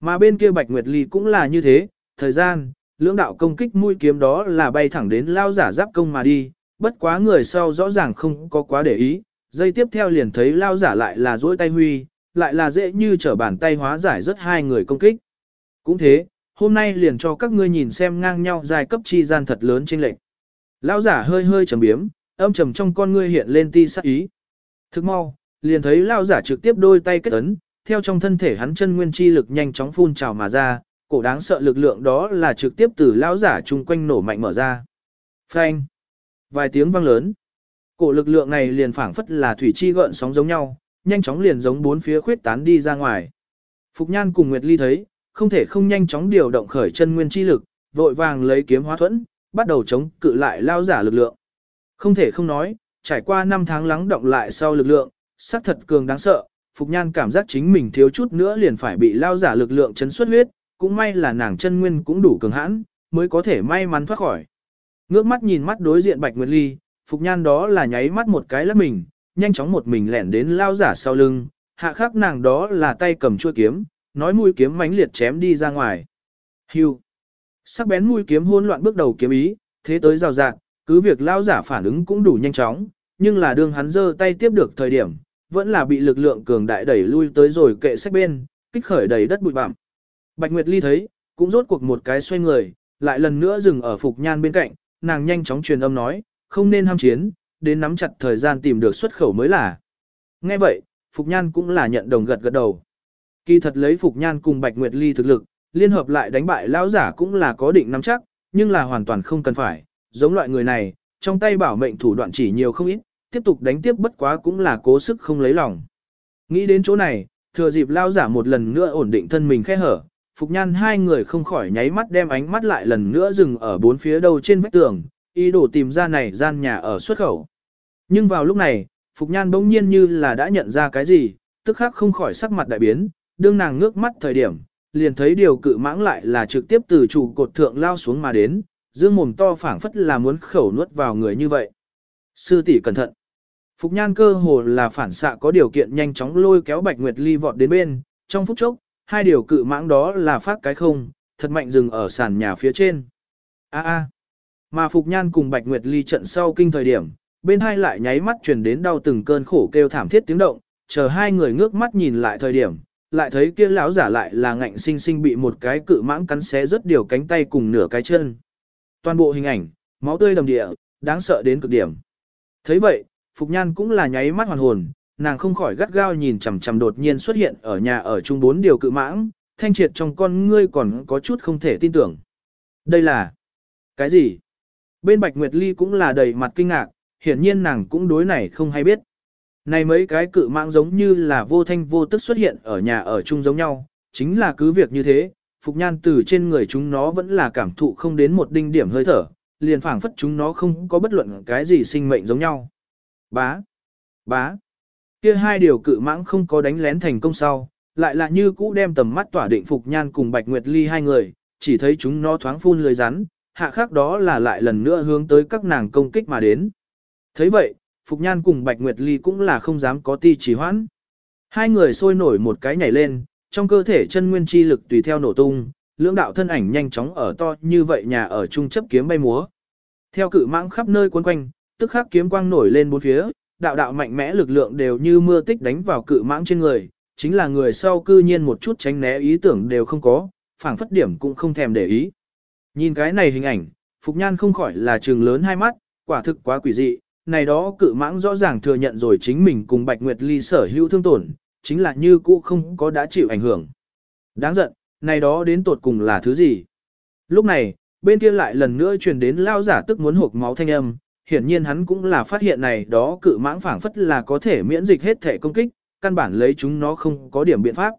Mà bên kia Bạch Nguyệt Ly cũng là như thế, thời gian, lưỡng đạo công kích mũi kiếm đó là bay thẳng đến lao giả giáp công mà đi, bất quá người sau rõ ràng không có quá để ý, dây tiếp theo liền thấy lao giả lại là duỗi tay huy, lại là dễ như trở bàn tay hóa giải rất hai người công kích. Cũng thế, hôm nay liền cho các ngươi nhìn xem ngang nhau dài cấp chi gian thật lớn trên lệnh. lão giả hơi hơi trầm biếm, âm trầm trong con ngươi hiện lên ti sắc ý. Thức mau, liền thấy lão giả trực tiếp đôi tay kết ấn, theo trong thân thể hắn chân nguyên chi lực nhanh chóng phun trào mà ra, cổ đáng sợ lực lượng đó là trực tiếp từ lão giả chung quanh nổ mạnh mở ra. Phanh! Vài tiếng vang lớn. Cổ lực lượng này liền phảng phất là thủy chi gợn sóng giống nhau, nhanh chóng liền giống bốn phía khuyết tán đi ra ngoài. Phục Nhan cùng Nguyệt Ly thấy, không thể không nhanh chóng điều động khởi chân nguyên chi lực, vội vàng lấy kiếm hóa thuẫn, bắt đầu chống cự lại lao giả lực lượng. Không thể không nói, trải qua 5 tháng lắng động lại sau lực lượng, sắc thật cường đáng sợ, Phục Nhan cảm giác chính mình thiếu chút nữa liền phải bị lao giả lực lượng chấn xuất huyết, cũng may là nàng chân nguyên cũng đủ cường hãn, mới có thể may mắn thoát khỏi. Ngước mắt nhìn mắt đối diện Bạch Nguyệt Ly, Phục Nhan đó là nháy mắt một cái lắc mình, nhanh chóng một mình lẻn đến lao giả sau lưng, hạ khắc nàng đó là tay cầm chuôi kiếm, nói mũi kiếm mãnh liệt chém đi ra ngoài. Hưu. Sắc bén mũi kiếm hỗn loạn bước đầu kiếm ý, thế tới rào rạt, cứ việc lao giả phản ứng cũng đủ nhanh chóng, nhưng là đương hắn giơ tay tiếp được thời điểm, vẫn là bị lực lượng cường đại đẩy lui tới rồi kệ sách bên, kích khởi đầy đất bụi bặm. Bạch Nguyệt Ly thấy, cũng rốt cuộc một cái xoay người, lại lần nữa dừng ở Phục Nhan bên cạnh, nàng nhanh chóng truyền âm nói, không nên ham chiến, đến nắm chặt thời gian tìm được xuất khẩu mới là. Nghe vậy, Phục Nhan cũng là nhận đồng gật gật đầu. Kỳ thật lấy Phục Nhan cùng Bạch Nguyệt Ly thực lực, liên hợp lại đánh bại lão giả cũng là có định nắm chắc, nhưng là hoàn toàn không cần phải, giống loại người này, trong tay bảo mệnh thủ đoạn chỉ nhiều không ít, tiếp tục đánh tiếp bất quá cũng là cố sức không lấy lòng. Nghĩ đến chỗ này, thừa dịp lao giả một lần nữa ổn định thân mình khẽ hở, Phục Nhan hai người không khỏi nháy mắt đem ánh mắt lại lần nữa dừng ở bốn phía đầu trên vách tường, ý đồ tìm ra này gian nhà ở xuất khẩu. Nhưng vào lúc này, Phục Nhan bỗng nhiên như là đã nhận ra cái gì, tức khắc không khỏi sắc mặt đại biến, đương nàng ngước mắt thời điểm, liền thấy điều cự mãng lại là trực tiếp từ trụ cột thượng lao xuống mà đến, dương mồm to phảng phất là muốn khẩu nuốt vào người như vậy. Sư tỷ cẩn thận. Phục nhan cơ hồ là phản xạ có điều kiện nhanh chóng lôi kéo Bạch Nguyệt Ly vọt đến bên, trong phút chốc, hai điều cự mãng đó là phát cái không, thật mạnh dừng ở sàn nhà phía trên. A a. Mà Phục Nhan cùng Bạch Nguyệt Ly trận sau kinh thời điểm, bên hai lại nháy mắt truyền đến đau từng cơn khổ kêu thảm thiết tiếng động, chờ hai người ngước mắt nhìn lại thời điểm, lại thấy kia lão giả lại là ngạnh sinh sinh bị một cái cự mãng cắn xé rất điều cánh tay cùng nửa cái chân. Toàn bộ hình ảnh, máu tươi đầm địa, đáng sợ đến cực điểm. thấy vậy, Phục Nhan cũng là nháy mắt hoàn hồn, nàng không khỏi gắt gao nhìn chằm chằm đột nhiên xuất hiện ở nhà ở chung bốn điều cự mãng, thanh triệt trong con ngươi còn có chút không thể tin tưởng. Đây là... cái gì? Bên Bạch Nguyệt Ly cũng là đầy mặt kinh ngạc, hiển nhiên nàng cũng đối này không hay biết. Này mấy cái cự mạng giống như là vô thanh vô tức xuất hiện ở nhà ở chung giống nhau, chính là cứ việc như thế, Phục Nhan từ trên người chúng nó vẫn là cảm thụ không đến một đinh điểm hơi thở, liền phảng phất chúng nó không có bất luận cái gì sinh mệnh giống nhau. Bá, bá, kia hai điều cự mãng không có đánh lén thành công sau, lại là như cũ đem tầm mắt tỏa định Phục Nhan cùng Bạch Nguyệt Ly hai người, chỉ thấy chúng nó thoáng phun lưới rắn, hạ khác đó là lại lần nữa hướng tới các nàng công kích mà đến. thấy vậy, Phục Nhan cùng Bạch Nguyệt Ly cũng là không dám có ti trì hoãn. Hai người sôi nổi một cái nhảy lên, trong cơ thể chân nguyên chi lực tùy theo nổ tung, lưỡng đạo thân ảnh nhanh chóng ở to như vậy nhà ở trung chấp kiếm bay múa. Theo cự mãng khắp nơi quấn quanh, tức khắc kiếm quang nổi lên bốn phía, đạo đạo mạnh mẽ lực lượng đều như mưa tích đánh vào cự mãng trên người, chính là người sau cư nhiên một chút tránh né ý tưởng đều không có, phảng phất điểm cũng không thèm để ý. Nhìn cái này hình ảnh, Phục Nhan không khỏi là trừng lớn hai mắt, quả thực quá quỷ dị, này đó cự mãng rõ ràng thừa nhận rồi chính mình cùng Bạch Nguyệt Ly sở hữu thương tổn, chính là như cũ không có đã chịu ảnh hưởng. Đáng giận, này đó đến tột cùng là thứ gì? Lúc này, bên kia lại lần nữa truyền đến lao giả tức muốn hộp máu thanh âm, hiển nhiên hắn cũng là phát hiện này đó cự mãng phảng phất là có thể miễn dịch hết thể công kích, căn bản lấy chúng nó không có điểm biện pháp.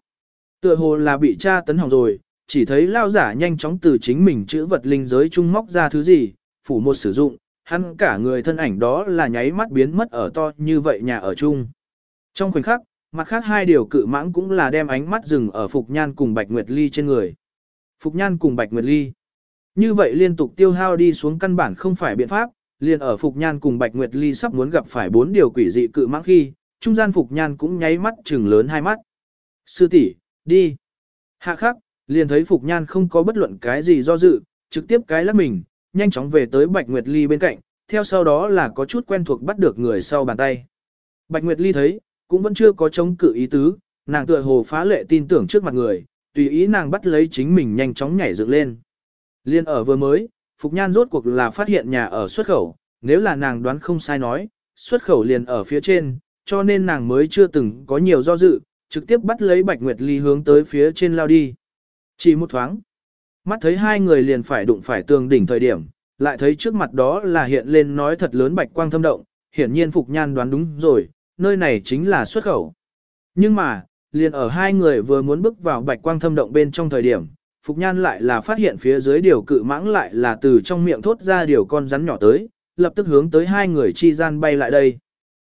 Tựa hồ là bị tra tấn hỏng rồi, chỉ thấy lao giả nhanh chóng từ chính mình chữ vật linh giới trung móc ra thứ gì, phủ một sử dụng, hắn cả người thân ảnh đó là nháy mắt biến mất ở to như vậy nhà ở chung. Trong khoảnh khắc, mặt khác hai điều cự mãng cũng là đem ánh mắt dừng ở Phục Nhan cùng Bạch Nguyệt Ly trên người. Phục Nhan cùng Bạch Nguyệt Ly. Như vậy liên tục tiêu hao đi xuống căn bản không phải biện pháp, liền ở Phục Nhan cùng Bạch Nguyệt Ly sắp muốn gặp phải bốn điều quỷ dị cự mãng khi, trung gian Phục Nhan cũng nháy mắt trừng lớn hai mắt. Sư tỷ đi. Hạ khắc, liền thấy Phục Nhan không có bất luận cái gì do dự, trực tiếp cái lắc mình, nhanh chóng về tới Bạch Nguyệt Ly bên cạnh, theo sau đó là có chút quen thuộc bắt được người sau bàn tay. Bạch Nguyệt Ly thấy, cũng vẫn chưa có chống cự ý tứ, nàng tựa hồ phá lệ tin tưởng trước mặt người, tùy ý nàng bắt lấy chính mình nhanh chóng nhảy dựng lên. Liên ở vừa mới, Phục Nhan rốt cuộc là phát hiện nhà ở xuất khẩu, nếu là nàng đoán không sai nói, xuất khẩu liền ở phía trên, cho nên nàng mới chưa từng có nhiều do dự, trực tiếp bắt lấy Bạch Nguyệt Ly hướng tới phía trên lao đi. Chỉ một thoáng, mắt thấy hai người liền phải đụng phải tường đỉnh thời điểm, lại thấy trước mặt đó là hiện lên nói thật lớn bạch quang thâm động, hiển nhiên Phục Nhan đoán đúng rồi, nơi này chính là xuất khẩu. Nhưng mà, liền ở hai người vừa muốn bước vào bạch quang thâm động bên trong thời điểm, Phục Nhan lại là phát hiện phía dưới điều cự mãng lại là từ trong miệng thốt ra điều con rắn nhỏ tới, lập tức hướng tới hai người chi gian bay lại đây.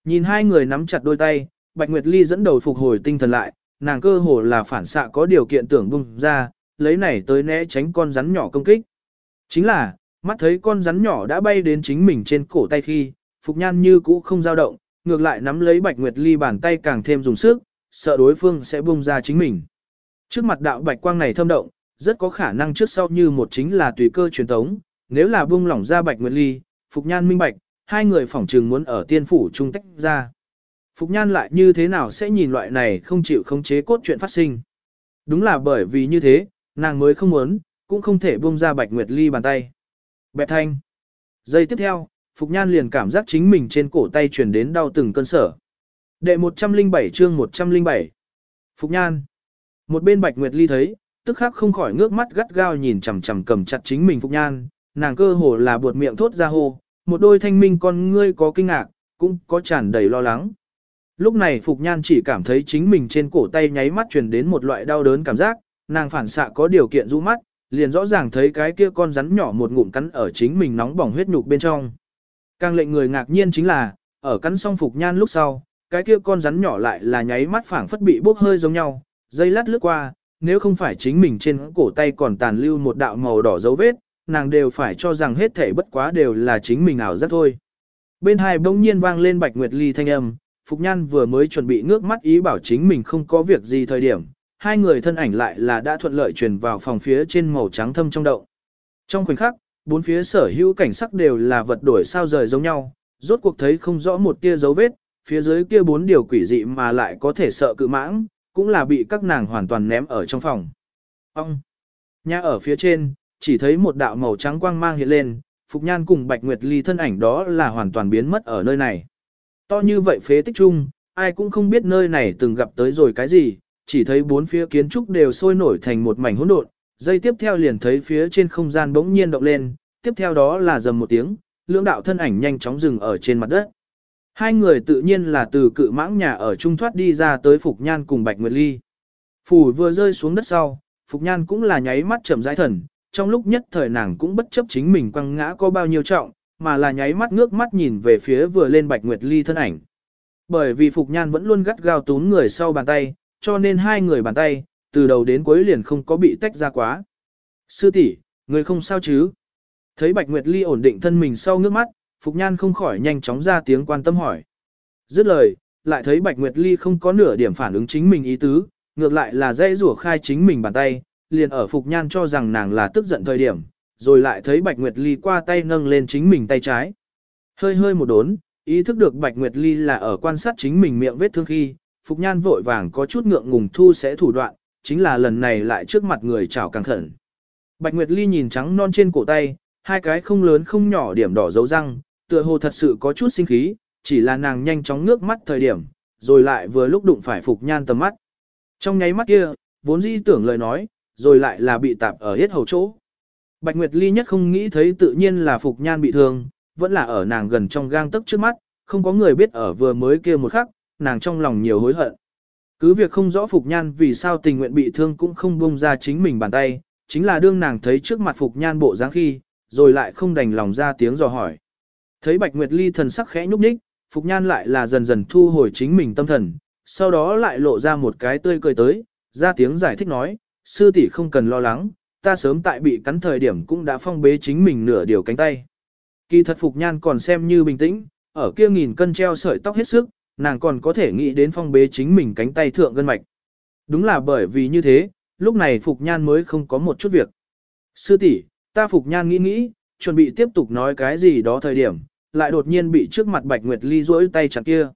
Nhìn hai người nắm chặt đôi tay, Bạch Nguyệt Ly dẫn đầu phục hồi tinh thần lại, nàng cơ hồ là phản xạ có điều kiện tưởng bung ra, lấy này tới né tránh con rắn nhỏ công kích. Chính là, mắt thấy con rắn nhỏ đã bay đến chính mình trên cổ tay khi, Phục Nhan như cũ không dao động, ngược lại nắm lấy Bạch Nguyệt Ly bàn tay càng thêm dùng sức, sợ đối phương sẽ bung ra chính mình. Trước mặt đạo bạch quang này thâm động, rất có khả năng trước sau như một chính là tùy cơ truyền tống, nếu là bung lỏng ra Bạch Nguyệt Ly, Phục Nhan minh bạch, hai người phỏng trừng muốn ở tiên phủ trung tách ra. Phục Nhan lại như thế nào sẽ nhìn loại này không chịu khống chế cốt chuyện phát sinh. Đúng là bởi vì như thế, nàng mới không muốn, cũng không thể buông ra Bạch Nguyệt Ly bàn tay. Bẹp thanh. Giây tiếp theo, Phục Nhan liền cảm giác chính mình trên cổ tay truyền đến đau từng cơn sở. Đệ 107 chương 107. Phục Nhan. Một bên Bạch Nguyệt Ly thấy, tức khắc không khỏi ngước mắt gắt gao nhìn chằm chằm cầm chặt chính mình Phục Nhan, nàng cơ hồ là buột miệng thốt ra hô, một đôi thanh minh con ngươi có kinh ngạc, cũng có tràn đầy lo lắng. Lúc này Phục Nhan chỉ cảm thấy chính mình trên cổ tay nháy mắt truyền đến một loại đau đớn cảm giác, nàng phản xạ có điều kiện rũ mắt, liền rõ ràng thấy cái kia con rắn nhỏ một ngụm cắn ở chính mình nóng bỏng huyết nhục bên trong. Càng lệnh người ngạc nhiên chính là, ở cắn xong Phục Nhan lúc sau, cái kia con rắn nhỏ lại là nháy mắt phảng phất bị bốc hơi giống nhau, dây lát lướt qua, nếu không phải chính mình trên cổ tay còn tàn lưu một đạo màu đỏ dấu vết, nàng đều phải cho rằng hết thể bất quá đều là chính mình ảo giác thôi. Bên hai bỗng nhiên vang lên Bạch Nguyệt Ly thanh âm, Phục Nhan vừa mới chuẩn bị ngước mắt ý bảo chính mình không có việc gì thời điểm, hai người thân ảnh lại là đã thuận lợi truyền vào phòng phía trên màu trắng thâm trong động. Trong khoảnh khắc, bốn phía sở hữu cảnh sắc đều là vật đổi sao rời giống nhau, rốt cuộc thấy không rõ một tia dấu vết, phía dưới kia bốn điều quỷ dị mà lại có thể sợ cự mãng, cũng là bị các nàng hoàn toàn ném ở trong phòng. Ông! Nhà ở phía trên, chỉ thấy một đạo màu trắng quang mang hiện lên, Phục Nhan cùng Bạch Nguyệt Ly thân ảnh đó là hoàn toàn biến mất ở nơi này. To như vậy phế tích chung, ai cũng không biết nơi này từng gặp tới rồi cái gì, chỉ thấy bốn phía kiến trúc đều sôi nổi thành một mảnh hỗn độn, dây tiếp theo liền thấy phía trên không gian bỗng nhiên động lên, tiếp theo đó là dầm một tiếng, lưỡng đạo thân ảnh nhanh chóng dừng ở trên mặt đất. Hai người tự nhiên là từ cự mãng nhà ở trung thoát đi ra tới Phục Nhan cùng Bạch Nguyệt Ly. Phủ vừa rơi xuống đất sau, Phục Nhan cũng là nháy mắt chậm rãi thần, trong lúc nhất thời nàng cũng bất chấp chính mình quăng ngã có bao nhiêu trọng, mà là nháy mắt ngước mắt nhìn về phía vừa lên Bạch Nguyệt Ly thân ảnh. Bởi vì Phục Nhan vẫn luôn gắt gao tún người sau bàn tay, cho nên hai người bàn tay, từ đầu đến cuối liền không có bị tách ra quá. Sư tỷ, người không sao chứ? Thấy Bạch Nguyệt Ly ổn định thân mình sau ngước mắt, Phục Nhan không khỏi nhanh chóng ra tiếng quan tâm hỏi. Dứt lời, lại thấy Bạch Nguyệt Ly không có nửa điểm phản ứng chính mình ý tứ, ngược lại là dây rủa khai chính mình bàn tay, liền ở Phục Nhan cho rằng nàng là tức giận thời điểm, rồi lại thấy Bạch Nguyệt Ly qua tay nâng lên chính mình tay trái. Hơi hơi một đốn, ý thức được Bạch Nguyệt Ly là ở quan sát chính mình miệng vết thương khi, Phục Nhan vội vàng có chút ngượng ngùng thu sẽ thủ đoạn, chính là lần này lại trước mặt người chảo càng khẩn. Bạch Nguyệt Ly nhìn trắng non trên cổ tay, hai cái không lớn không nhỏ điểm đỏ dấu răng, tựa hồ thật sự có chút sinh khí, chỉ là nàng nhanh chóng nước mắt thời điểm, rồi lại vừa lúc đụng phải Phục Nhan tầm mắt. Trong nháy mắt kia, vốn dĩ tưởng lời nói, rồi lại là bị tạp ở hết hầu chỗ. Bạch Nguyệt Ly nhất không nghĩ thấy tự nhiên là Phục Nhan bị thương, vẫn là ở nàng gần trong gang tấc trước mắt, không có người biết ở vừa mới kia một khắc, nàng trong lòng nhiều hối hận. Cứ việc không rõ Phục Nhan vì sao tình nguyện bị thương cũng không buông ra chính mình bàn tay, chính là đương nàng thấy trước mặt Phục Nhan bộ dáng khi, rồi lại không đành lòng ra tiếng dò hỏi. Thấy Bạch Nguyệt Ly thần sắc khẽ nhúc nhích, Phục Nhan lại là dần dần thu hồi chính mình tâm thần, sau đó lại lộ ra một cái tươi cười tới, ra tiếng giải thích nói, sư tỷ không cần lo lắng, ta sớm tại bị cắn thời điểm cũng đã phong bế chính mình nửa điều cánh tay. Kỳ thật Phục Nhan còn xem như bình tĩnh, ở kia nghìn cân treo sợi tóc hết sức, nàng còn có thể nghĩ đến phong bế chính mình cánh tay thượng gân mạch. Đúng là bởi vì như thế, lúc này Phục Nhan mới không có một chút việc. Sư tỷ, ta Phục Nhan nghĩ nghĩ, chuẩn bị tiếp tục nói cái gì đó thời điểm, lại đột nhiên bị trước mặt Bạch Nguyệt Ly rỗi tay chặt kia.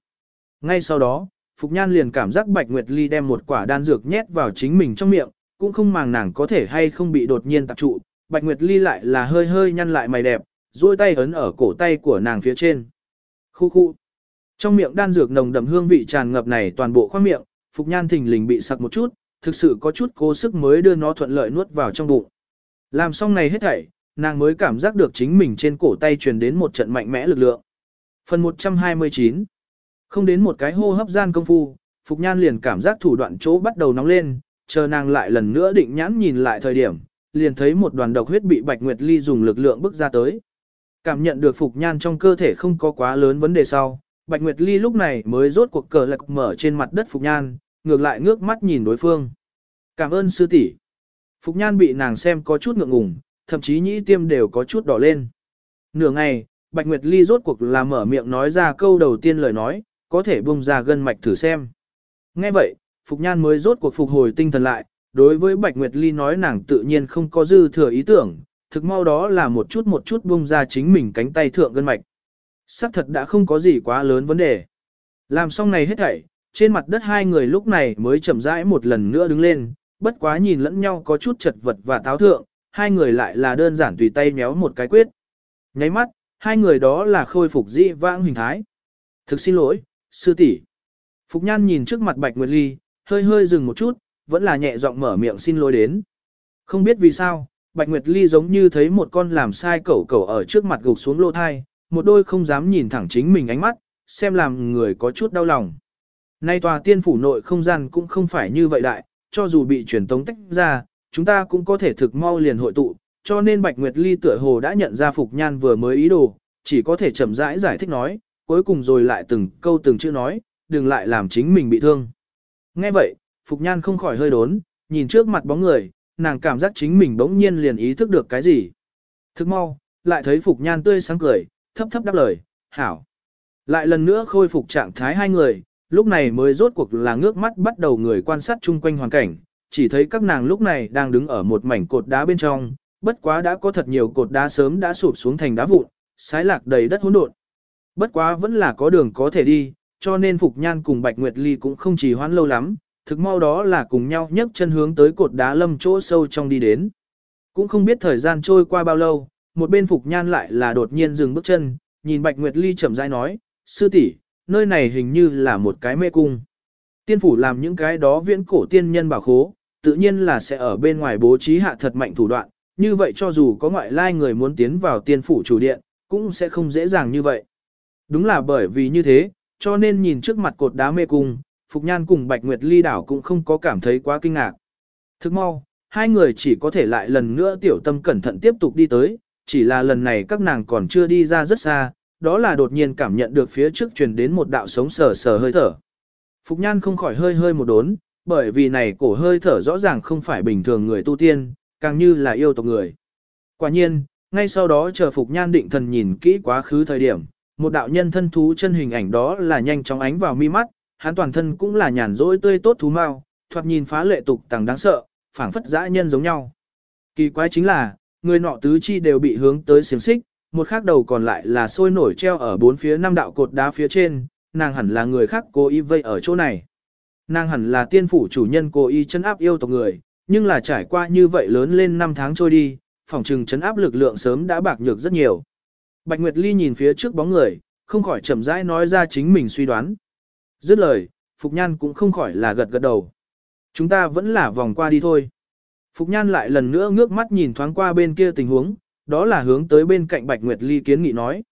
Ngay sau đó, Phục Nhan liền cảm giác Bạch Nguyệt Ly đem một quả đan dược nhét vào chính mình trong miệng, cũng không màng nàng có thể hay không bị đột nhiên tập trụ. Bạch Nguyệt Ly lại là hơi hơi nhăn lại mày đẹp, duỗi tay ấn ở cổ tay của nàng phía trên. Khu khu. Trong miệng đan dược nồng đậm hương vị tràn ngập này toàn bộ khoang miệng, Phục Nhan thình lình bị sặc một chút, thực sự có chút cố sức mới đưa nó thuận lợi nuốt vào trong bụng. Làm xong này hết thảy, nàng mới cảm giác được chính mình trên cổ tay truyền đến một trận mạnh mẽ lực lượng. Phần 129 Không đến một cái hô hấp gian công phu, Phục Nhan liền cảm giác thủ đoạn chỗ bắt đầu nóng lên, chờ nàng lại lần nữa định nhãn nhìn lại thời điểm, liền thấy một đoàn độc huyết bị Bạch Nguyệt Ly dùng lực lượng bức ra tới. Cảm nhận được Phục Nhan trong cơ thể không có quá lớn vấn đề sau, Bạch Nguyệt Ly lúc này mới rốt cuộc cờ lạc mở trên mặt đất Phục Nhan, ngược lại ngước mắt nhìn đối phương. Cảm ơn sư tỷ. Phục Nhan bị nàng xem có chút ngượng ngùng, thậm chí nhĩ tiêm đều có chút đỏ lên. Nửa ngày, Bạch Nguyệt Ly rốt cuộc là mở miệng nói ra câu đầu tiên lời nói, có thể bung ra gân mạch thử xem. Nghe vậy, Phục Nhan mới rốt cuộc phục hồi tinh thần lại, đối với Bạch Nguyệt Ly nói nàng tự nhiên không có dư thừa ý tưởng, thực mau đó là một chút một chút bung ra chính mình cánh tay thượng gân mạch. Sắc thật đã không có gì quá lớn vấn đề. Làm xong này hết thảy, trên mặt đất hai người lúc này mới chậm rãi một lần nữa đứng lên, bất quá nhìn lẫn nhau có chút chật vật và táo thượng, hai người lại là đơn giản tùy tay méo một cái quyết. Nháy mắt, hai người đó là khôi phục dị vãng hình thái. Thực xin lỗi, sư tỷ. Phục Nhan nhìn trước mặt Bạch Nguyệt Ly, hơi hơi dừng một chút, vẫn là nhẹ giọng mở miệng xin lỗi đến. Không biết vì sao, Bạch Nguyệt Ly giống như thấy một con làm sai cẩu cẩu ở trước mặt gục xuống lô thai, một đôi không dám nhìn thẳng chính mình ánh mắt, xem làm người có chút đau lòng. Nay tòa tiên phủ nội không gian cũng không phải như vậy đại, cho dù bị truyền tống tách ra, chúng ta cũng có thể thực mau liền hội tụ, cho nên Bạch Nguyệt Ly tựa hồ đã nhận ra Phục Nhan vừa mới ý đồ, chỉ có thể chậm rãi giải, giải thích nói, cuối cùng rồi lại từng câu từng chữ nói, đừng lại làm chính mình bị thương. Nghe vậy, Phục Nhan không khỏi hơi đốn, nhìn trước mặt bóng người, nàng cảm giác chính mình bỗng nhiên liền ý thức được cái gì. Thức mau, lại thấy Phục Nhan tươi sáng cười, thấp thấp đáp lời, hảo. Lại lần nữa khôi phục trạng thái hai người, lúc này mới rốt cuộc là ngước mắt bắt đầu người quan sát chung quanh hoàn cảnh, chỉ thấy các nàng lúc này đang đứng ở một mảnh cột đá bên trong, bất quá đã có thật nhiều cột đá sớm đã sụp xuống thành đá vụn, sái lạc đầy đất hỗn độn. Bất quá vẫn là có đường có thể đi, cho nên Phục Nhan cùng Bạch Nguyệt Ly cũng không chỉ hoãn lâu lắm, thực mau đó là cùng nhau nhấc chân hướng tới cột đá lâm chỗ sâu trong đi đến. Cũng không biết thời gian trôi qua bao lâu, một bên Phục Nhan lại là đột nhiên dừng bước chân, nhìn Bạch Nguyệt Ly chậm rãi nói, sư tỷ nơi này hình như là một cái mê cung. Tiên phủ làm những cái đó viễn cổ tiên nhân bảo khố, tự nhiên là sẽ ở bên ngoài bố trí hạ thật mạnh thủ đoạn, như vậy cho dù có ngoại lai người muốn tiến vào tiên phủ chủ điện, cũng sẽ không dễ dàng như vậy. Đúng là bởi vì như thế, cho nên nhìn trước mặt cột đá mê cung, Phục Nhan cùng Bạch Nguyệt Ly đảo cũng không có cảm thấy quá kinh ngạc. Thức mau, hai người chỉ có thể lại lần nữa tiểu tâm cẩn thận tiếp tục đi tới, chỉ là lần này các nàng còn chưa đi ra rất xa, đó là đột nhiên cảm nhận được phía trước truyền đến một đạo sống sờ sờ hơi thở. Phục Nhan không khỏi hơi hơi một đốn, bởi vì này cổ hơi thở rõ ràng không phải bình thường người tu tiên, càng như là yêu tộc người. Quả nhiên, ngay sau đó chờ Phục Nhan định thần nhìn kỹ quá khứ thời điểm, một đạo nhân thân thú chân hình ảnh đó là nhanh chóng ánh vào mi mắt, hắn toàn thân cũng là nhàn rỗi tươi tốt thú mau, thoạt nhìn phá lệ tục tàng đáng sợ, phảng phất dã nhân giống nhau. Kỳ quái chính là, người nọ tứ chi đều bị hướng tới xiềng xích, một khác đầu còn lại là sôi nổi treo ở bốn phía năm đạo cột đá phía trên, nàng hẳn là người khác cố ý vây ở chỗ này. Nàng hẳn là tiên phủ chủ nhân cố ý chấn áp yêu tộc người, nhưng là trải qua như vậy lớn lên 5 tháng trôi đi, phòng trừng chấn áp lực lượng sớm đã bạc nhược rất nhiều. Bạch Nguyệt Ly nhìn phía trước bóng người, không khỏi chậm rãi nói ra chính mình suy đoán. Dứt lời, Phục Nhan cũng không khỏi là gật gật đầu. Chúng ta vẫn là vòng qua đi thôi. Phục Nhan lại lần nữa ngước mắt nhìn thoáng qua bên kia tình huống, đó là hướng tới bên cạnh Bạch Nguyệt Ly kiến nghị nói.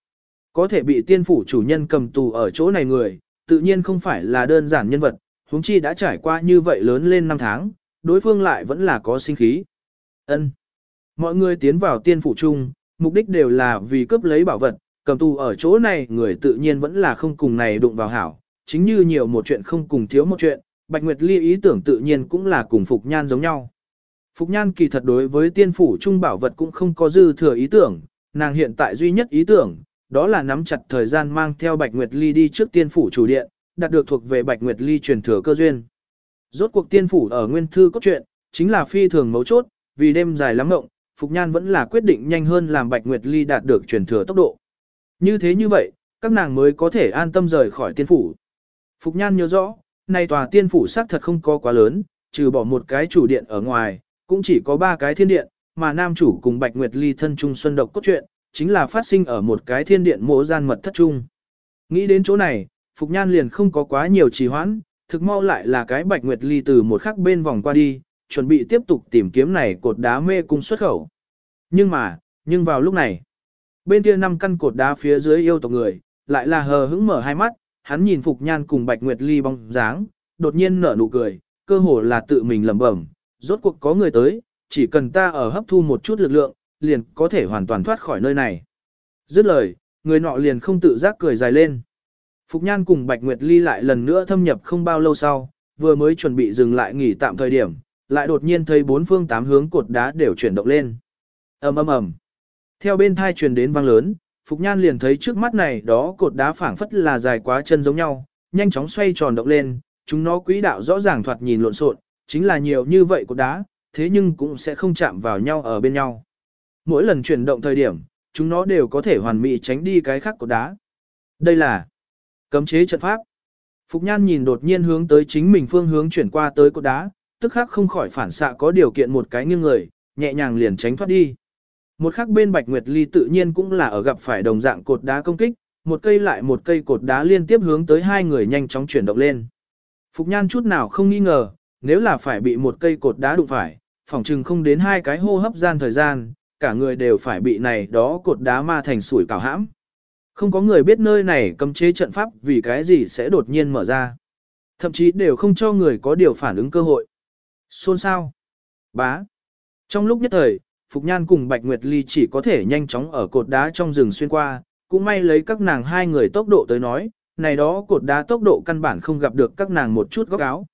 Có thể bị tiên phủ chủ nhân cầm tù ở chỗ này người, tự nhiên không phải là đơn giản nhân vật, huống chi đã trải qua như vậy lớn lên năm tháng, đối phương lại vẫn là có sinh khí. Ân. Mọi người tiến vào tiên phủ chung, mục đích đều là vì cướp lấy bảo vật, cầm tù ở chỗ này người tự nhiên vẫn là không cùng này đụng vào hảo, chính như nhiều một chuyện không cùng thiếu một chuyện, Bạch Nguyệt Ly ý tưởng tự nhiên cũng là cùng Phục Nhan giống nhau. Phục Nhan kỳ thật đối với tiên phủ trung bảo vật cũng không có dư thừa ý tưởng, nàng hiện tại duy nhất ý tưởng, đó là nắm chặt thời gian mang theo Bạch Nguyệt Ly đi trước tiên phủ chủ điện, đạt được thuộc về Bạch Nguyệt Ly truyền thừa cơ duyên. Rốt cuộc tiên phủ ở nguyên thư cốt truyện, chính là phi thường mấu chốt, vì đêm dài lắm ngộng, Phục Nhan vẫn là quyết định nhanh hơn làm Bạch Nguyệt Ly đạt được truyền thừa tốc độ. Như thế như vậy, các nàng mới có thể an tâm rời khỏi tiên phủ. Phục Nhan nhớ rõ, này tòa tiên phủ xác thật không có quá lớn, trừ bỏ một cái chủ điện ở ngoài, cũng chỉ có ba cái thiên điện, mà nam chủ cùng Bạch Nguyệt Ly thân trung xuân độc cốt truyện, chính là phát sinh ở một cái thiên điện mộ gian mật thất trung. Nghĩ đến chỗ này, Phục Nhan liền không có quá nhiều trì hoãn, thực mau lại là cái Bạch Nguyệt Ly từ một khắc bên vòng qua đi, chuẩn bị tiếp tục tìm kiếm này cột đá mê cung xuất khẩu. Nhưng mà, nhưng vào lúc này, bên kia năm căn cột đá phía dưới yêu tộc người, lại là hờ hững mở hai mắt, hắn nhìn Phục Nhan cùng Bạch Nguyệt Ly bóng dáng, đột nhiên nở nụ cười, cơ hồ là tự mình lẩm bẩm, rốt cuộc có người tới, chỉ cần ta ở hấp thu một chút lực lượng, liền có thể hoàn toàn thoát khỏi nơi này. Dứt lời, người nọ liền không tự giác cười dài lên. Phục Nhan cùng Bạch Nguyệt Ly lại lần nữa thâm nhập không bao lâu sau, vừa mới chuẩn bị dừng lại nghỉ tạm thời điểm, lại đột nhiên thấy bốn phương tám hướng cột đá đều chuyển động lên. ầm ầm ầm. Theo bên thai truyền đến vang lớn, Phục Nhan liền thấy trước mắt này đó cột đá phảng phất là dài quá chân giống nhau, nhanh chóng xoay tròn động lên, chúng nó quỹ đạo rõ ràng thoạt nhìn lộn xộn, chính là nhiều như vậy cột đá, thế nhưng cũng sẽ không chạm vào nhau ở bên nhau. Mỗi lần chuyển động thời điểm, chúng nó đều có thể hoàn mỹ tránh đi cái khác cột đá. Đây là cấm chế trận pháp. Phục Nhan nhìn đột nhiên hướng tới chính mình phương hướng chuyển qua tới cột đá, tức khắc không khỏi phản xạ có điều kiện một cái nghiêng người, nhẹ nhàng liền tránh thoát đi. Một khắc bên Bạch Nguyệt Ly tự nhiên cũng là ở gặp phải đồng dạng cột đá công kích, một cây lại một cây cột đá liên tiếp hướng tới hai người nhanh chóng chuyển động lên. Phục Nhan chút nào không nghi ngờ, nếu là phải bị một cây cột đá đụng phải, phỏng chừng không đến hai cái hô hấp gian thời gian, cả người đều phải bị này đó cột đá ma thành sủi cảo hãm. Không có người biết nơi này cấm chế trận pháp vì cái gì sẽ đột nhiên mở ra. Thậm chí đều không cho người có điều phản ứng cơ hội. Xôn sao? Bá. Trong lúc nhất thời, Phục Nhan cùng Bạch Nguyệt Ly chỉ có thể nhanh chóng ở cột đá trong rừng xuyên qua, cũng may lấy các nàng hai người tốc độ tới nói, này đó cột đá tốc độ căn bản không gặp được các nàng một chút góc áo.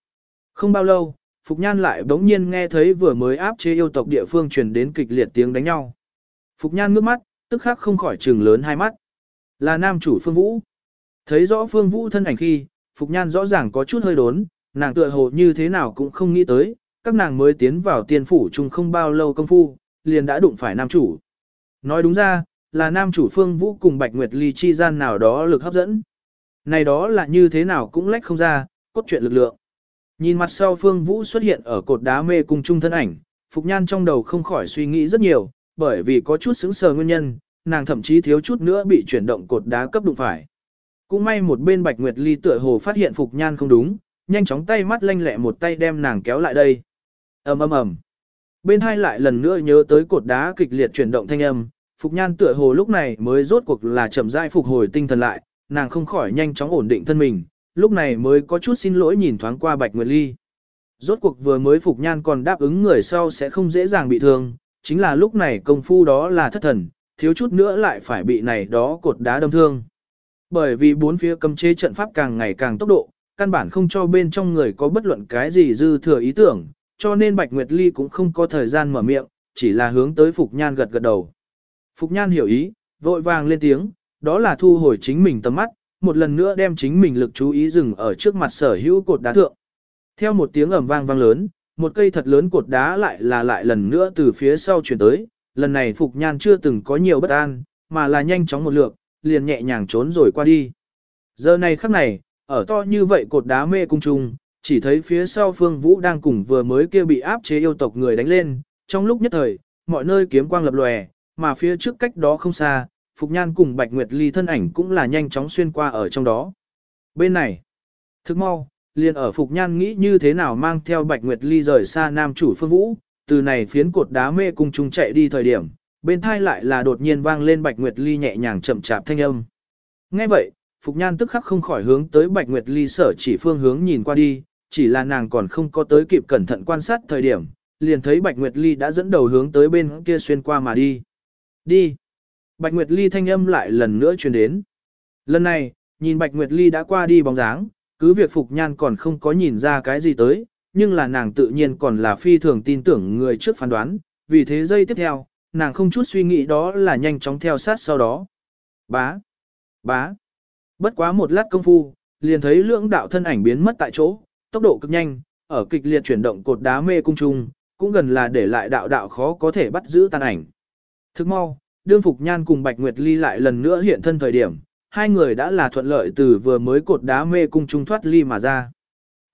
Không bao lâu, Phục Nhan lại bỗng nhiên nghe thấy vừa mới áp chế yêu tộc địa phương truyền đến kịch liệt tiếng đánh nhau. Phục Nhan ngước mắt, tức khắc không khỏi trừng lớn hai mắt. Là nam chủ Phương Vũ. Thấy rõ Phương Vũ thân ảnh khi, Phục Nhan rõ ràng có chút hơi đốn, nàng tựa hồ như thế nào cũng không nghĩ tới, các nàng mới tiến vào tiên phủ chung không bao lâu công phu, liền đã đụng phải nam chủ. Nói đúng ra, là nam chủ Phương Vũ cùng Bạch Nguyệt Ly chi gian nào đó lực hấp dẫn. Này đó là như thế nào cũng lách không ra, cốt truyện lực lượng. Nhìn mặt sau Phương Vũ xuất hiện ở cột đá mê cung chung thân ảnh, Phục Nhan trong đầu không khỏi suy nghĩ rất nhiều, bởi vì có chút xứng sờ nguyên nhân, nàng thậm chí thiếu chút nữa bị chuyển động cột đá cấp đụng phải. Cũng may một bên Bạch Nguyệt Ly tựa hồ phát hiện Phục Nhan không đúng, nhanh chóng tay mắt lanh lẹ một tay đem nàng kéo lại đây. ầm ầm ầm. Bên hai lại lần nữa nhớ tới cột đá kịch liệt chuyển động thanh âm, Phục Nhan tựa hồ lúc này mới rốt cuộc là chậm rãi phục hồi tinh thần lại, nàng không khỏi nhanh chóng ổn định thân mình, lúc này mới có chút xin lỗi nhìn thoáng qua Bạch Nguyệt Ly. Rốt cuộc vừa mới Phục Nhan còn đáp ứng người sau sẽ không dễ dàng bị thương, chính là lúc này công phu đó là thất thần, thiếu chút nữa lại phải bị này đó cột đá đâm thương. Bởi vì bốn phía cầm chế trận pháp càng ngày càng tốc độ, căn bản không cho bên trong người có bất luận cái gì dư thừa ý tưởng, cho nên Bạch Nguyệt Ly cũng không có thời gian mở miệng, chỉ là hướng tới Phục Nhan gật gật đầu. Phục Nhan hiểu ý, vội vàng lên tiếng, đó là thu hồi chính mình tầm mắt, một lần nữa đem chính mình lực chú ý dừng ở trước mặt sở hữu cột đá thượng. Theo một tiếng ầm vang vang lớn, một cây thật lớn cột đá lại là lại lần nữa từ phía sau chuyển tới, lần này Phục Nhan chưa từng có nhiều bất an, mà là nhanh chóng một lượt, liền nhẹ nhàng trốn rồi qua đi. Giờ này khắc này, ở to như vậy cột đá mê cung trung, chỉ thấy phía sau Phương Vũ đang cùng vừa mới kia bị áp chế yêu tộc người đánh lên, trong lúc nhất thời, mọi nơi kiếm quang lập lòe, mà phía trước cách đó không xa, Phục Nhan cùng Bạch Nguyệt Ly thân ảnh cũng là nhanh chóng xuyên qua ở trong đó. Bên này, thức mau, liền ở Phục Nhan nghĩ như thế nào mang theo Bạch Nguyệt Ly rời xa nam chủ Phương Vũ, từ này phiến cột đá mê cùng chung chạy đi thời điểm, bên thai lại là đột nhiên vang lên Bạch Nguyệt Ly nhẹ nhàng chậm chạp thanh âm. Nghe vậy, Phục Nhan tức khắc không khỏi hướng tới Bạch Nguyệt Ly sở chỉ phương hướng nhìn qua đi, chỉ là nàng còn không có tới kịp cẩn thận quan sát thời điểm, liền thấy Bạch Nguyệt Ly đã dẫn đầu hướng tới bên kia xuyên qua mà đi. Đi! Bạch Nguyệt Ly thanh âm lại lần nữa truyền đến. Lần này, nhìn Bạch Nguyệt Ly đã qua đi bóng dáng, cứ việc Phục Nhan còn không có nhìn ra cái gì tới, nhưng là nàng tự nhiên còn là phi thường tin tưởng người trước phán đoán, vì thế giây tiếp theo, nàng không chút suy nghĩ đó là nhanh chóng theo sát sau đó. Bá! Bá! Bất quá một lát công phu, liền thấy lưỡng đạo thân ảnh biến mất tại chỗ, tốc độ cực nhanh, ở kịch liệt chuyển động cột đá mê cung trung, cũng gần là để lại đạo đạo khó có thể bắt giữ tàn ảnh. Thức mau, đương Phục Nhan cùng Bạch Nguyệt Ly lại lần nữa hiện thân thời điểm, hai người đã là thuận lợi từ vừa mới cột đá mê cung trung thoát ly mà ra.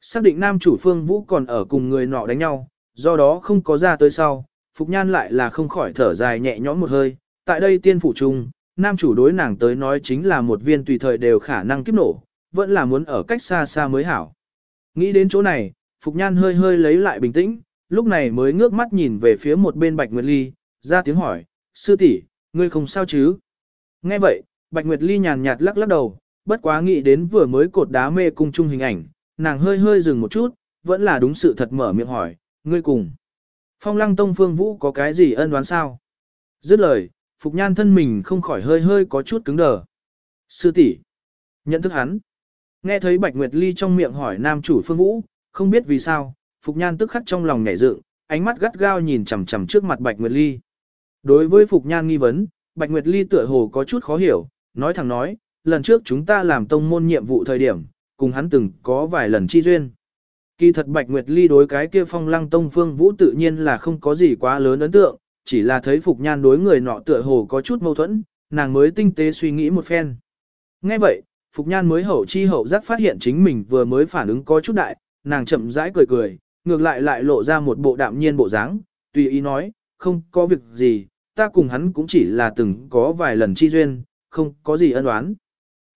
Xác định nam chủ phương vũ còn ở cùng người nọ đánh nhau, do đó không có ra tới sau, Phục Nhan lại là không khỏi thở dài nhẹ nhõm một hơi, tại đây tiên phủ trung, nam chủ đối nàng tới nói chính là một viên tùy thời đều khả năng kiếp nổ, vẫn là muốn ở cách xa xa mới hảo. Nghĩ đến chỗ này, Phục Nhan hơi hơi lấy lại bình tĩnh, lúc này mới ngước mắt nhìn về phía một bên Bạch Nguyệt Ly, ra tiếng hỏi, sư tỷ ngươi không sao chứ? Nghe vậy, Bạch Nguyệt Ly nhàn nhạt lắc lắc đầu, bất quá nghĩ đến vừa mới cột đá mê cung chung hình ảnh, nàng hơi hơi dừng một chút, vẫn là đúng sự thật mở miệng hỏi, ngươi cùng. Phong lăng tông phương vũ có cái gì ân đoán sao? Dứt lời, Phục Nhan thân mình không khỏi hơi hơi có chút cứng đờ. Sư tỷ nhận thức hắn. Nghe thấy Bạch Nguyệt Ly trong miệng hỏi nam chủ phương vũ, không biết vì sao, Phục Nhan tức khắc trong lòng nhảy dựng, ánh mắt gắt gao nhìn chằm chằm trước mặt Bạch Nguyệt Ly. Đối với Phục Nhan nghi vấn, Bạch Nguyệt Ly tựa hồ có chút khó hiểu, nói thẳng nói, lần trước chúng ta làm tông môn nhiệm vụ thời điểm, cùng hắn từng có vài lần chi duyên. Kỳ thật Bạch Nguyệt Ly đối cái kia phong lăng tông phương vũ tự nhiên là không có gì quá lớn ấn tượng, chỉ là thấy Phục Nhan đối người nọ tựa hồ có chút mâu thuẫn, nàng mới tinh tế suy nghĩ một phen. Ngay vậy, Phục Nhan mới hậu chi hậu giác phát hiện chính mình vừa mới phản ứng có chút đại, nàng chậm rãi cười cười, ngược lại lại lộ ra một bộ đạm nhiên bộ dáng, tùy ý nói, không có việc gì, ta cùng hắn cũng chỉ là từng có vài lần chi duyên, không có gì ân oán.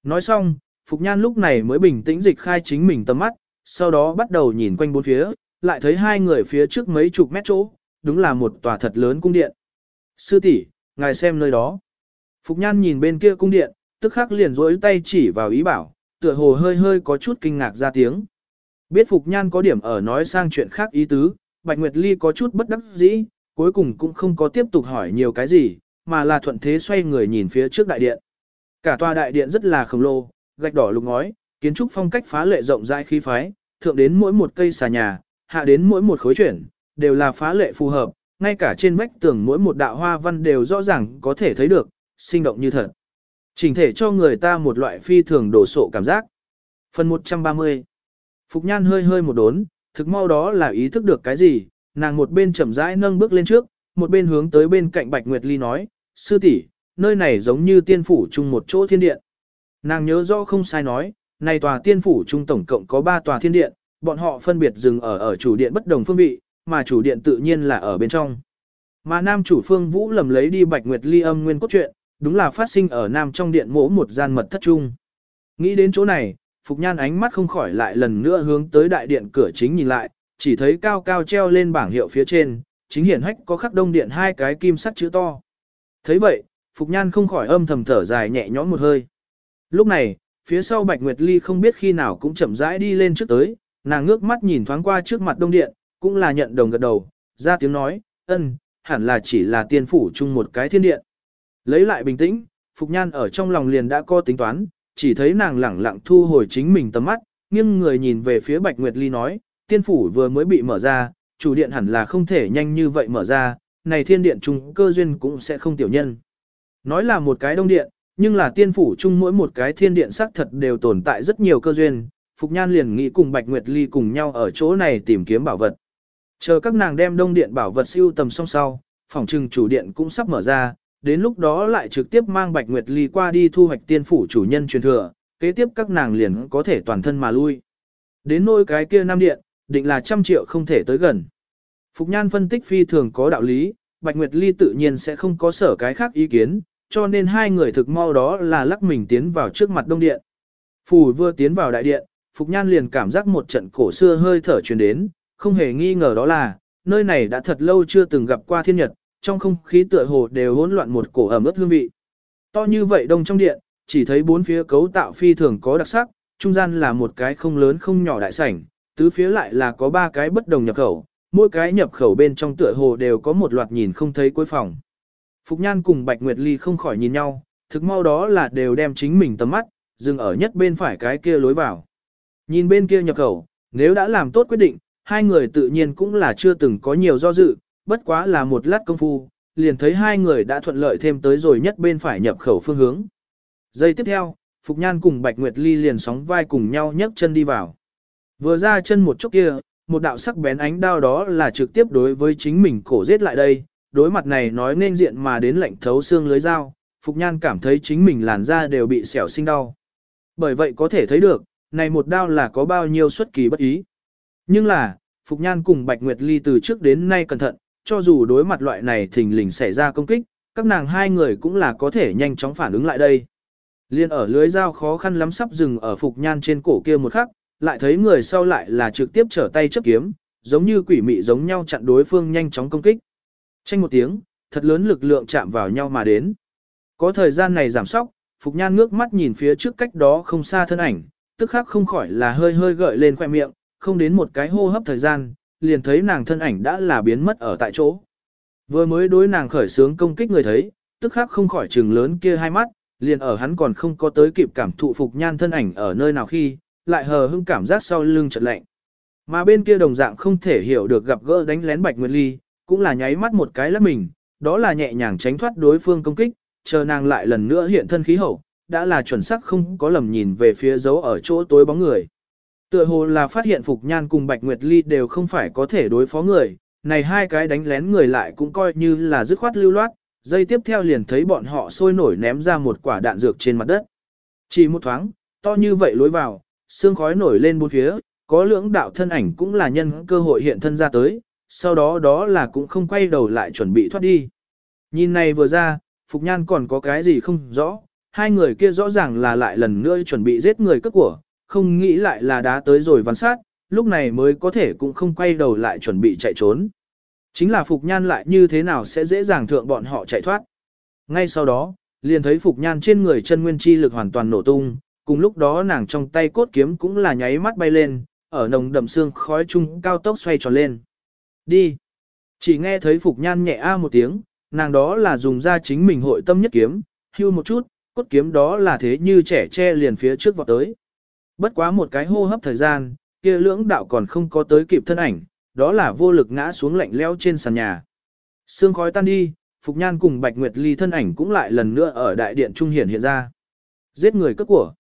Nói xong, Phục Nhan lúc này mới bình tĩnh dịch khai chính mình tầm mắt, sau đó bắt đầu nhìn quanh bốn phía, lại thấy hai người phía trước mấy chục mét chỗ, đúng là một tòa thật lớn cung điện. Sư tỷ, ngài xem nơi đó. Phục Nhan nhìn bên kia cung điện, tức khắc liền rỗi tay chỉ vào ý bảo, tựa hồ hơi hơi có chút kinh ngạc ra tiếng. Biết Phục Nhan có điểm ở nói sang chuyện khác ý tứ, Bạch Nguyệt Ly có chút bất đắc dĩ, cuối cùng cũng không có tiếp tục hỏi nhiều cái gì, mà là thuận thế xoay người nhìn phía trước đại điện. Cả tòa đại điện rất là khổng lồ, gạch đỏ lục ngói, kiến trúc phong cách phá lệ rộng rãi khí phái, thượng đến mỗi một cây xà nhà, hạ đến mỗi một khối chuyển, đều là phá lệ phù hợp, ngay cả trên vách tường mỗi một đạo hoa văn đều rõ ràng có thể thấy được, sinh động như thật. Chỉnh thể cho người ta một loại phi thường đổ sộ cảm giác. Phần 130 Phục Nhan hơi hơi một đốn, thực mau đó là ý thức được cái gì, nàng một bên chậm rãi nâng bước lên trước, một bên hướng tới bên cạnh Bạch Nguyệt Ly nói, sư tỷ, nơi này giống như tiên phủ chung một chỗ thiên điện. Nàng nhớ rõ không sai nói, này tòa tiên phủ chung tổng cộng có 3 tòa thiên điện, bọn họ phân biệt dừng ở ở chủ điện bất đồng phương vị, mà chủ điện tự nhiên là ở bên trong. Mà nam chủ phương vũ lầm lấy đi Bạch Nguyệt Ly âm nguyên cốt truyện, đúng là phát sinh ở nam trong điện mỗ một gian mật thất trung. Nghĩ đến chỗ này, Phục Nhan ánh mắt không khỏi lại lần nữa hướng tới đại điện cửa chính nhìn lại, chỉ thấy cao cao treo lên bảng hiệu phía trên, chính hiển hách có khắc đông điện hai cái kim sắt chữ to. thấy vậy, Phục Nhan không khỏi âm thầm thở dài nhẹ nhõm một hơi. Lúc này, phía sau Bạch Nguyệt Ly không biết khi nào cũng chậm rãi đi lên trước tới, nàng ngước mắt nhìn thoáng qua trước mặt đông điện, cũng là nhận đồng gật đầu, ra tiếng nói, ân, hẳn là chỉ là tiên phủ chung một cái thiên điện. Lấy lại bình tĩnh, Phục Nhan ở trong lòng liền đã có tính toán, chỉ thấy nàng lẳng lặng thu hồi chính mình tầm mắt, nghiêng người nhìn về phía Bạch Nguyệt Ly nói, tiên phủ vừa mới bị mở ra, chủ điện hẳn là không thể nhanh như vậy mở ra, này thiên điện trung cơ duyên cũng sẽ không tiểu nhân. Nói là một cái đông điện, nhưng là tiên phủ chung mỗi một cái thiên điện xác thật đều tồn tại rất nhiều cơ duyên, Phục Nhan liền nghĩ cùng Bạch Nguyệt Ly cùng nhau ở chỗ này tìm kiếm bảo vật. Chờ các nàng đem đông điện bảo vật siêu tầm xong sau, phòng trừng chủ điện cũng sắp mở ra, đến lúc đó lại trực tiếp mang Bạch Nguyệt Ly qua đi thu hoạch tiên phủ chủ nhân truyền thừa, kế tiếp các nàng liền có thể toàn thân mà lui. Đến nôi cái kia nam điện, định là trăm triệu không thể tới gần. Phục Nhan phân tích phi thường có đạo lý, Bạch Nguyệt Ly tự nhiên sẽ không có sở cái khác ý kiến, cho nên hai người thực mau đó là lắc mình tiến vào trước mặt đông điện. Phù vừa tiến vào đại điện, Phục Nhan liền cảm giác một trận cổ xưa hơi thở truyền đến, không hề nghi ngờ đó là, nơi này đã thật lâu chưa từng gặp qua thiên nhật, trong không khí tựa hồ đều hỗn loạn một cổ ẩm ướt hương vị. To như vậy đông trong điện, chỉ thấy bốn phía cấu tạo phi thường có đặc sắc, trung gian là một cái không lớn không nhỏ đại sảnh, tứ phía lại là có ba cái bất đồng nhập khẩu, mỗi cái nhập khẩu bên trong tựa hồ đều có một loạt nhìn không thấy cuối phòng. Phục Nhan cùng Bạch Nguyệt Ly không khỏi nhìn nhau, thực mau đó là đều đem chính mình tầm mắt, dừng ở nhất bên phải cái kia lối vào. Nhìn bên kia nhập khẩu, nếu đã làm tốt quyết định, hai người tự nhiên cũng là chưa từng có nhiều do dự, bất quá là một lát công phu, liền thấy hai người đã thuận lợi thêm tới rồi nhất bên phải nhập khẩu phương hướng. Giây tiếp theo, Phục Nhan cùng Bạch Nguyệt Ly liền sóng vai cùng nhau nhấc chân đi vào. Vừa ra chân một chút kia, một đạo sắc bén ánh đao đó là trực tiếp đối với chính mình cổ giết lại đây, đối mặt này nói nên diện mà đến lạnh thấu xương lưới dao, Phục Nhan cảm thấy chính mình làn da đều bị xẻo sinh đau. Bởi vậy có thể thấy được, này một đao là có bao nhiêu xuất kỳ bất ý. Nhưng là, Phục Nhan cùng Bạch Nguyệt Ly từ trước đến nay cẩn thận, cho dù đối mặt loại này thình lình xảy ra công kích, các nàng hai người cũng là có thể nhanh chóng phản ứng lại đây. Liên ở lưới dao khó khăn lắm sắp dừng ở Phục Nhan trên cổ kia một khắc, lại thấy người sau lại là trực tiếp trở tay chấp kiếm, giống như quỷ mị giống nhau chặn đối phương nhanh chóng công kích. Tranh một tiếng, thật lớn lực lượng chạm vào nhau mà đến. Có thời gian này giảm sóc, Phục Nhan ngước mắt nhìn phía trước cách đó không xa thân ảnh, tức khắc không khỏi là hơi hơi gợi lên khoẻ miệng, không đến một cái hô hấp thời gian, liền thấy nàng thân ảnh đã là biến mất ở tại chỗ. Vừa mới đối nàng khởi sướng công kích người thấy, tức khắc không khỏi trừng lớn kia hai mắt, liền ở hắn còn không có tới kịp cảm thụ Phục Nhan thân ảnh ở nơi nào khi, lại hờ hững cảm giác sau lưng chợt lạnh. Mà bên kia đồng dạng không thể hiểu được gặp gỡ đánh lén Bạch Nguyệt Ly, cũng là nháy mắt một cái lắc mình, đó là nhẹ nhàng tránh thoát đối phương công kích, chờ nàng lại lần nữa hiện thân khí hậu, đã là chuẩn xác không có lầm nhìn về phía dấu ở chỗ tối bóng người. Tựa hồ là phát hiện Phục Nhan cùng Bạch Nguyệt Ly đều không phải có thể đối phó người, này hai cái đánh lén người lại cũng coi như là dứt khoát lưu loát, dây tiếp theo liền thấy bọn họ sôi nổi ném ra một quả đạn dược trên mặt đất. Chỉ một thoáng, to như vậy lối vào, xương khói nổi lên bốn phía, có lưỡng đạo thân ảnh cũng là nhân cơ hội hiện thân ra tới, sau đó đó là cũng không quay đầu lại chuẩn bị thoát đi. Nhìn này vừa ra, Phục Nhan còn có cái gì không rõ, hai người kia rõ ràng là lại lần nữa chuẩn bị giết người cướp của, không nghĩ lại là đã tới rồi văn sát, lúc này mới có thể cũng không quay đầu lại chuẩn bị chạy trốn. Chính là Phục Nhan lại như thế nào sẽ dễ dàng thượng bọn họ chạy thoát. Ngay sau đó, liền thấy Phục Nhan trên người chân nguyên chi lực hoàn toàn nổ tung, cùng lúc đó nàng trong tay cốt kiếm cũng là nháy mắt bay lên, ở nồng đậm xương khói chung cao tốc xoay tròn lên. Đi! Chỉ nghe thấy Phục Nhan nhẹ a một tiếng, nàng đó là dùng ra chính mình hội tâm nhất kiếm, hưu một chút, cốt kiếm đó là thế như trẻ che liền phía trước vọt tới. Bất quá một cái hô hấp thời gian, kia lưỡng đạo còn không có tới kịp thân ảnh, đó là vô lực ngã xuống lạnh leo trên sàn nhà. Sương khói tan đi, Phục Nhan cùng Bạch Nguyệt Ly thân ảnh cũng lại lần nữa ở đại điện trung hiển hiện ra. Giết người cướp của.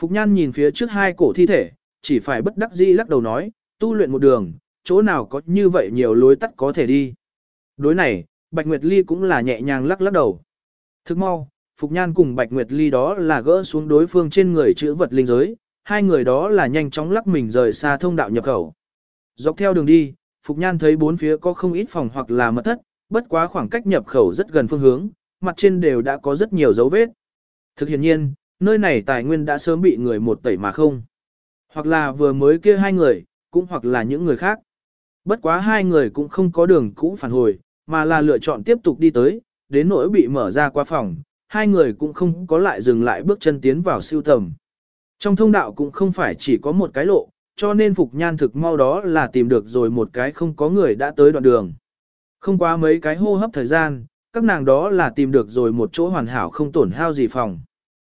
Phục Nhan nhìn phía trước hai cổ thi thể, chỉ phải bất đắc dĩ lắc đầu nói, tu luyện một đường, chỗ nào có như vậy nhiều lối tắt có thể đi. Đối này, Bạch Nguyệt Ly cũng là nhẹ nhàng lắc lắc đầu. Thức mau, Phục Nhan cùng Bạch Nguyệt Ly đó là gỡ xuống đối phương trên người chữ vật linh giới, hai người đó là nhanh chóng lắc mình rời xa thông đạo nhập khẩu. Dọc theo đường đi, Phục Nhan thấy bốn phía có không ít phòng hoặc là mật thất, bất quá khoảng cách nhập khẩu rất gần phương hướng, mặt trên đều đã có rất nhiều dấu vết. Thực hiện nhiên, nơi này tài nguyên đã sớm bị người một tẩy mà không. Hoặc là vừa mới kia hai người, cũng hoặc là những người khác. Bất quá hai người cũng không có đường cũ phản hồi, mà là lựa chọn tiếp tục đi tới, đến nỗi bị mở ra qua phòng, hai người cũng không có lại dừng lại bước chân tiến vào siêu tầm. Trong thông đạo cũng không phải chỉ có một cái lộ, cho nên Phục Nhan thực mau đó là tìm được rồi một cái không có người đã tới đoạn đường. Không quá mấy cái hô hấp thời gian, các nàng đó là tìm được rồi một chỗ hoàn hảo không tổn hao gì phòng.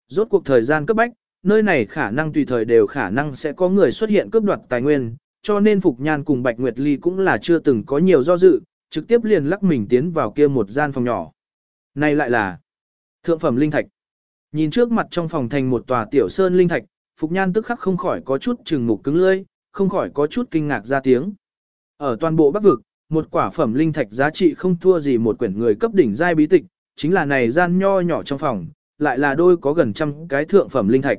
Rốt cuộc thời gian cấp bách, nơi này khả năng tùy thời đều khả năng sẽ có người xuất hiện cướp đoạt tài nguyên, cho nên Phục Nhan cùng Bạch Nguyệt Ly cũng là chưa từng có nhiều do dự, trực tiếp liền lắc mình tiến vào kia một gian phòng nhỏ. Này lại là thượng phẩm linh thạch. Nhìn trước mặt trong phòng thành một tòa tiểu sơn linh thạch, Phục Nhan tức khắc không khỏi có chút trừng mục cứng lưỡi, không khỏi có chút kinh ngạc ra tiếng. Ở toàn bộ Bắc vực, một quả phẩm linh thạch giá trị không thua gì một quyển người cấp đỉnh giai bí tịch, chính là này gian nho nhỏ trong phòng, lại là đôi có gần trăm cái thượng phẩm linh thạch.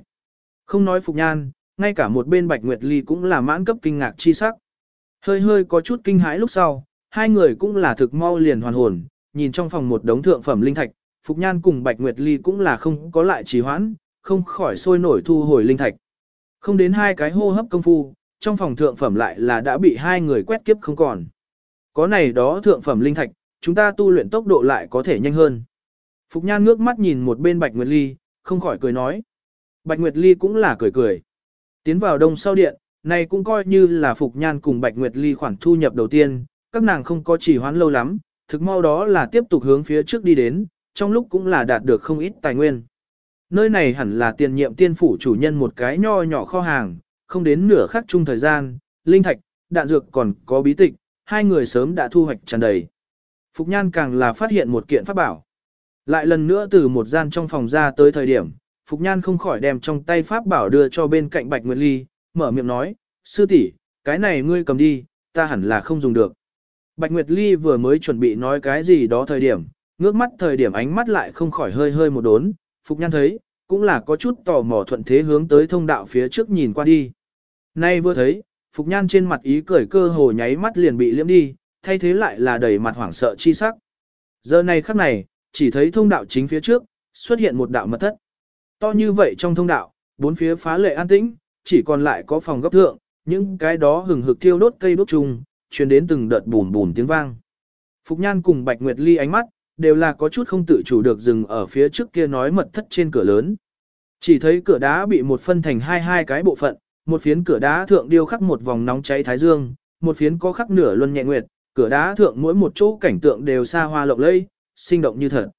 Không nói Phục Nhan, ngay cả một bên Bạch Nguyệt Ly cũng là mãn cấp kinh ngạc chi sắc. Hơi hơi có chút kinh hãi lúc sau, hai người cũng là thực mau liền hoàn hồn, nhìn trong phòng một đống thượng phẩm linh thạch, Phục Nhan cùng Bạch Nguyệt Ly cũng là không có lại trì hoãn, không khỏi sôi nổi thu hồi linh thạch. Không đến hai cái hô hấp công phu, trong phòng thượng phẩm lại là đã bị hai người quét kiếp không còn. Có này đó thượng phẩm linh thạch, chúng ta tu luyện tốc độ lại có thể nhanh hơn. Phục Nhan ngước mắt nhìn một bên Bạch Nguyệt Ly, không khỏi cười nói. Bạch Nguyệt Ly cũng là cười cười. Tiến vào đông sau điện, này cũng coi như là Phục Nhan cùng Bạch Nguyệt Ly khoản thu nhập đầu tiên, các nàng không có chỉ hoán lâu lắm, thực mau đó là tiếp tục hướng phía trước đi đến, trong lúc cũng là đạt được không ít tài nguyên. Nơi này hẳn là tiền nhiệm tiên phủ chủ nhân một cái nho nhỏ kho hàng, không đến nửa khắc chung thời gian, linh thạch, đạn dược còn có bí tịch, hai người sớm đã thu hoạch tràn đầy. Phục Nhan càng là phát hiện một kiện pháp bảo. Lại lần nữa từ một gian trong phòng ra tới thời điểm, Phục Nhan không khỏi đem trong tay pháp bảo đưa cho bên cạnh Bạch Nguyệt Ly, mở miệng nói, sư tỷ cái này ngươi cầm đi, ta hẳn là không dùng được. Bạch Nguyệt Ly vừa mới chuẩn bị nói cái gì đó thời điểm, ngước mắt thời điểm ánh mắt lại không khỏi hơi hơi một đốn, Phục Nhan thấy, cũng là có chút tò mò thuận thế hướng tới thông đạo phía trước nhìn qua đi. Nay vừa thấy, Phục Nhan trên mặt ý cười cơ hồ nháy mắt liền bị liễm đi, thay thế lại là đầy mặt hoảng sợ chi sắc. Giờ này khắc này, chỉ thấy thông đạo chính phía trước, xuất hiện một đạo mật thất. To như vậy trong thông đạo, bốn phía phá lệ an tĩnh, chỉ còn lại có phòng góc thượng, những cái đó hừng hực thiêu đốt cây đốt chung, truyền đến từng đợt bùn bùn tiếng vang. Phục Nhan cùng Bạch Nguyệt Ly ánh mắt, đều là có chút không tự chủ được dừng ở phía trước kia nói mật thất trên cửa lớn. Chỉ thấy cửa đá bị một phân thành hai hai cái bộ phận, một phiến cửa đá thượng điêu khắc một vòng nóng cháy thái dương, một phiến có khắc nửa luân nhẹ nguyệt, cửa đá thượng mỗi một chỗ cảnh tượng đều xa hoa lộng lẫy, sinh động như thật.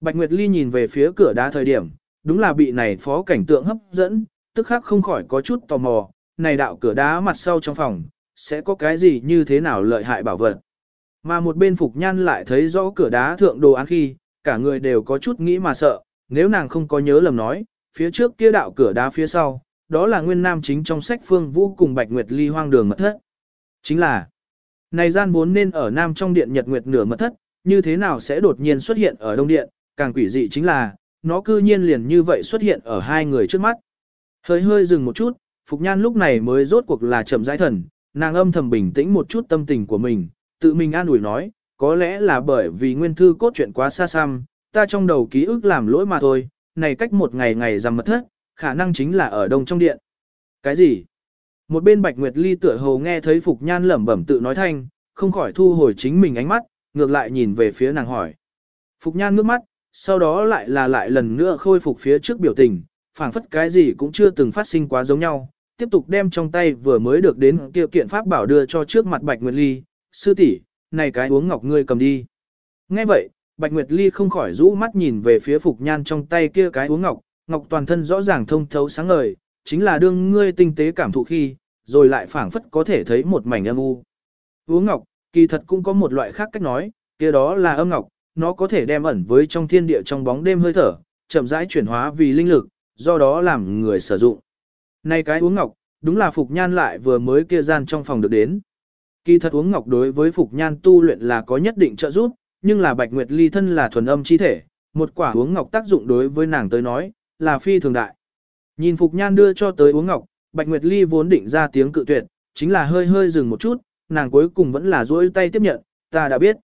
Bạch Nguyệt Ly nhìn về phía cửa đá thời điểm, đúng là bị này phó cảnh tượng hấp dẫn, tức khắc không khỏi có chút tò mò, này đạo cửa đá mặt sau trong phòng, sẽ có cái gì như thế nào lợi hại bảo vật. Mà một bên Phục Nhan lại thấy rõ cửa đá thượng đồ án khi, cả người đều có chút nghĩ mà sợ, nếu nàng không có nhớ lầm nói, phía trước kia đạo cửa đá phía sau, đó là nguyên nam chính trong sách phương vũ cùng Bạch Nguyệt Ly hoang đường mật thất. Chính là, này gian vốn nên ở nam trong điện Nhật Nguyệt nửa mật thất, như thế nào sẽ đột nhiên xuất hiện ở đông điện, càng quỷ dị chính là, nó cư nhiên liền như vậy xuất hiện ở hai người trước mắt. Hơi hơi dừng một chút, Phục Nhan lúc này mới rốt cuộc là chậm rãi thần, nàng âm thầm bình tĩnh một chút tâm tình của mình, tự mình an ủi nói, có lẽ là bởi vì nguyên thư cốt truyện quá xa xăm, ta trong đầu ký ức làm lỗi mà thôi, này cách một ngày ngày rằm mật thất, khả năng chính là ở đông trong điện. Cái gì? Một bên Bạch Nguyệt Ly tựa hồ nghe thấy Phục Nhan lẩm bẩm tự nói thanh, không khỏi thu hồi chính mình ánh mắt, ngược lại nhìn về phía nàng hỏi. Phục Nhan ngước mắt, sau đó lại là lại lần nữa khôi phục phía trước biểu tình, phảng phất cái gì cũng chưa từng phát sinh quá giống nhau, tiếp tục đem trong tay vừa mới được đến kia kiện pháp bảo đưa cho trước mặt Bạch Nguyệt Ly, sư tỷ, này cái uống ngọc ngươi cầm đi. Nghe vậy, Bạch Nguyệt Ly không khỏi rũ mắt nhìn về phía Phục Nhan trong tay kia cái uống ngọc, ngọc toàn thân rõ ràng thông thấu sáng ngời, chính là đương ngươi tinh tế cảm thụ khi, rồi lại phảng phất có thể thấy một mảnh âm u. Uống ngọc, kỳ thật cũng có một loại khác cách nói, kia đó là âm ngọc, nó có thể đem ẩn với trong thiên địa trong bóng đêm hơi thở, chậm rãi chuyển hóa vì linh lực, do đó làm người sử dụng. Nay cái uống ngọc, đúng là Phục Nhan lại vừa mới kia gian trong phòng được đến. Kỳ thật uống ngọc đối với Phục Nhan tu luyện là có nhất định trợ giúp, nhưng là Bạch Nguyệt Ly thân là thuần âm chi thể, một quả uống ngọc tác dụng đối với nàng tới nói, là phi thường đại. Nhìn Phục Nhan đưa cho tới uống ngọc, Bạch Nguyệt Ly vốn định ra tiếng cự tuyệt, chính là hơi hơi dừng một chút, nàng cuối cùng vẫn là duỗi tay tiếp nhận, ta đã biết.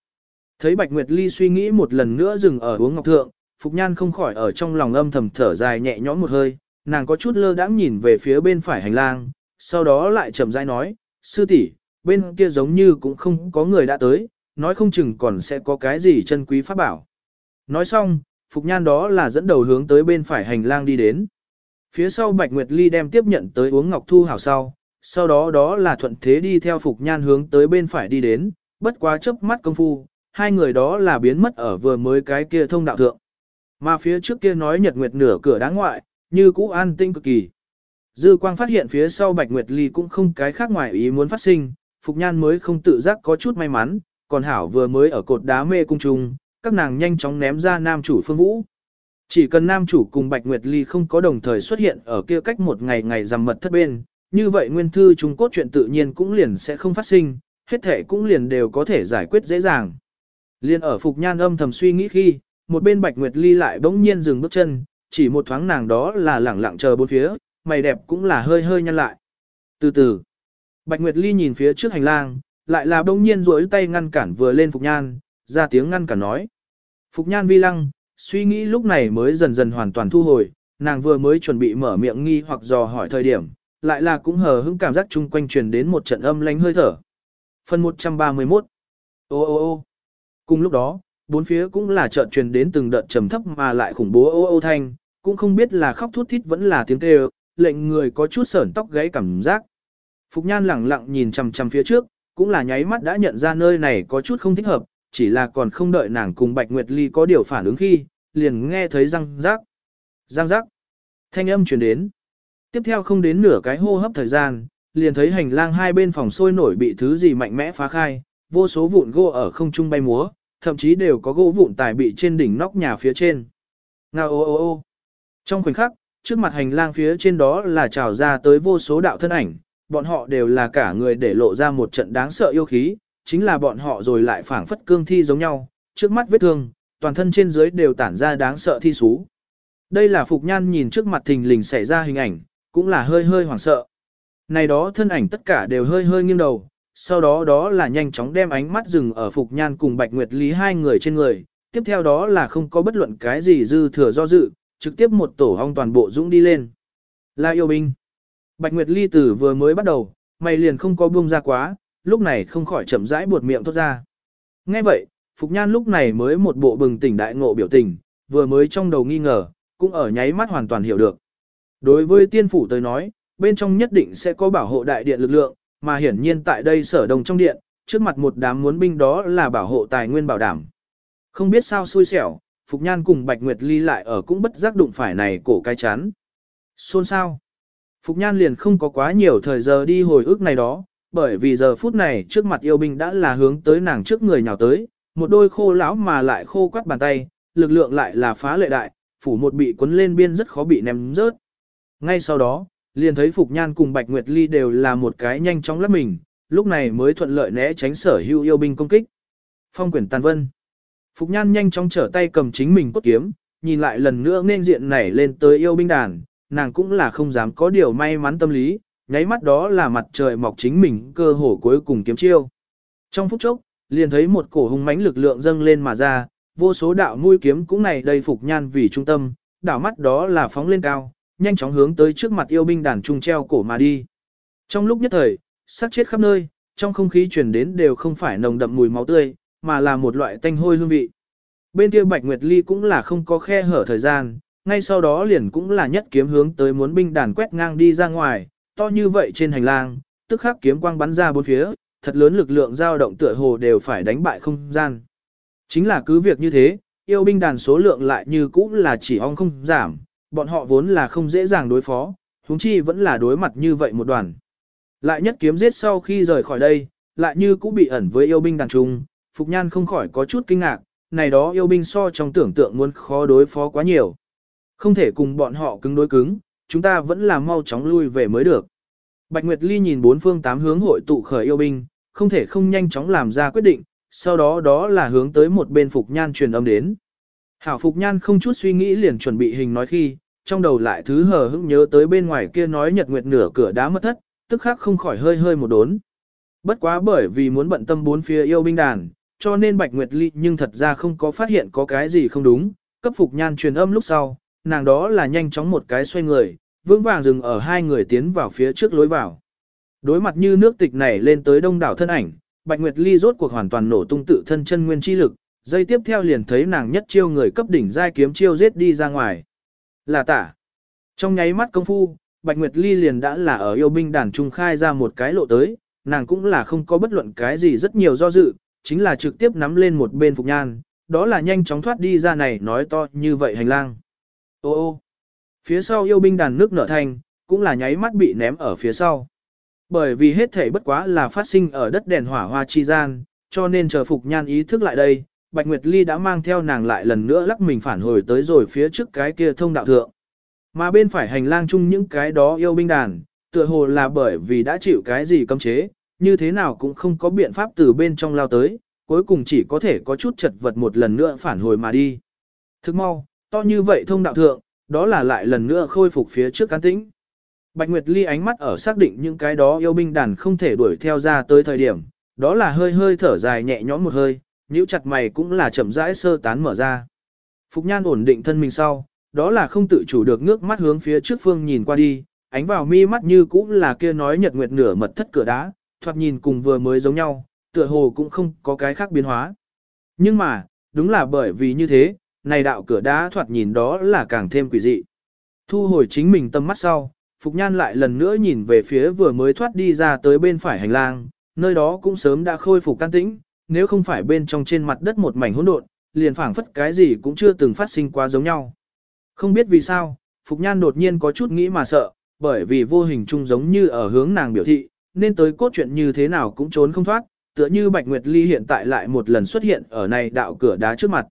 Thấy Bạch Nguyệt Ly suy nghĩ một lần nữa dừng ở uống ngọc thượng, Phục Nhan không khỏi ở trong lòng âm thầm thở dài nhẹ nhõm một hơi, nàng có chút lơ đãng nhìn về phía bên phải hành lang, sau đó lại chậm rãi nói, sư tỷ bên kia giống như cũng không có người đã tới, nói không chừng còn sẽ có cái gì chân quý pháp bảo. Nói xong, Phục Nhan đó là dẫn đầu hướng tới bên phải hành lang đi đến. Phía sau Bạch Nguyệt Ly đem tiếp nhận tới uống ngọc thu hảo sau, sau đó đó là thuận thế đi theo Phục Nhan hướng tới bên phải đi đến, bất quá chớp mắt công phu, hai người đó là biến mất ở vừa mới cái kia thông đạo thượng. Mà phía trước kia nói Nhật Nguyệt nửa cửa đáng ngoại, như cũ an tinh cực kỳ. Dư quang phát hiện phía sau Bạch Nguyệt Ly cũng không cái khác ngoài ý muốn phát sinh, Phục Nhan mới không tự giác có chút may mắn, còn Hảo vừa mới ở cột đá mê cung trùng, các nàng nhanh chóng ném ra nam chủ phương vũ. Chỉ cần nam chủ cùng Bạch Nguyệt Ly không có đồng thời xuất hiện ở kia cách một ngày ngày rằm mật thất bên, như vậy nguyên thư Trung Cốt chuyện tự nhiên cũng liền sẽ không phát sinh, hết thể cũng liền đều có thể giải quyết dễ dàng. Liên ở Phục Nhan âm thầm suy nghĩ khi, một bên Bạch Nguyệt Ly lại bỗng nhiên dừng bước chân, chỉ một thoáng nàng đó là lẳng lặng chờ bốn phía, mày đẹp cũng là hơi hơi nhăn lại. Từ từ, Bạch Nguyệt Ly nhìn phía trước hành lang, lại là bỗng nhiên duỗi tay ngăn cản vừa lên Phục Nhan, ra tiếng ngăn cản nói. Phục Nhan vi lăng, suy nghĩ lúc này mới dần dần hoàn toàn thu hồi, nàng vừa mới chuẩn bị mở miệng nghi hoặc dò hỏi thời điểm, lại là cũng hờ hững cảm giác chung quanh truyền đến một trận âm lánh hơi thở. Phần 131 Ô ô ô Cùng lúc đó, bốn phía cũng là chợt truyền đến từng đợt trầm thấp mà lại khủng bố ô ô thanh, cũng không biết là khóc thút thít vẫn là tiếng kêu, lệnh người có chút sởn tóc gáy cảm giác. Phục Nhan lẳng lặng nhìn chằm chằm phía trước, cũng là nháy mắt đã nhận ra nơi này có chút không thích hợp, chỉ là còn không đợi nàng cùng Bạch Nguyệt Ly có điều phản ứng khi, liền nghe thấy răng rác. Răng rác. Thanh âm truyền đến. Tiếp theo không đến nửa cái hô hấp thời gian, liền thấy hành lang hai bên phòng sôi nổi bị thứ gì mạnh mẽ phá khai, vô số vụn gỗ ở không trung bay múa, thậm chí đều có gỗ vụn tài bị trên đỉnh nóc nhà phía trên. Ngao ô ô ô. Trong khoảnh khắc, trước mặt hành lang phía trên đó là trào ra tới vô số đạo thân ảnh, bọn họ đều là cả người để lộ ra một trận đáng sợ yêu khí, chính là bọn họ rồi lại phảng phất cương thi giống nhau, trước mắt vết thương, toàn thân trên dưới đều tản ra đáng sợ thi sú. Đây là Phục Nhan nhìn trước mặt thình lình xảy ra hình ảnh, cũng là hơi hơi hoảng sợ. Này đó thân ảnh tất cả đều hơi hơi nghiêng đầu, sau đó đó là nhanh chóng đem ánh mắt dừng ở Phục Nhan cùng Bạch Nguyệt Lý hai người trên người, tiếp theo đó là không có bất luận cái gì dư thừa do dự, trực tiếp một tổ hong toàn bộ dũng đi lên. Là yêu binh. Bạch Nguyệt Ly tử vừa mới bắt đầu, mày liền không có buông ra quá, lúc này không khỏi chậm rãi buột miệng thốt ra. Nghe vậy, Phục Nhan lúc này mới một bộ bừng tỉnh đại ngộ biểu tình, vừa mới trong đầu nghi ngờ, cũng ở nháy mắt hoàn toàn hiểu được. Đối với tiên phủ tới nói, bên trong nhất định sẽ có bảo hộ đại điện lực lượng, mà hiển nhiên tại đây sở đồng trong điện, trước mặt một đám muốn binh đó là bảo hộ tài nguyên bảo đảm. Không biết sao xui xẻo, Phục Nhan cùng Bạch Nguyệt Ly lại ở cũng bất giác đụng phải này cổ cái chán. Xôn sao? Phục Nhan liền không có quá nhiều thời giờ đi hồi ức này đó, bởi vì giờ phút này trước mặt yêu binh đã là hướng tới nàng trước người nhào tới, một đôi khô lão mà lại khô quắt bàn tay, lực lượng lại là phá lệ đại, phủ một bị cuốn lên biên rất khó bị ném rớt. Ngay sau đó, liền thấy Phục Nhan cùng Bạch Nguyệt Ly đều là một cái nhanh chóng lắp mình, lúc này mới thuận lợi né tránh sở hữu yêu binh công kích. Phong quyển tàn vân. Phục Nhan nhanh chóng trở tay cầm chính mình cốt kiếm, nhìn lại lần nữa nên diện nảy lên tới yêu binh đàn, nàng cũng là không dám có điều may mắn tâm lý, nháy mắt đó là mặt trời mọc chính mình cơ hồ cuối cùng kiếm chiêu. Trong phút chốc, liền thấy một cổ hung mãnh lực lượng dâng lên mà ra, vô số đạo mũi kiếm cũng này đầy phục nhan vì trung tâm, đảo mắt đó là phóng lên cao, nhanh chóng hướng tới trước mặt yêu binh đàn trung treo cổ mà đi. Trong lúc nhất thời, sát chết khắp nơi, trong không khí truyền đến đều không phải nồng đậm mùi máu tươi, mà là một loại tanh hôi hương vị. Bên kia Bạch Nguyệt Ly cũng là không có khe hở thời gian, ngay sau đó liền cũng là nhất kiếm hướng tới muốn binh đàn quét ngang đi ra ngoài, to như vậy trên hành lang, tức khắc kiếm quang bắn ra bốn phía, thật lớn lực lượng dao động tựa hồ đều phải đánh bại không gian. Chính là cứ việc như thế, yêu binh đàn số lượng lại như cũ là chỉ ong không giảm, bọn họ vốn là không dễ dàng đối phó, huống chi vẫn là đối mặt như vậy một đoàn. Lại nhất kiếm giết sau khi rời khỏi đây, lại như cũng bị ẩn với yêu binh đàn trung, Phục Nhan không khỏi có chút kinh ngạc, này đó yêu binh so trong tưởng tượng muốn khó đối phó quá nhiều. Không thể cùng bọn họ cứng đối cứng, chúng ta vẫn là mau chóng lui về mới được. Bạch Nguyệt Ly nhìn bốn phương tám hướng hội tụ khởi yêu binh, không thể không nhanh chóng làm ra quyết định, sau đó đó là hướng tới một bên Phục Nhan truyền âm đến. Hảo Phục Nhan không chút suy nghĩ liền chuẩn bị hình nói khi, trong đầu lại thứ hờ hững nhớ tới bên ngoài kia nói nhật nguyệt nửa cửa đá mất thất, tức khắc không khỏi hơi hơi một đốn. Bất quá bởi vì muốn bận tâm bốn phía yêu binh đàn, cho nên Bạch Nguyệt Ly nhưng thật ra không có phát hiện có cái gì không đúng, cấp Phục Nhan truyền âm lúc sau, nàng đó là nhanh chóng một cái xoay người, vững vàng dừng ở hai người tiến vào phía trước lối vào. Đối mặt như nước tịch này lên tới đông đảo thân ảnh, Bạch Nguyệt Ly rốt cuộc hoàn toàn nổ tung tự thân chân nguyên chi lực, dây tiếp theo liền thấy nàng nhất chiêu người cấp đỉnh giai kiếm chiêu giết đi ra ngoài. Là tả. Trong nháy mắt công phu, Bạch Nguyệt Ly liền đã là ở yêu binh đàn trung khai ra một cái lộ tới, nàng cũng là không có bất luận cái gì rất nhiều do dự, chính là trực tiếp nắm lên một bên phục nhan, đó là nhanh chóng thoát đi ra này nói to như vậy hành lang. Ô ô, phía sau yêu binh đàn nước nở thành, cũng là nháy mắt bị ném ở phía sau. Bởi vì hết thể bất quá là phát sinh ở đất đèn hỏa hoa chi gian, cho nên chờ Phục Nhan ý thức lại đây, Bạch Nguyệt Ly đã mang theo nàng lại lần nữa lắc mình phản hồi tới rồi phía trước cái kia thông đạo thượng. Mà bên phải hành lang chung những cái đó yêu binh đàn, tựa hồ là bởi vì đã chịu cái gì cấm chế, như thế nào cũng không có biện pháp từ bên trong lao tới, cuối cùng chỉ có thể có chút chật vật một lần nữa phản hồi mà đi. Thức mau, to như vậy thông đạo thượng, đó là lại lần nữa khôi phục phía trước cán tĩnh. Bạch Nguyệt Ly ánh mắt ở xác định những cái đó yêu binh đàn không thể đuổi theo ra tới thời điểm, đó là hơi hơi thở dài nhẹ nhõm một hơi, nhíu chặt mày cũng là chậm rãi sơ tán mở ra. Phục Nhan ổn định thân mình sau, đó là không tự chủ được ngước mắt hướng phía trước phương nhìn qua đi, ánh vào mi mắt như cũng là kia nói nhật nguyệt nửa mật thất cửa đá, thoạt nhìn cùng vừa mới giống nhau, tựa hồ cũng không có cái khác biến hóa. Nhưng mà, đúng là bởi vì như thế, này đạo cửa đá thoạt nhìn đó là càng thêm quỷ dị. Thu hồi chính mình tâm mắt sau, Phục Nhan lại lần nữa nhìn về phía vừa mới thoát đi ra tới bên phải hành lang, nơi đó cũng sớm đã khôi phục can tĩnh, nếu không phải bên trong trên mặt đất một mảnh hỗn độn, liền phảng phất cái gì cũng chưa từng phát sinh quá giống nhau. Không biết vì sao, Phục Nhan đột nhiên có chút nghĩ mà sợ, bởi vì vô hình chung giống như ở hướng nàng biểu thị, nên tới cốt truyện như thế nào cũng trốn không thoát, tựa như Bạch Nguyệt Ly hiện tại lại một lần xuất hiện ở này đạo cửa đá trước mặt.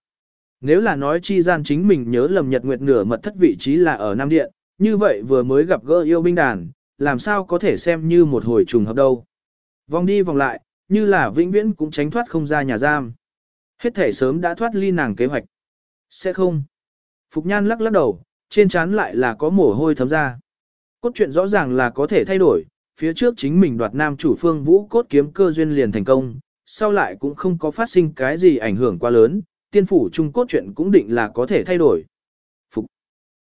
Nếu là nói chi gian chính mình nhớ lầm Nhật Nguyệt nửa mật thất vị trí là ở Nam Điện, như vậy vừa mới gặp gỡ yêu binh đàn, làm sao có thể xem như một hồi trùng hợp đâu. Vòng đi vòng lại, như là vĩnh viễn cũng tránh thoát không ra nhà giam. Hết thể sớm đã thoát ly nàng kế hoạch. Sẽ không. Phục Nhan lắc lắc đầu, trên trán lại là có mồ hôi thấm ra. Cốt truyện rõ ràng là có thể thay đổi, phía trước chính mình đoạt nam chủ phương vũ cốt kiếm cơ duyên liền thành công, sau lại cũng không có phát sinh cái gì ảnh hưởng quá lớn, tiên phủ trung cốt truyện cũng định là có thể thay đổi. Phục.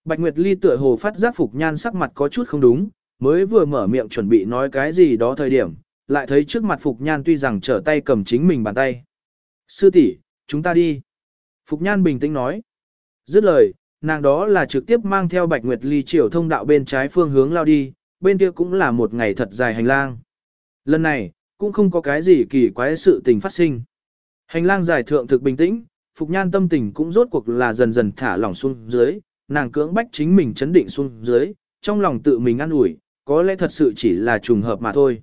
Bạch Nguyệt Ly tựa hồ phát giác Phục Nhan sắc mặt có chút không đúng, mới vừa mở miệng chuẩn bị nói cái gì đó thời điểm, lại thấy trước mặt Phục Nhan tuy rằng trở tay cầm chính mình bàn tay. Sư tỷ, chúng ta đi. Phục Nhan bình tĩnh nói. Dứt lời, nàng đó là trực tiếp mang theo Bạch Nguyệt Ly chiều thông đạo bên trái phương hướng lao đi, bên kia cũng là một ngày thật dài hành lang. Lần này, cũng không có cái gì kỳ quái sự tình phát sinh. Hành lang dài thượng thực bình tĩnh, Phục Nhan tâm tình cũng rốt cuộc là dần dần thả lỏng xuống dưới, nàng cưỡng bách chính mình chấn định xuống dưới, trong lòng tự mình ăn ủi có lẽ thật sự chỉ là trùng hợp mà thôi.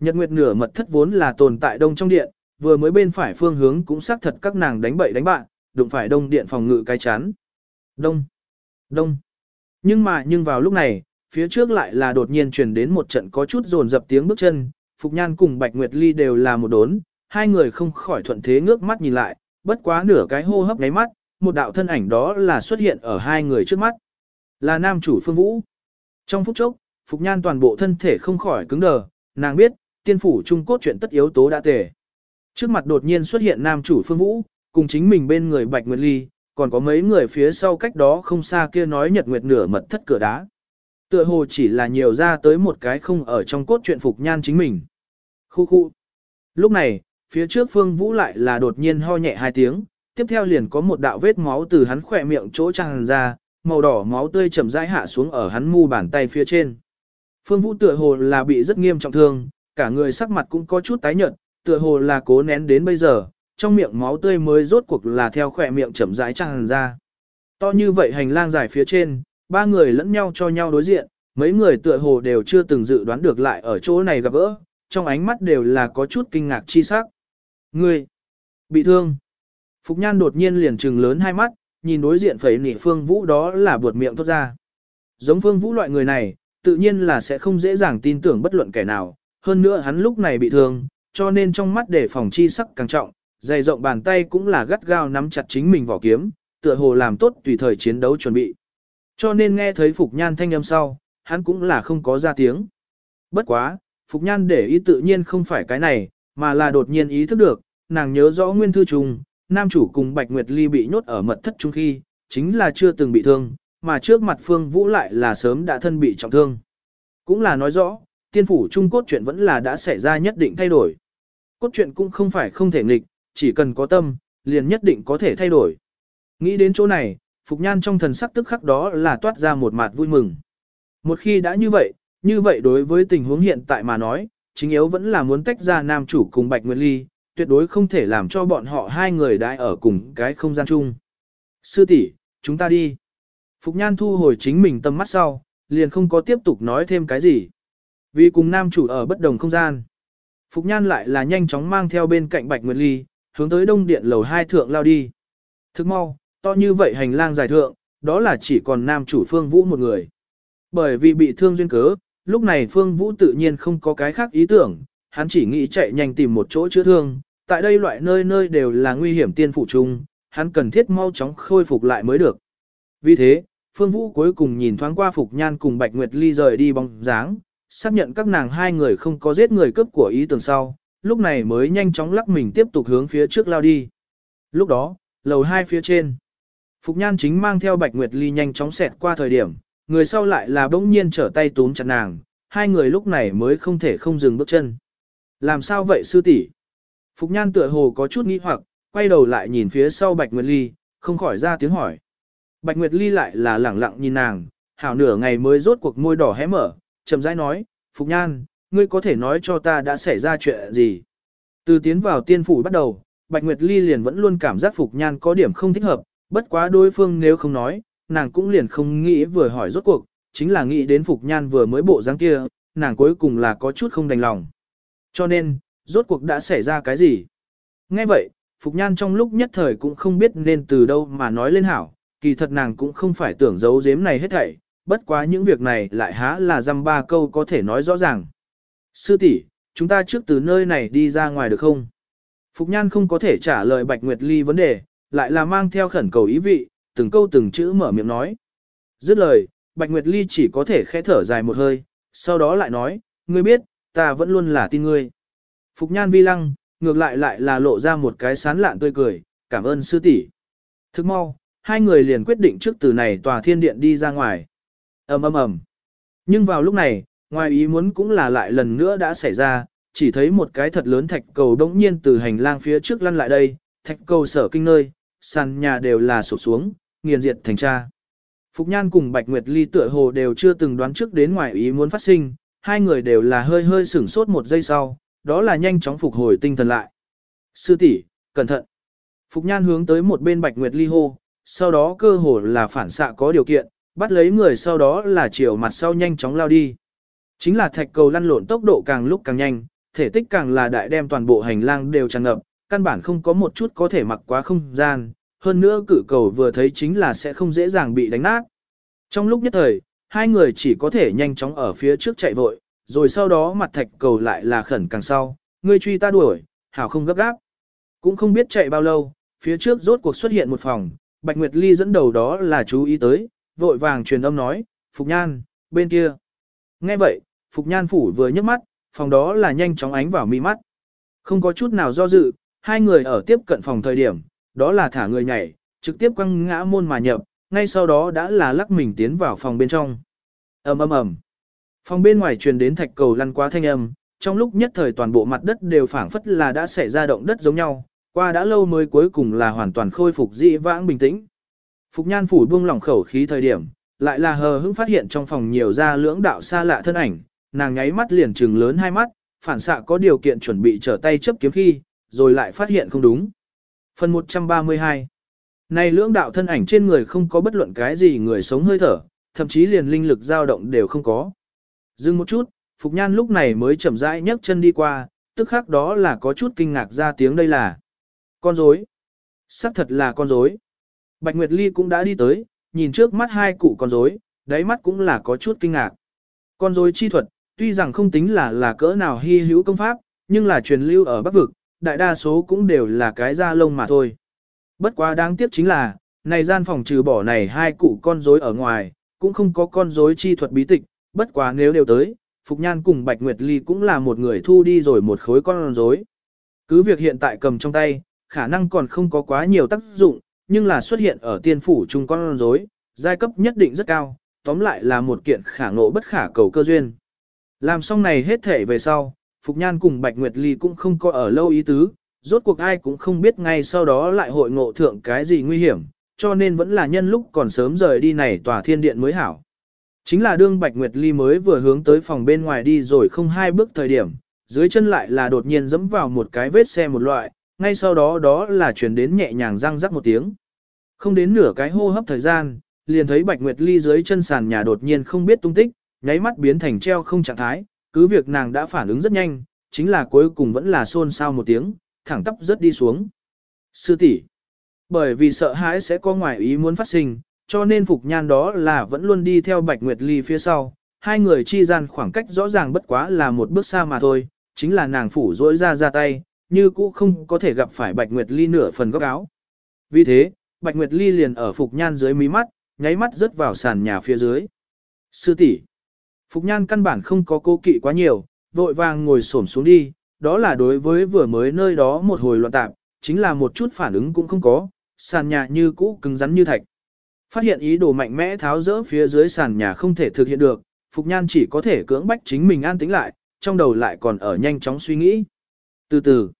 Nhật Nguyệt nửa mật thất vốn là tồn tại đông trong điện, vừa mới bên phải phương hướng cũng xác thật các nàng đánh bậy đánh bạn, đụng phải đông điện phòng ngự cái chán. Đông, đông. Nhưng mà nhưng vào lúc này, phía trước lại là đột nhiên truyền đến một trận có chút rồn dập tiếng bước chân, Phục Nhan cùng Bạch Nguyệt Ly đều là một đốn, hai người không khỏi thuận thế ngước mắt nhìn lại, bất quá nửa cái hô hấp ngáy mắt, một đạo thân ảnh đó là xuất hiện ở hai người trước mắt. Là nam chủ Phương Vũ. Trong phút chốc, Phục Nhan toàn bộ thân thể không khỏi cứng đờ, nàng biết, tiên phủ trung cốt chuyện tất yếu tố đã tề. Trước mặt đột nhiên xuất hiện nam chủ Phương Vũ, cùng chính mình bên người Bạch Nguyệt Ly, còn có mấy người phía sau cách đó không xa kia nói nhật nguyệt nửa mật thất cửa đá. Tựa hồ chỉ là nhiều ra tới một cái không ở trong cốt truyện Phục Nhan chính mình. Khu khu. Lúc này, phía trước Phương Vũ lại là đột nhiên ho nhẹ hai tiếng, tiếp theo liền có một đạo vết máu từ hắn khỏe miệng chỗ tràn ra, màu đỏ máu tươi chậm rãi hạ xuống ở hắn mu bàn tay phía trên. Phương Vũ tựa hồ là bị rất nghiêm trọng thương, cả người sắc mặt cũng có chút tái nhợt, tựa hồ là cố nén đến bây giờ, trong miệng máu tươi mới rốt cuộc là theo khỏe miệng chậm rãi tràn ra. To như vậy hành lang dài phía trên, ba người lẫn nhau cho nhau đối diện, mấy người tựa hồ đều chưa từng dự đoán được lại ở chỗ này gặp gỡ, trong ánh mắt đều là có chút kinh ngạc chi sắc. Ngươi, bị thương. Phục Nhan đột nhiên liền trừng lớn hai mắt, nhìn đối diện phẩy nỉ Phương Vũ đó là buột miệng tốt ra. Giống Phương Vũ loại người này, tự nhiên là sẽ không dễ dàng tin tưởng bất luận kẻ nào, hơn nữa hắn lúc này bị thương, cho nên trong mắt để phòng chi sắc càng trọng, dày rộng bàn tay cũng là gắt gao nắm chặt chính mình vỏ kiếm, tựa hồ làm tốt tùy thời chiến đấu chuẩn bị. Cho nên nghe thấy Phục Nhan thanh âm sau, hắn cũng là không có ra tiếng. Bất quá, Phục Nhan để ý tự nhiên không phải cái này, mà là đột nhiên ý thức được, nàng nhớ rõ nguyên thư trùng, nam chủ cùng Bạch Nguyệt Ly bị nhốt ở mật thất trung khi, chính là chưa từng bị thương, mà trước mặt Phương Vũ lại là sớm đã thân bị trọng thương. Cũng là nói rõ, tiên phủ trung cốt truyện vẫn là đã xảy ra nhất định thay đổi. Cốt truyện cũng không phải không thể nghịch, chỉ cần có tâm, liền nhất định có thể thay đổi. Nghĩ đến chỗ này, Phục Nhan trong thần sắc tức khắc đó là toát ra một mặt vui mừng. Một khi đã như vậy, như vậy đối với tình huống hiện tại mà nói, chính yếu vẫn là muốn tách ra nam chủ cùng Bạch Nguyệt Ly, tuyệt đối không thể làm cho bọn họ hai người đại ở cùng cái không gian chung. Sư tỷ, chúng ta đi. Phục Nhan thu hồi chính mình tâm mắt sau, liền không có tiếp tục nói thêm cái gì. Vì cùng nam chủ ở bất đồng không gian. Phục Nhan lại là nhanh chóng mang theo bên cạnh Bạch Nguyệt Ly, hướng tới đông điện lầu hai thượng lao đi. Thức mau, to như vậy hành lang dài thượng, đó là chỉ còn nam chủ Phương Vũ một người. Bởi vì bị thương duyên cớ, lúc này Phương Vũ tự nhiên không có cái khác ý tưởng, hắn chỉ nghĩ chạy nhanh tìm một chỗ chữa thương, tại đây loại nơi nơi đều là nguy hiểm tiên phụ chung, hắn cần thiết mau chóng khôi phục lại mới được. Vì thế, Phương Vũ cuối cùng nhìn thoáng qua Phục Nhan cùng Bạch Nguyệt Ly rời đi bóng dáng, xác nhận các nàng hai người không có giết người cướp của ý tưởng sau, lúc này mới nhanh chóng lắc mình tiếp tục hướng phía trước lao đi. Lúc đó, lầu hai phía trên, Phục Nhan chính mang theo Bạch Nguyệt Ly nhanh chóng xẹt qua thời điểm, người sau lại là bỗng nhiên trở tay túm chặt nàng, hai người lúc này mới không thể không dừng bước chân. Làm sao vậy sư tỷ? Phục Nhan tựa hồ có chút nghi hoặc, quay đầu lại nhìn phía sau Bạch Nguyệt Ly, không khỏi ra tiếng hỏi. Bạch Nguyệt Ly lại là lẳng lặng nhìn nàng, hảo nửa ngày mới rốt cuộc môi đỏ hé mở, chậm rãi nói, Phục Nhan, ngươi có thể nói cho ta đã xảy ra chuyện gì? Từ tiến vào tiên phủ bắt đầu, Bạch Nguyệt Ly liền vẫn luôn cảm giác Phục Nhan có điểm không thích hợp, bất quá đối phương nếu không nói, nàng cũng liền không nghĩ vừa hỏi rốt cuộc, chính là nghĩ đến Phục Nhan vừa mới bộ dáng kia, nàng cuối cùng là có chút không đành lòng. Cho nên, rốt cuộc đã xảy ra cái gì? Nghe vậy, Phục Nhan trong lúc nhất thời cũng không biết nên từ đâu mà nói lên hảo, kỳ thật nàng cũng không phải tưởng giấu giếm này hết thảy, bất quá những việc này lại há là dăm ba câu có thể nói rõ ràng. Sư tỷ, chúng ta trước từ nơi này đi ra ngoài được không? Phục Nhan không có thể trả lời Bạch Nguyệt Ly vấn đề, lại là mang theo khẩn cầu ý vị, từng câu từng chữ mở miệng nói. Dứt lời, Bạch Nguyệt Ly chỉ có thể khẽ thở dài một hơi, sau đó lại nói, ngươi biết, ta vẫn luôn là tin ngươi. Phục Nhan vi lăng, ngược lại lại là lộ ra một cái sán lạn tươi cười, cảm ơn sư tỷ. Thức mau, hai người liền quyết định trước từ này tòa thiên điện đi ra ngoài ầm ầm ầm. Nhưng vào lúc này, ngoài ý muốn cũng là lại lần nữa đã xảy ra, chỉ thấy một cái thật lớn thạch cầu đống nhiên từ hành lang phía trước lăn lại đây, thạch cầu sở kinh nơi, sàn nhà đều là sụp xuống, nghiền diệt thành cha. Phục Nhan cùng Bạch Nguyệt Ly tựa hồ đều chưa từng đoán trước đến ngoài ý muốn phát sinh, hai người đều là hơi hơi sửng sốt một giây sau, đó là nhanh chóng phục hồi tinh thần lại. Sư tỷ, cẩn thận. Phục Nhan hướng tới một bên Bạch Nguyệt Ly hô, sau đó cơ hồ là phản xạ có điều kiện, bắt lấy người sau đó là chiều mặt sau nhanh chóng lao đi. Chính là thạch cầu lăn lộn tốc độ càng lúc càng nhanh, thể tích càng là đại đem toàn bộ hành lang đều tràn ngập, căn bản không có một chút có thể mặc quá không gian, hơn nữa cử cầu vừa thấy chính là sẽ không dễ dàng bị đánh nát. Trong lúc nhất thời, hai người chỉ có thể nhanh chóng ở phía trước chạy vội, rồi sau đó mặt thạch cầu lại là khẩn càng sau, ngươi truy ta đuổi, hảo không gấp gáp. Cũng không biết chạy bao lâu, phía trước rốt cuộc xuất hiện một phòng, Bạch Nguyệt Ly dẫn đầu đó là chú ý tới, vội vàng truyền âm nói, Phục Nhan, bên kia. Nghe vậy, Phục Nhan phủ vừa nhấc mắt, phòng đó là nhanh chóng ánh vào mi mắt. Không có chút nào do dự, hai người ở tiếp cận phòng thời điểm, đó là thả người nhảy, trực tiếp quăng ngã môn mà nhập, ngay sau đó đã là lắc mình tiến vào phòng bên trong. ầm ầm ầm. Phòng bên ngoài truyền đến thạch cầu lăn quá thanh âm, trong lúc nhất thời toàn bộ mặt đất đều phảng phất là đã xảy ra động đất giống nhau, qua đã lâu mới cuối cùng là hoàn toàn khôi phục dị vãng bình tĩnh. Phục nhan phủ buông lỏng khẩu khí thời điểm, lại là hờ hững phát hiện trong phòng nhiều ra lưỡng đạo xa lạ thân ảnh, nàng nháy mắt liền trừng lớn hai mắt, phản xạ có điều kiện chuẩn bị trở tay chấp kiếm khi, rồi lại phát hiện không đúng. Phần 132 Này lưỡng đạo thân ảnh trên người không có bất luận cái gì người sống hơi thở, thậm chí liền linh lực dao động đều không có. Dừng một chút, Phục Nhan lúc này mới chậm rãi nhấc chân đi qua, tức khắc đó là có chút kinh ngạc ra tiếng đây là con rối. Sắc thật là con rối. Bạch Nguyệt Ly cũng đã đi tới, nhìn trước mắt hai cụ con rối, đáy mắt cũng là có chút kinh ngạc. Con rối chi thuật, tuy rằng không tính là là cỡ nào hy hữu công pháp, nhưng là truyền lưu ở Bắc Vực, đại đa số cũng đều là cái da lông mà thôi. Bất quá đáng tiếc chính là, này gian phòng trừ bỏ này hai cụ con rối ở ngoài, cũng không có con rối chi thuật bí tịch, bất quá nếu đều tới, Phục Nhan cùng Bạch Nguyệt Ly cũng là một người thu đi rồi một khối con rối. Cứ việc hiện tại cầm trong tay, khả năng còn không có quá nhiều tác dụng, nhưng là xuất hiện ở tiên phủ chung con rối, giai cấp nhất định rất cao, tóm lại là một kiện khả ngộ bất khả cầu cơ duyên. Làm xong này hết thể về sau, Phục Nhan cùng Bạch Nguyệt Ly cũng không có ở lâu ý tứ, rốt cuộc ai cũng không biết ngay sau đó lại hội ngộ thượng cái gì nguy hiểm, cho nên vẫn là nhân lúc còn sớm rời đi này tòa thiên điện mới hảo. Chính là đương Bạch Nguyệt Ly mới vừa hướng tới phòng bên ngoài đi rồi không hai bước thời điểm, dưới chân lại là đột nhiên dẫm vào một cái vết xe một loại, ngay sau đó đó là chuyển đến nhẹ nhàng răng rắc một tiếng. Không đến nửa cái hô hấp thời gian, liền thấy Bạch Nguyệt Ly dưới chân sàn nhà đột nhiên không biết tung tích, nháy mắt biến thành treo không trạng thái, cứ việc nàng đã phản ứng rất nhanh, chính là cuối cùng vẫn là xôn xao một tiếng, thẳng tắp rất đi xuống. Sư tỷ, bởi vì sợ hãi sẽ có ngoài ý muốn phát sinh, cho nên Phục Nhan đó là vẫn luôn đi theo Bạch Nguyệt Ly phía sau, hai người chi gian khoảng cách rõ ràng bất quá là một bước xa mà thôi, chính là nàng phủ rỗi ra ra tay, như cũ không có thể gặp phải Bạch Nguyệt Ly nửa phần góc áo. Vì thế, Bạch Nguyệt Ly liền ở Phục Nhan dưới mí mắt, nháy mắt rớt vào sàn nhà phía dưới. Sư tỷ, Phục Nhan căn bản không có cô kỵ quá nhiều, vội vàng ngồi xổm xuống đi, đó là đối với vừa mới nơi đó một hồi loạn tạp, chính là một chút phản ứng cũng không có, sàn nhà như cũ cứng rắn như thạch. Phát hiện ý đồ mạnh mẽ tháo rỡ phía dưới sàn nhà không thể thực hiện được, Phục Nhan chỉ có thể cưỡng bách chính mình an tĩnh lại, trong đầu lại còn ở nhanh chóng suy nghĩ. Từ từ,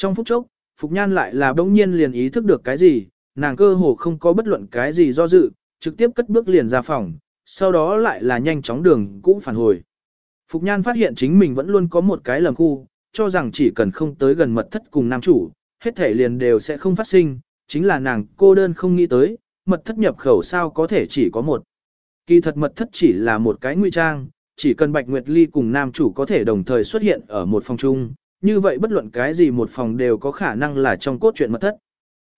trong phút chốc, Phục Nhan lại là bỗng nhiên liền ý thức được cái gì, nàng cơ hồ không có bất luận cái gì do dự, trực tiếp cất bước liền ra phòng, sau đó lại là nhanh chóng đường cũ phản hồi. Phục Nhan phát hiện chính mình vẫn luôn có một cái lầm khu, cho rằng chỉ cần không tới gần mật thất cùng nam chủ, hết thể liền đều sẽ không phát sinh, chính là nàng cô đơn không nghĩ tới, mật thất nhập khẩu sao có thể chỉ có một. Kỳ thật mật thất chỉ là một cái nguy trang, chỉ cần Bạch Nguyệt Ly cùng nam chủ có thể đồng thời xuất hiện ở một phòng chung, như vậy bất luận cái gì một phòng đều có khả năng là trong cốt truyện mật thất.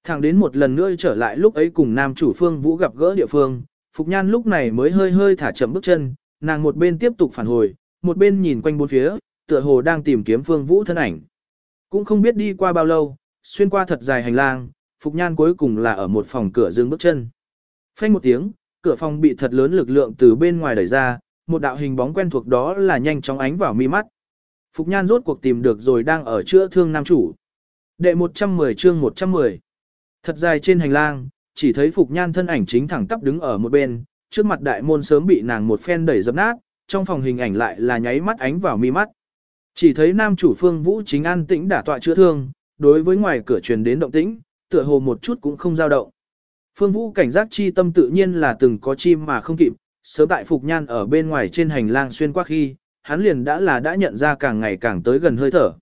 Thẳng đến một lần nữa trở lại lúc ấy cùng nam chủ Phương Vũ gặp gỡ địa phương, Phục Nhan lúc này mới hơi hơi thả chậm bước chân, nàng một bên tiếp tục phản hồi, một bên nhìn quanh bốn phía, tựa hồ đang tìm kiếm Phương Vũ thân ảnh. Cũng không biết đi qua bao lâu, xuyên qua thật dài hành lang, Phục Nhan cuối cùng là ở một phòng cửa dừng bước chân. Phanh một tiếng, cửa phòng bị thật lớn lực lượng từ bên ngoài đẩy ra, một đạo hình bóng quen thuộc đó là nhanh chóng ánh vào mi mắt. Phục Nhan rốt cuộc tìm được rồi đang ở chữa thương nam chủ. Đệ 110 chương 110. Thật dài trên hành lang, chỉ thấy Phục Nhan thân ảnh chính thẳng tắp đứng ở một bên, trước mặt đại môn sớm bị nàng một phen đẩy dập nát, trong phòng hình ảnh lại là nháy mắt ánh vào mi mắt. Chỉ thấy nam chủ Phương Vũ chính an tĩnh đả tọa chữa thương, đối với ngoài cửa truyền đến động tĩnh, tựa hồ một chút cũng không dao động. Phương Vũ cảnh giác chi tâm tự nhiên là từng có chim mà không kịp, sớm tại Phục Nhan ở bên ngoài trên hành lang xuyên qua khi, hắn liền đã là đã nhận ra càng ngày càng tới gần hơi thở.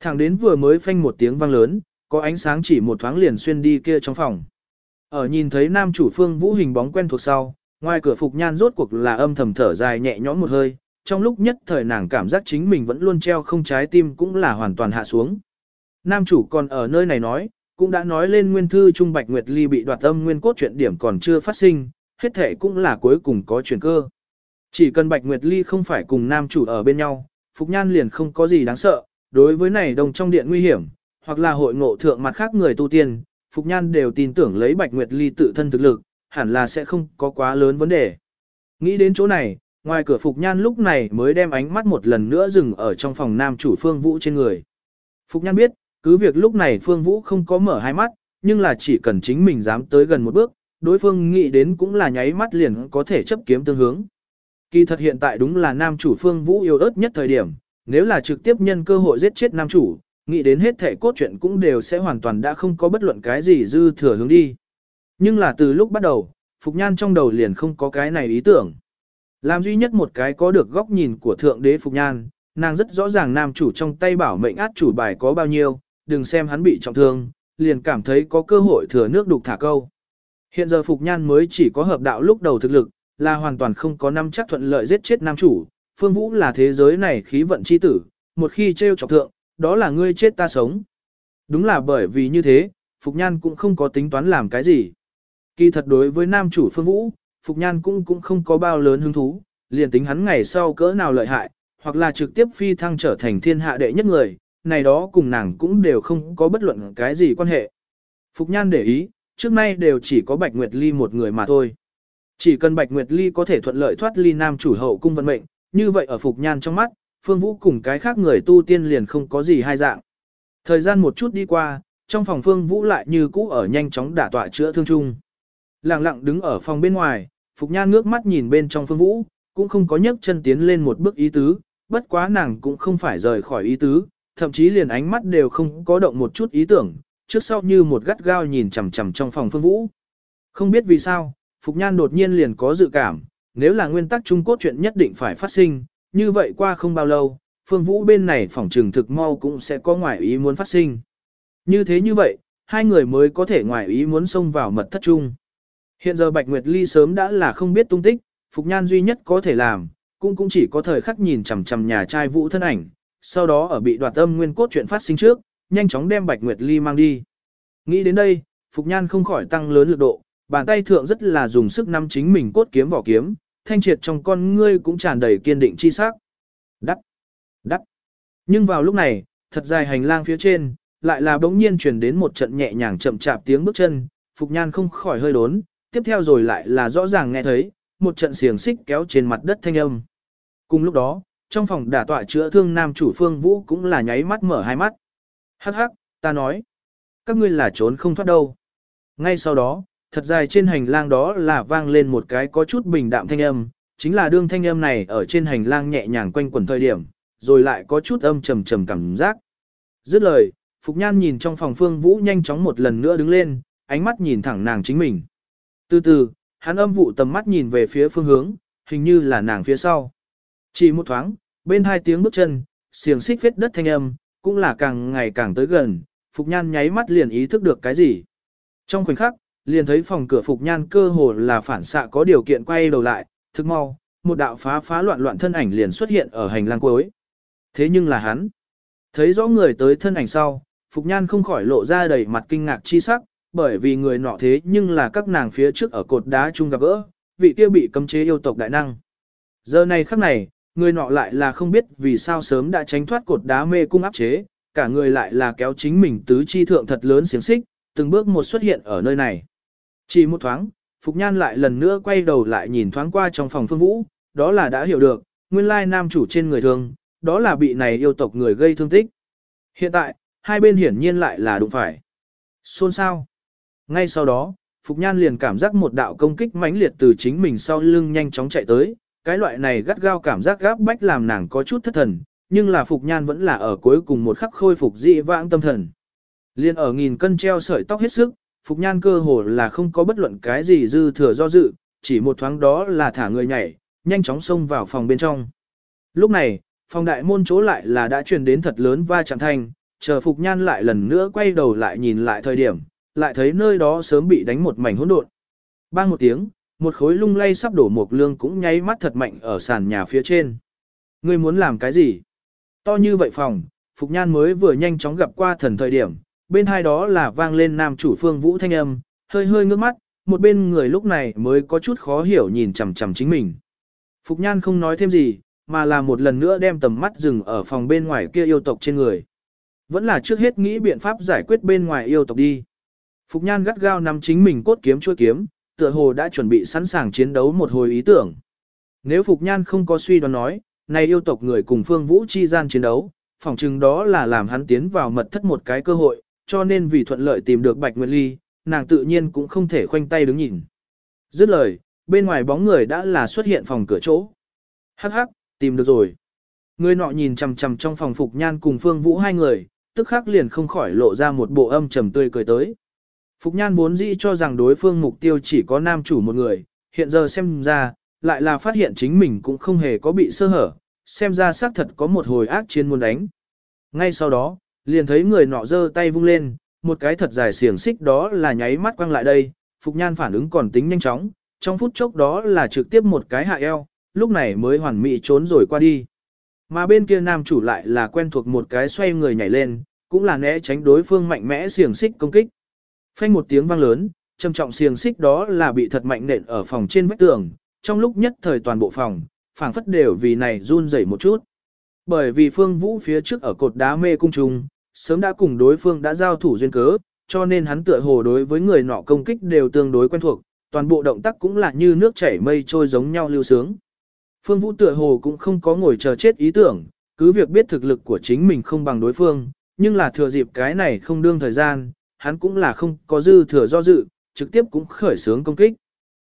Thẳng đến vừa mới phanh một tiếng vang lớn, có ánh sáng chỉ một thoáng liền xuyên đi kia trong phòng. Ở nhìn thấy nam chủ Phương Vũ hình bóng quen thuộc sau, ngoài cửa Phục Nhan rốt cuộc là âm thầm thở dài nhẹ nhõm một hơi, trong lúc nhất thời nàng cảm giác chính mình vẫn luôn treo không trái tim cũng là hoàn toàn hạ xuống. Nam chủ còn ở nơi này nói, cũng đã nói lên nguyên thư Trung Bạch Nguyệt Ly bị đoạt âm nguyên cốt chuyện điểm còn chưa phát sinh, hết thể cũng là cuối cùng có chuyển cơ. Chỉ cần Bạch Nguyệt Ly không phải cùng nam chủ ở bên nhau, Phục Nhan liền không có gì đáng sợ, đối với này đồng trong điện nguy hiểm, hoặc là hội ngộ thượng mặt khác người tu tiên, Phục Nhan đều tin tưởng lấy Bạch Nguyệt Ly tự thân thực lực, hẳn là sẽ không có quá lớn vấn đề. Nghĩ đến chỗ này, ngoài cửa Phục Nhan lúc này mới đem ánh mắt một lần nữa dừng ở trong phòng nam chủ Phương Vũ trên người. Phục Nhan biết, cứ việc lúc này Phương Vũ không có mở hai mắt, nhưng là chỉ cần chính mình dám tới gần một bước, đối phương nghĩ đến cũng là nháy mắt liền có thể chấp kiếm tương hướng. Kỳ thật hiện tại đúng là nam chủ Phương Vũ yêu ớt nhất thời điểm, nếu là trực tiếp nhân cơ hội giết chết nam chủ, nghĩ đến hết thể cốt truyện cũng đều sẽ hoàn toàn đã không có bất luận cái gì dư thừa hướng đi. Nhưng là từ lúc bắt đầu, Phục Nhan trong đầu liền không có cái này ý tưởng. Làm duy nhất một cái có được góc nhìn của Thượng Đế Phục Nhan, nàng rất rõ ràng nam chủ trong tay bảo mệnh át chủ bài có bao nhiêu, đừng xem hắn bị trọng thương, liền cảm thấy có cơ hội thừa nước đục thả câu. Hiện giờ Phục Nhan mới chỉ có hợp đạo lúc đầu thực lực, là hoàn toàn không có năm chắc thuận lợi giết chết nam chủ, Phương Vũ là thế giới này khí vận chi tử, một khi trêu chọc thượng, đó là ngươi chết ta sống. Đúng là bởi vì như thế, Phục Nhan cũng không có tính toán làm cái gì. Kỳ thật đối với nam chủ Phương Vũ, Phục Nhan cũng cũng không có bao lớn hứng thú, liền tính hắn ngày sau cỡ nào lợi hại, hoặc là trực tiếp phi thăng trở thành thiên hạ đệ nhất người, này đó cùng nàng cũng đều không có bất luận cái gì quan hệ. Phục Nhan để ý, trước nay đều chỉ có Bạch Nguyệt Ly một người mà thôi. Chỉ cần Bạch Nguyệt Ly có thể thuận lợi thoát ly nam chủ hậu cung vận mệnh, như vậy ở Phục Nhan trong mắt, Phương Vũ cùng cái khác người tu tiên liền không có gì hai dạng. Thời gian một chút đi qua, trong phòng Phương Vũ lại như cũ ở nhanh chóng đả tọa chữa thương chung. Lặng lặng đứng ở phòng bên ngoài, Phục Nhan ngước mắt nhìn bên trong Phương Vũ, cũng không có nhấc chân tiến lên một bước ý tứ, bất quá nàng cũng không phải rời khỏi ý tứ, thậm chí liền ánh mắt đều không có động một chút ý tưởng, trước sau như một gắt gao nhìn chằm chằm trong phòng Phương Vũ. Không biết vì sao, Phục Nhan đột nhiên liền có dự cảm, nếu là nguyên tắc Trung Quốc chuyện nhất định phải phát sinh, như vậy qua không bao lâu, Phương Vũ bên này phòng trừng thực mau cũng sẽ có ngoại ý muốn phát sinh. Như thế như vậy, hai người mới có thể ngoại ý muốn xông vào mật thất chung. Hiện giờ Bạch Nguyệt Ly sớm đã là không biết tung tích, Phục Nhan duy nhất có thể làm, cũng cũng chỉ có thời khắc nhìn chằm chằm nhà trai Vũ thân ảnh, sau đó ở bị đoạt âm nguyên cốt chuyện phát sinh trước, nhanh chóng đem Bạch Nguyệt Ly mang đi. Nghĩ đến đây, Phục Nhan không khỏi tăng lớn lực độ, bàn tay thượng rất là dùng sức nắm chính mình cốt kiếm vỏ kiếm, thanh triệt trong con ngươi cũng tràn đầy kiên định chi sắc. Đắc, đắc. Nhưng vào lúc này, thật dài hành lang phía trên, lại là bỗng nhiên truyền đến một trận nhẹ nhàng chậm chạp tiếng bước chân, Phục Nhan không khỏi hơi đốn, tiếp theo rồi lại là rõ ràng nghe thấy, một trận xiềng xích kéo trên mặt đất thanh âm. Cùng lúc đó, trong phòng đả tọa chữa thương nam chủ phương vũ cũng là nháy mắt mở hai mắt. Hắc hắc, ta nói, các ngươi là trốn không thoát đâu. Ngay sau đó, thật dài trên hành lang đó là vang lên một cái có chút bình đạm thanh âm, chính là đương thanh âm này ở trên hành lang nhẹ nhàng quanh quẩn thời điểm, rồi lại có chút âm trầm trầm cảm giác. Dứt lời, Phục Nhan nhìn trong phòng Phương Vũ nhanh chóng một lần nữa đứng lên, ánh mắt nhìn thẳng nàng chính mình. Từ từ, hắn âm vụ tầm mắt nhìn về phía phương hướng, hình như là nàng phía sau. Chỉ một thoáng, bên hai tiếng bước chân, xiềng xích phết đất thanh âm, cũng là càng ngày càng tới gần, Phục Nhan nháy mắt liền ý thức được cái gì. Trong khoảnh khắc, liền thấy phòng cửa Phục Nhan cơ hồ là phản xạ có điều kiện quay đầu lại, thức mau, một đạo phá phá loạn loạn thân ảnh liền xuất hiện ở hành lang cuối. Thế nhưng là hắn. Thấy rõ người tới thân ảnh sau, Phục Nhan không khỏi lộ ra đầy mặt kinh ngạc chi sắc, bởi vì người nọ thế nhưng là các nàng phía trước ở cột đá chung gặp gỡ, vị kia bị cấm chế yêu tộc đại năng. Giờ này khắc này, người nọ lại là không biết vì sao sớm đã tránh thoát cột đá mê cung áp chế, cả người lại là kéo chính mình tứ chi thượng thật lớn xiềng xích, từng bước một xuất hiện ở nơi này. Chỉ một thoáng, Phục Nhan lại lần nữa quay đầu lại nhìn thoáng qua trong phòng phương vũ, đó là đã hiểu được, nguyên lai nam chủ trên người thương, đó là bị này yêu tộc người gây thương tích. Hiện tại, hai bên hiển nhiên lại là đụng phải. Xôn sao? Ngay sau đó, Phục Nhan liền cảm giác một đạo công kích mãnh liệt từ chính mình sau lưng nhanh chóng chạy tới, cái loại này gắt gao cảm giác gáp bách làm nàng có chút thất thần, nhưng là Phục Nhan vẫn là ở cuối cùng một khắc khôi phục dị vãng tâm thần. Liên ở nghìn cân treo sợi tóc hết sức, Phục Nhan cơ hồ là không có bất luận cái gì dư thừa do dự, chỉ một thoáng đó là thả người nhảy, nhanh chóng xông vào phòng bên trong. Lúc này, phòng đại môn chỗ lại là đã truyền đến thật lớn va chạm thanh, chờ Phục Nhan lại lần nữa quay đầu lại nhìn lại thời điểm, lại thấy nơi đó sớm bị đánh một mảnh hỗn độn. Bang một tiếng, một khối lung lay sắp đổ một lương cũng nháy mắt thật mạnh ở sàn nhà phía trên. Ngươi muốn làm cái gì? To như vậy phòng, Phục Nhan mới vừa nhanh chóng gặp qua thần thời điểm, bên hai đó là vang lên nam chủ phương vũ thanh âm, hơi hơi ngước mắt, một bên người lúc này mới có chút khó hiểu nhìn chằm chằm chính mình. Phục Nhan không nói thêm gì, mà là một lần nữa đem tầm mắt dừng ở phòng bên ngoài kia yêu tộc trên người. Vẫn là trước hết nghĩ biện pháp giải quyết bên ngoài yêu tộc đi. Phục Nhan gắt gao nắm chính mình cốt kiếm chua kiếm, tựa hồ đã chuẩn bị sẵn sàng chiến đấu một hồi ý tưởng. Nếu Phục Nhan không có suy đoán nói, này yêu tộc người cùng Phương Vũ chi gian chiến đấu, phỏng chừng đó là làm hắn tiến vào mật thất một cái cơ hội, cho nên vì thuận lợi tìm được Bạch Nguyệt Ly, nàng tự nhiên cũng không thể khoanh tay đứng nhìn. Dứt lời, bên ngoài bóng người đã là xuất hiện phòng cửa chỗ. Hắc hắc, tìm được rồi. Người nọ nhìn chằm chằm trong phòng Phục Nhan cùng Phương Vũ hai người, tức khắc liền không khỏi lộ ra một bộ âm trầm tươi cười tới. Phục Nhan vốn dĩ cho rằng đối phương mục tiêu chỉ có nam chủ một người, hiện giờ xem ra, lại là phát hiện chính mình cũng không hề có bị sơ hở, xem ra xác thật có một hồi ác chiến muốn đánh. Ngay sau đó, liền thấy người nọ giơ tay vung lên, một cái thật dài xiềng xích đó là nháy mắt quăng lại đây, Phục Nhan phản ứng còn tính nhanh chóng, trong phút chốc đó là trực tiếp một cái hạ eo, lúc này mới hoàn mỹ trốn rồi qua đi. Mà bên kia nam chủ lại là quen thuộc một cái xoay người nhảy lên, cũng là né tránh đối phương mạnh mẽ xiềng xích công kích. Phanh một tiếng vang lớn, trầm trọng xiềng xích đó là bị thật mạnh nện ở phòng trên vách tường, trong lúc nhất thời toàn bộ phòng, phảng phất đều vì này run rẩy một chút. Bởi vì Phương Vũ phía trước ở cột đá mê cung trùng, sớm đã cùng đối phương đã giao thủ duyên cớ, cho nên hắn tựa hồ đối với người nọ công kích đều tương đối quen thuộc, toàn bộ động tác cũng là như nước chảy mây trôi giống nhau lưu sướng. Phương Vũ tựa hồ cũng không có ngồi chờ chết ý tưởng, cứ việc biết thực lực của chính mình không bằng đối phương, nhưng là thừa dịp cái này không đương thời gian, hắn cũng là không có dư thừa do dự, trực tiếp cũng khởi sướng công kích.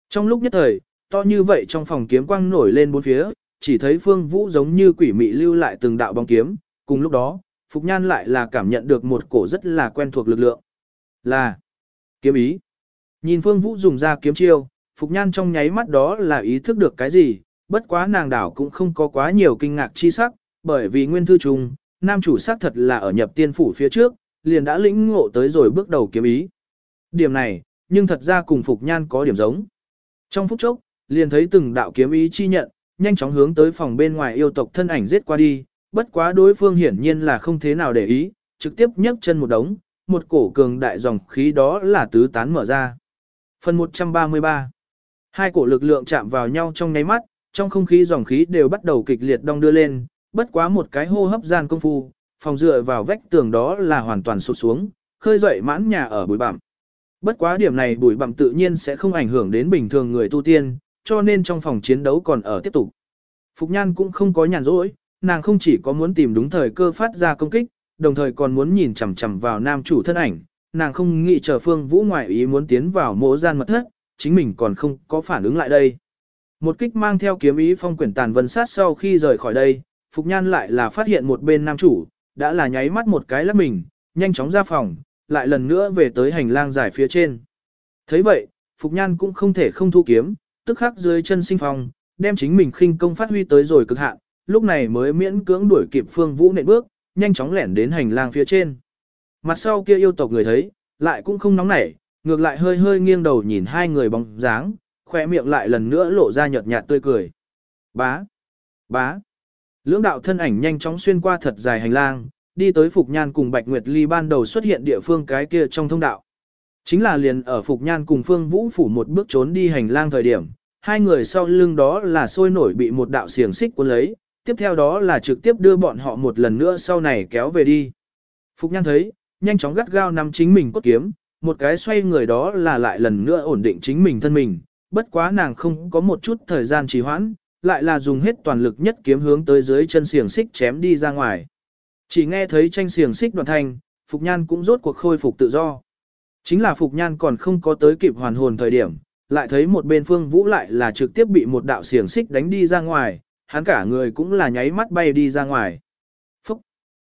Trong lúc nhất thời, to như vậy trong phòng kiếm quang nổi lên bốn phía, chỉ thấy Phương Vũ giống như quỷ mị lưu lại từng đạo bóng kiếm, cùng lúc đó, Phục Nhan lại là cảm nhận được một cổ rất là quen thuộc lực lượng. Là kiếm ý. Nhìn Phương Vũ dùng ra kiếm chiêu, Phục Nhan trong nháy mắt đó là ý thức được cái gì, bất quá nàng đảo cũng không có quá nhiều kinh ngạc chi sắc, bởi vì nguyên thư trùng, nam chủ sắc thật là ở nhập tiên phủ phía trước, liền đã lĩnh ngộ tới rồi bước đầu kiếm ý. Điểm này, nhưng thật ra cùng Phục Nhan có điểm giống. Trong phút chốc, liền thấy từng đạo kiếm ý chi nhận, nhanh chóng hướng tới phòng bên ngoài yêu tộc thân ảnh giết qua đi, bất quá đối phương hiển nhiên là không thế nào để ý, trực tiếp nhấc chân một đống, một cổ cường đại dòng khí đó là tứ tán mở ra. Phần 133 Hai cổ lực lượng chạm vào nhau trong nháy mắt, trong không khí dòng khí đều bắt đầu kịch liệt đong đưa lên, bất quá một cái hô hấp gian công phu, phòng dựa vào vách tường đó là hoàn toàn sụt xuống, khơi dậy mãn nhà ở bụi bặm. Bất quá điểm này bụi bặm tự nhiên sẽ không ảnh hưởng đến bình thường người tu tiên, cho nên trong phòng chiến đấu còn ở tiếp tục. Phục Nhan cũng không có nhàn rỗi, nàng không chỉ có muốn tìm đúng thời cơ phát ra công kích, đồng thời còn muốn nhìn chằm chằm vào nam chủ thân ảnh, nàng không nghĩ chờ Phương Vũ ngoại ý muốn tiến vào mỗ gian mật thất, chính mình còn không có phản ứng lại đây. Một kích mang theo kiếm ý phong quyển tàn vân sát sau khi rời khỏi đây, Phục Nhan lại là phát hiện một bên nam chủ, đã là nháy mắt một cái lắp mình, nhanh chóng ra phòng, lại lần nữa về tới hành lang dài phía trên. thấy vậy, Phục Nhan cũng không thể không thu kiếm, tức khắc dưới chân sinh phòng, đem chính mình khinh công phát huy tới rồi cực hạn, lúc này mới miễn cưỡng đuổi kịp Phương Vũ nện bước, nhanh chóng lẻn đến hành lang phía trên. Mặt sau kia yêu tộc người thấy, lại cũng không nóng nảy, ngược lại hơi hơi nghiêng đầu nhìn hai người bóng dáng, khỏe miệng lại lần nữa lộ ra nhợt nhạt tươi cười. Bá! Bá! Lưỡng đạo thân ảnh nhanh chóng xuyên qua thật dài hành lang, đi tới Phục Nhan cùng Bạch Nguyệt Ly ban đầu xuất hiện địa phương cái kia trong thông đạo. Chính là liền ở Phục Nhan cùng Phương Vũ phủ một bước trốn đi hành lang thời điểm, hai người sau lưng đó là sôi nổi bị một đạo xiềng xích cuốn lấy, tiếp theo đó là trực tiếp đưa bọn họ một lần nữa sau này kéo về đi. Phục Nhan thấy, nhanh chóng gắt gao nắm chính mình cốt kiếm, một cái xoay người đó là lại lần nữa ổn định chính mình thân mình, bất quá nàng không có một chút thời gian trì hoãn, lại là dùng hết toàn lực nhất kiếm hướng tới dưới chân xiềng xích chém đi ra ngoài. Chỉ nghe thấy tranh xiềng xích đoạn thành, Phục Nhan cũng rốt cuộc khôi phục tự do. Chính là Phục Nhan còn không có tới kịp hoàn hồn thời điểm, lại thấy một bên Phương Vũ lại là trực tiếp bị một đạo xiềng xích đánh đi ra ngoài, hắn cả người cũng là nháy mắt bay đi ra ngoài. Phúc!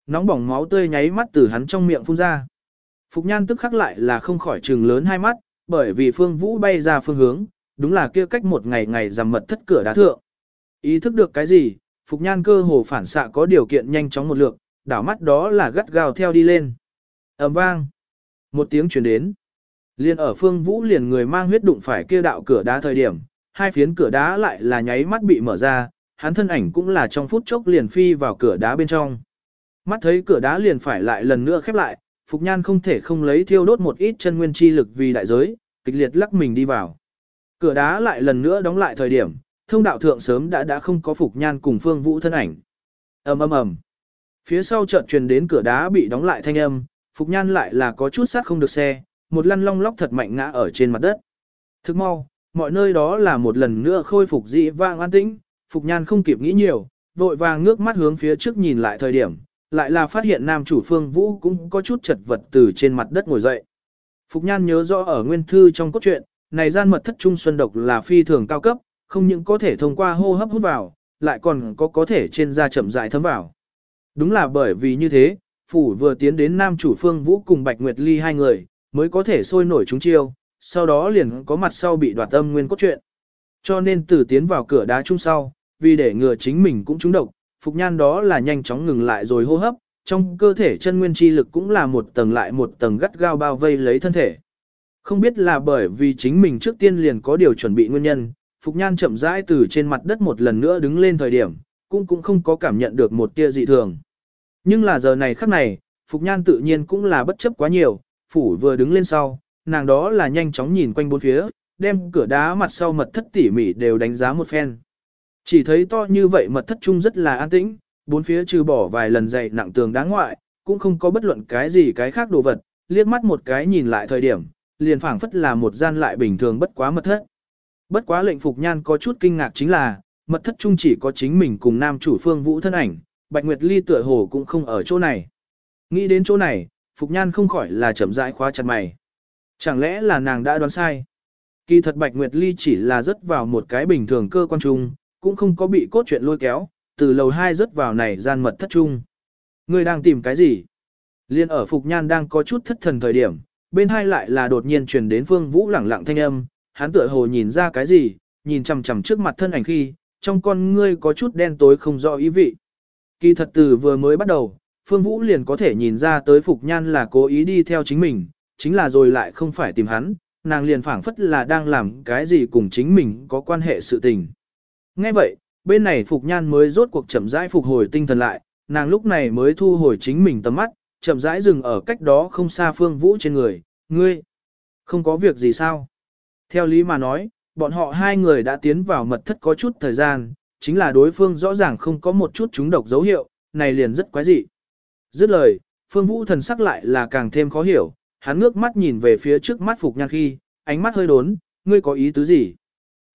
Nóng bỏng máu tươi nháy mắt từ hắn trong miệng phun ra. Phục Nhan tức khắc lại là không khỏi trừng lớn hai mắt, bởi vì Phương Vũ bay ra phương hướng, đúng là kia cách một ngày ngày rằm mật thất cửa đá thượng. Ý thức được cái gì, Phục Nhan cơ hồ phản xạ có điều kiện nhanh chóng một lượng, đảo mắt đó là gắt gào theo đi lên. ầm vang. Một tiếng truyền đến. Liên ở phương vũ liền người mang huyết đụng phải kia đạo cửa đá thời điểm, hai phiến cửa đá lại là nháy mắt bị mở ra, hắn thân ảnh cũng là trong phút chốc liền phi vào cửa đá bên trong. Mắt thấy cửa đá liền phải lại lần nữa khép lại, Phục Nhan không thể không lấy thiêu đốt một ít chân nguyên chi lực vì đại giới, kịch liệt lắc mình đi vào. Cửa đá lại lần nữa đóng lại thời điểm, thông đạo thượng sớm đã đã không có Phục Nhan cùng Phương Vũ thân ảnh. ầm ầm ầm Phía sau chợt truyền đến cửa đá bị đóng lại thanh âm, Phục Nhan lại là có chút sát không được xe, một lăn long lóc thật mạnh ngã ở trên mặt đất. Thức mau, mọi nơi đó là một lần nữa khôi phục dị vang an tĩnh, Phục Nhan không kịp nghĩ nhiều, vội vàng ngước mắt hướng phía trước nhìn lại thời điểm, lại là phát hiện nam chủ phương vũ cũng có chút chật vật từ trên mặt đất ngồi dậy. Phục Nhan nhớ rõ ở nguyên thư trong cốt truyện, này gian mật thất trung xuân độc là phi thường cao cấp, không những có thể thông qua hô hấp hút vào, lại còn có có thể trên da chậm rãi thấm vào. Đúng là bởi vì như thế, phủ vừa tiến đến nam chủ phương vũ cùng Bạch Nguyệt Ly hai người, mới có thể sôi nổi chúng chiêu, sau đó liền có mặt sau bị đoạt âm nguyên cốt truyện. Cho nên từ tiến vào cửa đá chung sau, vì để ngừa chính mình cũng trúng độc, Phục Nhan đó là nhanh chóng ngừng lại rồi hô hấp, trong cơ thể chân nguyên chi lực cũng là một tầng lại một tầng gắt gao bao vây lấy thân thể. Không biết là bởi vì chính mình trước tiên liền có điều chuẩn bị nguyên nhân, Phục Nhan chậm rãi từ trên mặt đất một lần nữa đứng lên thời điểm, cũng cũng không có cảm nhận được một tia dị thường. Nhưng là giờ này khắc này, Phục Nhan tự nhiên cũng là bất chấp quá nhiều, phủ vừa đứng lên sau, nàng đó là nhanh chóng nhìn quanh bốn phía, đem cửa đá mặt sau mật thất tỉ mỉ đều đánh giá một phen. Chỉ thấy to như vậy mật thất chung rất là an tĩnh, bốn phía trừ bỏ vài lần dày nặng tường đá ngoại, cũng không có bất luận cái gì cái khác đồ vật, liếc mắt một cái nhìn lại thời điểm, liền phảng phất là một gian lại bình thường bất quá mật thất. Bất quá lệnh Phục Nhan có chút kinh ngạc chính là, mật thất chung chỉ có chính mình cùng nam chủ phương vũ thân ảnh, Bạch Nguyệt Ly tựa hồ cũng không ở chỗ này. Nghĩ đến chỗ này, Phục Nhan không khỏi là chậm rãi khóa chặt mày. Chẳng lẽ là nàng đã đoán sai? Kỳ thật Bạch Nguyệt Ly chỉ là rớt vào một cái bình thường cơ quan trung, cũng không có bị cốt chuyện lôi kéo, từ lầu 2 rớt vào này gian mật thất trung. Người đang tìm cái gì? Liên ở Phục Nhan đang có chút thất thần thời điểm, bên hai lại là đột nhiên truyền đến Phương Vũ lẳng lặng thanh âm, hắn tựa hồ nhìn ra cái gì, nhìn chằm chằm trước mặt thân ảnh khi, trong con ngươi có chút đen tối không rõ ý vị. Kỳ thật từ vừa mới bắt đầu, Phương Vũ liền có thể nhìn ra tới Phục Nhan là cố ý đi theo chính mình, chính là rồi lại không phải tìm hắn, nàng liền phảng phất là đang làm cái gì cùng chính mình có quan hệ sự tình. Nghe vậy, bên này Phục Nhan mới rốt cuộc chậm rãi phục hồi tinh thần lại, nàng lúc này mới thu hồi chính mình tầm mắt, chậm rãi dừng ở cách đó không xa Phương Vũ trên người, ngươi, không có việc gì sao? Theo lý mà nói, bọn họ hai người đã tiến vào mật thất có chút thời gian, chính là đối phương rõ ràng không có một chút trúng độc dấu hiệu, này liền rất quái dị. Dứt lời, Phương Vũ thần sắc lại là càng thêm khó hiểu, hắn ngước mắt nhìn về phía trước mắt Phục Nhan khi, ánh mắt hơi đốn, ngươi có ý tứ gì?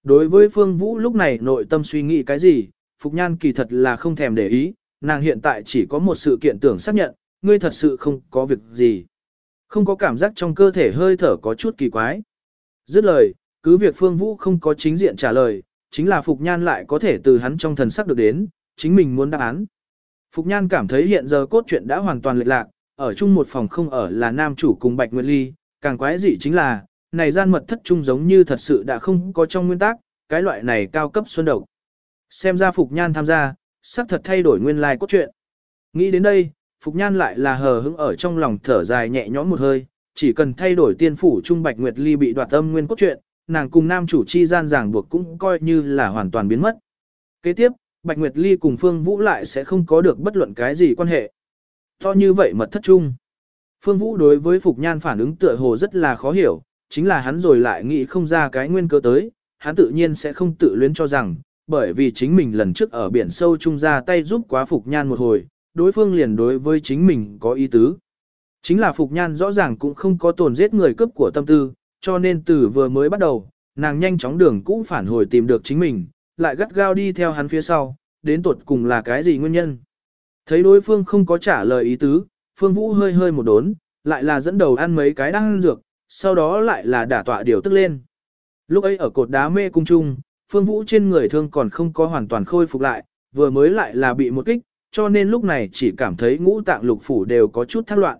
Đối với Phương Vũ lúc này nội tâm suy nghĩ cái gì, Phục Nhan kỳ thật là không thèm để ý, nàng hiện tại chỉ có một sự kiện tưởng xác nhận, ngươi thật sự không có việc gì. Không có cảm giác trong cơ thể hơi thở có chút kỳ quái. Dứt lời, cứ việc Phương Vũ không có chính diện trả lời, chính là Phục Nhan lại có thể từ hắn trong thần sắc được đến, chính mình muốn đáp án. Phục Nhan cảm thấy hiện giờ cốt truyện đã hoàn toàn lệch lạc, ở chung một phòng không ở là nam chủ cùng Bạch Nguyệt Ly, càng quái dị chính là, này gian mật thất chung giống như thật sự đã không có trong nguyên tắc, cái loại này cao cấp xuân độc. Xem ra Phục Nhan tham gia, sắp thật thay đổi nguyên lai like cốt truyện. Nghĩ đến đây, Phục Nhan lại là hờ hững ở trong lòng thở dài nhẹ nhõm một hơi, chỉ cần thay đổi tiên phủ trung Bạch Nguyệt Ly bị đoạt âm nguyên cốt truyện, nàng cùng nam chủ chi gian ràng buộc cũng coi như là hoàn toàn biến mất. Kế tiếp, Bạch Nguyệt Ly cùng Phương Vũ lại sẽ không có được bất luận cái gì quan hệ. To như vậy mật thất chung. Phương Vũ đối với Phục Nhan phản ứng tựa hồ rất là khó hiểu, chính là hắn rồi lại nghĩ không ra cái nguyên cơ tới, hắn tự nhiên sẽ không tự luyến cho rằng, bởi vì chính mình lần trước ở biển sâu chung ra tay giúp quá Phục Nhan một hồi, đối phương liền đối với chính mình có ý tứ. Chính là Phục Nhan rõ ràng cũng không có tồn giết người cướp của tâm tư, cho nên từ vừa mới bắt đầu, nàng nhanh chóng đường cũ phản hồi tìm được chính mình, lại gắt gao đi theo hắn phía sau, đến tuột cùng là cái gì nguyên nhân. Thấy đối phương không có trả lời ý tứ, Phương Vũ hơi hơi một đốn, lại là dẫn đầu ăn mấy cái đang dược, sau đó lại là đả tọa điều tức lên. Lúc ấy ở cột đá mê cung trung, Phương Vũ trên người thương còn không có hoàn toàn khôi phục lại, vừa mới lại là bị một kích, cho nên lúc này chỉ cảm thấy ngũ tạng lục phủ đều có chút thác loạn.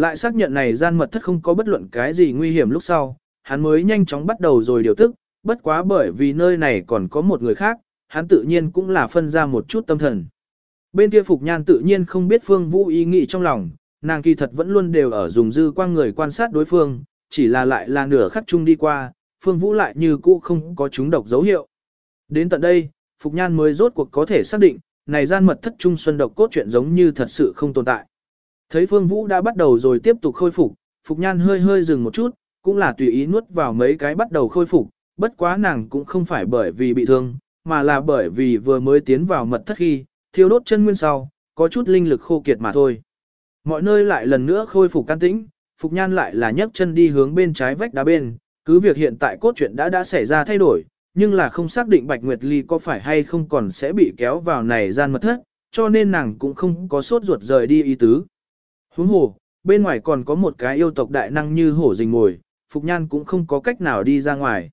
Lại xác nhận này gian mật thất không có bất luận cái gì nguy hiểm lúc sau, hắn mới nhanh chóng bắt đầu rồi điều tức, bất quá bởi vì nơi này còn có một người khác, hắn tự nhiên cũng là phân ra một chút tâm thần. Bên kia Phục Nhan tự nhiên không biết Phương Vũ ý nghĩ trong lòng, nàng kỳ thật vẫn luôn đều ở dùng dư quang người quan sát đối phương, chỉ là lại là nửa khắc chung đi qua, Phương Vũ lại như cũ không có chúng độc dấu hiệu. Đến tận đây, Phục Nhan mới rốt cuộc có thể xác định, này gian mật thất trung xuân độc cốt chuyện giống như thật sự không tồn tại. Thấy Phương Vũ đã bắt đầu rồi tiếp tục khôi phục, Phục Nhan hơi hơi dừng một chút, cũng là tùy ý nuốt vào mấy cái bắt đầu khôi phục, bất quá nàng cũng không phải bởi vì bị thương, mà là bởi vì vừa mới tiến vào mật thất khi, thiêu đốt chân nguyên sau, có chút linh lực khô kiệt mà thôi. Mọi nơi lại lần nữa khôi phục can tĩnh, Phục Nhan lại là nhấc chân đi hướng bên trái vách đá bên, cứ việc hiện tại cốt truyện đã đã xảy ra thay đổi, nhưng là không xác định Bạch Nguyệt Ly có phải hay không còn sẽ bị kéo vào này gian mật thất, cho nên nàng cũng không có sốt ruột rời đi ý tứ. Huống hồ, bên ngoài còn có một cái yêu tộc đại năng như hổ rình ngồi, Phục Nhan cũng không có cách nào đi ra ngoài.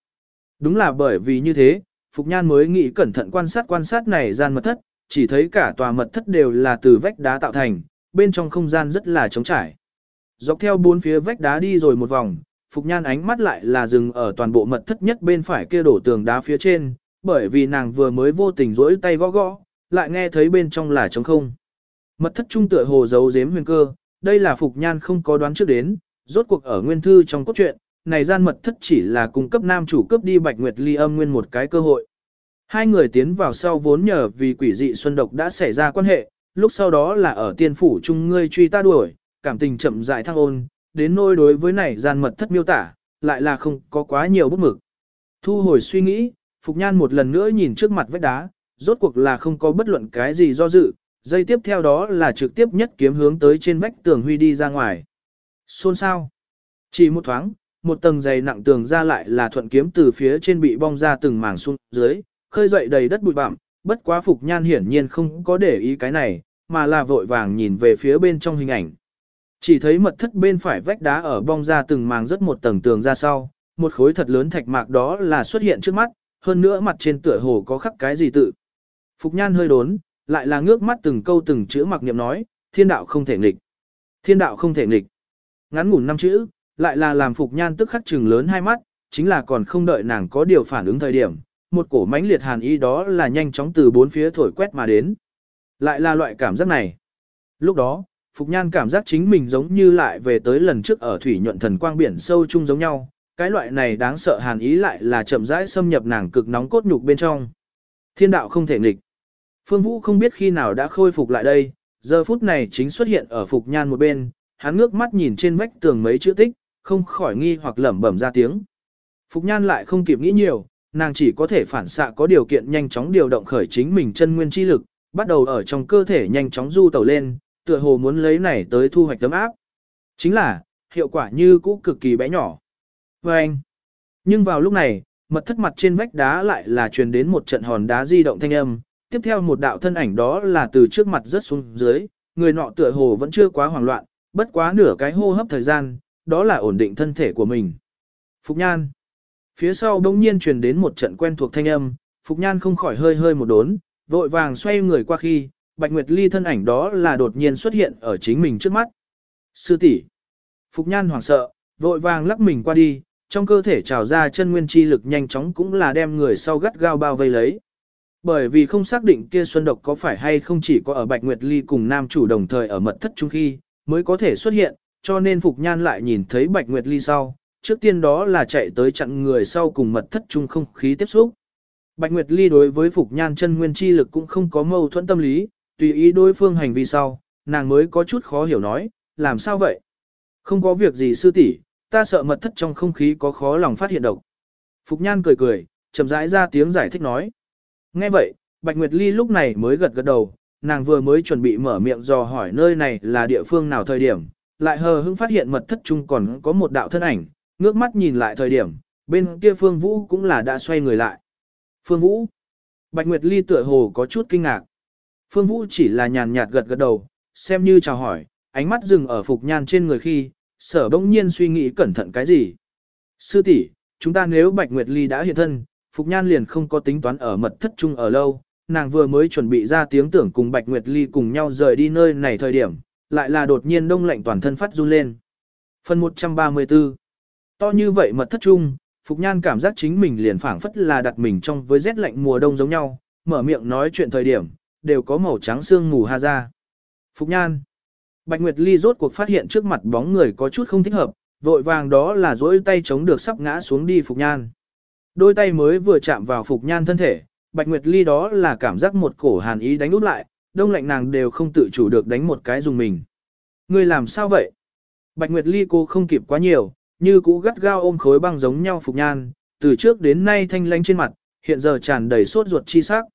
Đúng là bởi vì như thế, Phục Nhan mới nghĩ cẩn thận quan sát quan sát này gian mật thất, chỉ thấy cả tòa mật thất đều là từ vách đá tạo thành, bên trong không gian rất là trống trải. Dọc theo bốn phía vách đá đi rồi một vòng, Phục Nhan ánh mắt lại là dừng ở toàn bộ mật thất nhất bên phải kia đổ tường đá phía trên, bởi vì nàng vừa mới vô tình rỗi tay gõ gõ, lại nghe thấy bên trong là trống không. Mật thất trung tựa hồ giấu giếm huyền cơ, đây là Phục Nhan không có đoán trước đến, rốt cuộc ở nguyên thư trong cốt truyện, này gian mật thất chỉ là cung cấp nam chủ cấp đi Bạch Nguyệt Ly âm nguyên một cái cơ hội. Hai người tiến vào sau vốn nhờ vì quỷ dị xuân độc đã xảy ra quan hệ, lúc sau đó là ở tiên phủ chung ngươi truy ta đuổi, cảm tình chậm dại thăng ôn, đến nôi đối với này gian mật thất miêu tả, lại là không có quá nhiều bút mực. Thu hồi suy nghĩ, Phục Nhan một lần nữa nhìn trước mặt vách đá, rốt cuộc là không có bất luận cái gì do dự, dây tiếp theo đó là trực tiếp nhất kiếm hướng tới trên vách tường huy đi ra ngoài. Xôn sao? Chỉ một thoáng, một tầng dày nặng tường ra lại là thuận kiếm từ phía trên bị bong ra từng mảng xuống dưới, khơi dậy đầy đất bụi bặm, bất quá Phục Nhan hiển nhiên không có để ý cái này, mà là vội vàng nhìn về phía bên trong hình ảnh. Chỉ thấy mật thất bên phải vách đá ở bong ra từng màng rất một tầng tường ra sau, một khối thật lớn thạch mạc đó là xuất hiện trước mắt, hơn nữa mặt trên tựa hồ có khắc cái gì tự. Phục Nhan hơi đốn, lại là ngước mắt từng câu từng chữ mặc niệm nói, thiên đạo không thể nghịch. Thiên đạo không thể nghịch. Ngắn ngủn năm chữ, lại là làm Phục Nhan tức khắc trừng lớn hai mắt, chính là còn không đợi nàng có điều phản ứng thời điểm, một cổ mãnh liệt hàn ý đó là nhanh chóng từ bốn phía thổi quét mà đến. Lại là loại cảm giác này. Lúc đó, Phục Nhan cảm giác chính mình giống như lại về tới lần trước ở thủy nhuận thần quang biển sâu chung giống nhau, cái loại này đáng sợ hàn ý lại là chậm rãi xâm nhập nàng cực nóng cốt nhục bên trong. Thiên đạo không thể nghịch. Phương Vũ không biết khi nào đã khôi phục lại đây, giờ phút này chính xuất hiện ở Phục Nhan một bên, hắn ngước mắt nhìn trên vách tường mấy chữ tích, không khỏi nghi hoặc lẩm bẩm ra tiếng. Phục Nhan lại không kịp nghĩ nhiều, nàng chỉ có thể phản xạ có điều kiện nhanh chóng điều động khởi chính mình chân nguyên chi lực, bắt đầu ở trong cơ thể nhanh chóng du tẩu lên, tựa hồ muốn lấy này tới thu hoạch tấm áp. Chính là, hiệu quả như cũ cực kỳ bé nhỏ. Và anh, nhưng vào lúc này, mật thất mặt trên vách đá lại là truyền đến một trận hòn đá di động thanh âm, tiếp theo một đạo thân ảnh đó là từ trước mặt rớt xuống dưới, người nọ tựa hồ vẫn chưa quá hoảng loạn, bất quá nửa cái hô hấp thời gian, đó là ổn định thân thể của mình. Phục Nhan. Phía sau đông nhiên truyền đến một trận quen thuộc thanh âm, Phục Nhan không khỏi hơi hơi một đốn, vội vàng xoay người qua khi, Bạch Nguyệt Ly thân ảnh đó là đột nhiên xuất hiện ở chính mình trước mắt. Sư tỷ Phục Nhan hoảng sợ, vội vàng lắc mình qua đi, trong cơ thể trào ra chân nguyên chi lực nhanh chóng cũng là đem người sau gắt gao bao vây lấy. Bởi vì không xác định kia Xuân Độc có phải hay không chỉ có ở Bạch Nguyệt Ly cùng nam chủ đồng thời ở mật thất chung khi, mới có thể xuất hiện, cho nên Phục Nhan lại nhìn thấy Bạch Nguyệt Ly sau, trước tiên đó là chạy tới chặn người sau cùng mật thất chung không khí tiếp xúc. Bạch Nguyệt Ly đối với Phục Nhan chân nguyên chi lực cũng không có mâu thuẫn tâm lý, tùy ý đối phương hành vi sau, nàng mới có chút khó hiểu nói, làm sao vậy? Không có việc gì sư tỷ, ta sợ mật thất trong không khí có khó lòng phát hiện độc. Phục Nhan cười cười, chậm rãi ra tiếng giải thích nói. Nghe vậy, Bạch Nguyệt Ly lúc này mới gật gật đầu, nàng vừa mới chuẩn bị mở miệng dò hỏi nơi này là địa phương nào thời điểm, lại hờ hững phát hiện mật thất chung còn có một đạo thân ảnh, ngước mắt nhìn lại thời điểm, bên kia Phương Vũ cũng là đã xoay người lại. Phương Vũ. Bạch Nguyệt Ly tựa hồ có chút kinh ngạc. Phương Vũ chỉ là nhàn nhạt gật gật đầu, xem như chào hỏi, ánh mắt dừng ở Phục Nhan trên người khi, sở bỗng nhiên suy nghĩ cẩn thận cái gì. Sư tỷ, chúng ta nếu Bạch Nguyệt Ly đã hiện thân, Phục Nhan liền không có tính toán ở mật thất chung ở lâu, nàng vừa mới chuẩn bị ra tiếng tưởng cùng Bạch Nguyệt Ly cùng nhau rời đi nơi này thời điểm, lại là đột nhiên đông lạnh toàn thân phát run lên. Phần 134 To như vậy mật thất chung, Phục Nhan cảm giác chính mình liền phảng phất là đặt mình trong với rét lạnh mùa đông giống nhau, mở miệng nói chuyện thời điểm, đều có màu trắng xương mù ha ra. Phục Nhan Bạch Nguyệt Ly rốt cuộc phát hiện trước mặt bóng người có chút không thích hợp, vội vàng đó là dỗi tay chống được sắp ngã xuống đi Phục Nhan. Đôi tay mới vừa chạm vào Phục Nhan thân thể, Bạch Nguyệt Ly đó là cảm giác một cổ hàn ý đánh út lại, đông lạnh nàng đều không tự chủ được đánh một cái dùng mình. Người làm sao vậy? Bạch Nguyệt Ly cô không kịp quá nhiều, như cũ gắt gao ôm khối băng giống nhau Phục Nhan, từ trước đến nay thanh lánh trên mặt, hiện giờ tràn đầy sốt ruột chi sắc.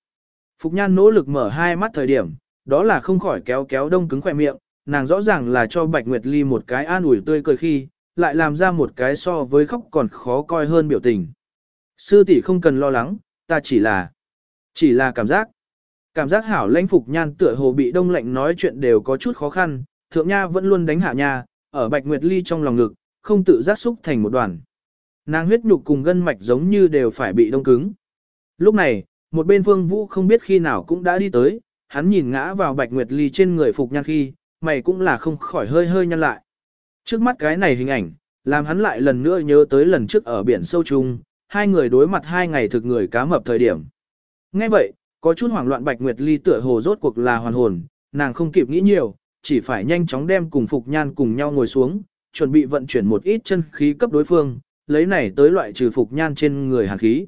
Phục Nhan nỗ lực mở hai mắt thời điểm, đó là không khỏi kéo kéo đông cứng khỏe miệng, nàng rõ ràng là cho Bạch Nguyệt Ly một cái an ủi tươi cười khi, lại làm ra một cái so với khóc còn khó coi hơn biểu tình. Sư tỷ không cần lo lắng, ta chỉ là, chỉ là cảm giác. Cảm giác hảo lãnh phục nhan tựa hồ bị đông lạnh nói chuyện đều có chút khó khăn, thượng nha vẫn luôn đánh hạ nha, ở Bạch Nguyệt Ly trong lòng ngực, không tự giác xúc thành một đoàn. Nàng huyết nhục cùng gân mạch giống như đều phải bị đông cứng. Lúc này, một bên Phương Vũ không biết khi nào cũng đã đi tới, hắn nhìn ngã vào Bạch Nguyệt Ly trên người phục nhan khi, mày cũng là không khỏi hơi hơi nhăn lại. Trước mắt cái này hình ảnh, làm hắn lại lần nữa nhớ tới lần trước ở biển sâu chung, hai người đối mặt hai ngày thực người cá mập thời điểm. Ngay vậy, có chút hoảng loạn Bạch Nguyệt Ly tựa hồ rốt cuộc là hoàn hồn, nàng không kịp nghĩ nhiều, chỉ phải nhanh chóng đem cùng Phục Nhan cùng nhau ngồi xuống, chuẩn bị vận chuyển một ít chân khí cấp đối phương, lấy này tới loại trừ Phục Nhan trên người hàn khí.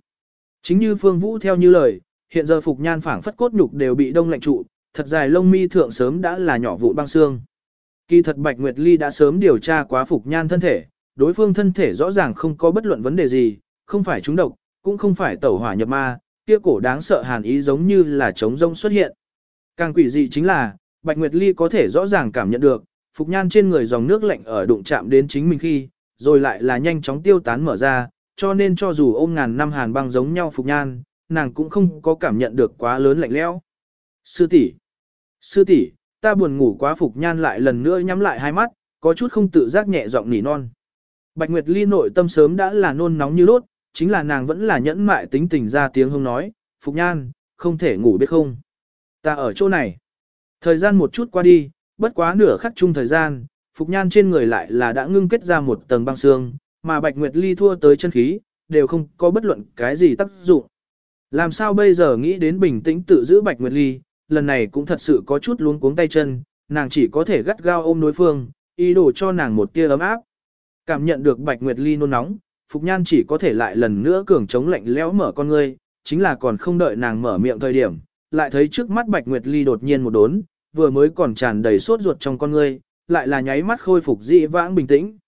Chính như Phương Vũ theo như lời, hiện giờ Phục Nhan phảng phất cốt nhục đều bị đông lạnh trụ, thật dài lông mi thượng sớm đã là nhỏ vụ băng xương. Kỳ thật Bạch Nguyệt Ly đã sớm điều tra quá Phục Nhan thân thể, đối phương thân thể rõ ràng không có bất luận vấn đề gì, không phải trúng độc, cũng không phải tẩu hỏa nhập ma, kia cổ đáng sợ hàn ý giống như là trống rông xuất hiện. Càng quỷ dị chính là, Bạch Nguyệt Ly có thể rõ ràng cảm nhận được, Phục Nhan trên người dòng nước lạnh ở đụng chạm đến chính mình khi, rồi lại là nhanh chóng tiêu tán mở ra, cho nên cho dù ôm ngàn năm hàn băng giống nhau Phục Nhan, nàng cũng không có cảm nhận được quá lớn lạnh lẽo. Sư tỷ, sư tỷ, ta buồn ngủ quá Phục Nhan lại lần nữa nhắm lại hai mắt, có chút không tự giác nhẹ giọng nỉ non. Bạch Nguyệt Ly nội tâm sớm đã là nôn nóng như đốt, chính là nàng vẫn là nhẫn mại tính tình ra tiếng hông nói, Phục Nhan, không thể ngủ biết không. Ta ở chỗ này. Thời gian một chút qua đi, bất quá nửa khắc chung thời gian, Phục Nhan trên người lại là đã ngưng kết ra một tầng băng xương, mà Bạch Nguyệt Ly thua tới chân khí, đều không có bất luận cái gì tác dụng. Làm sao bây giờ nghĩ đến bình tĩnh tự giữ Bạch Nguyệt Ly, lần này cũng thật sự có chút luống cuống tay chân, nàng chỉ có thể gắt gao ôm đối phương, ý đồ cho nàng một tia ấm áp. Cảm nhận được Bạch Nguyệt Ly nôn nóng, Phục Nhan chỉ có thể lại lần nữa cường chống lạnh lẽo mở con ngươi, chính là còn không đợi nàng mở miệng thời điểm, lại thấy trước mắt Bạch Nguyệt Ly đột nhiên một đốn, vừa mới còn tràn đầy sốt ruột trong con ngươi, lại là nháy mắt khôi phục dị vãng bình tĩnh.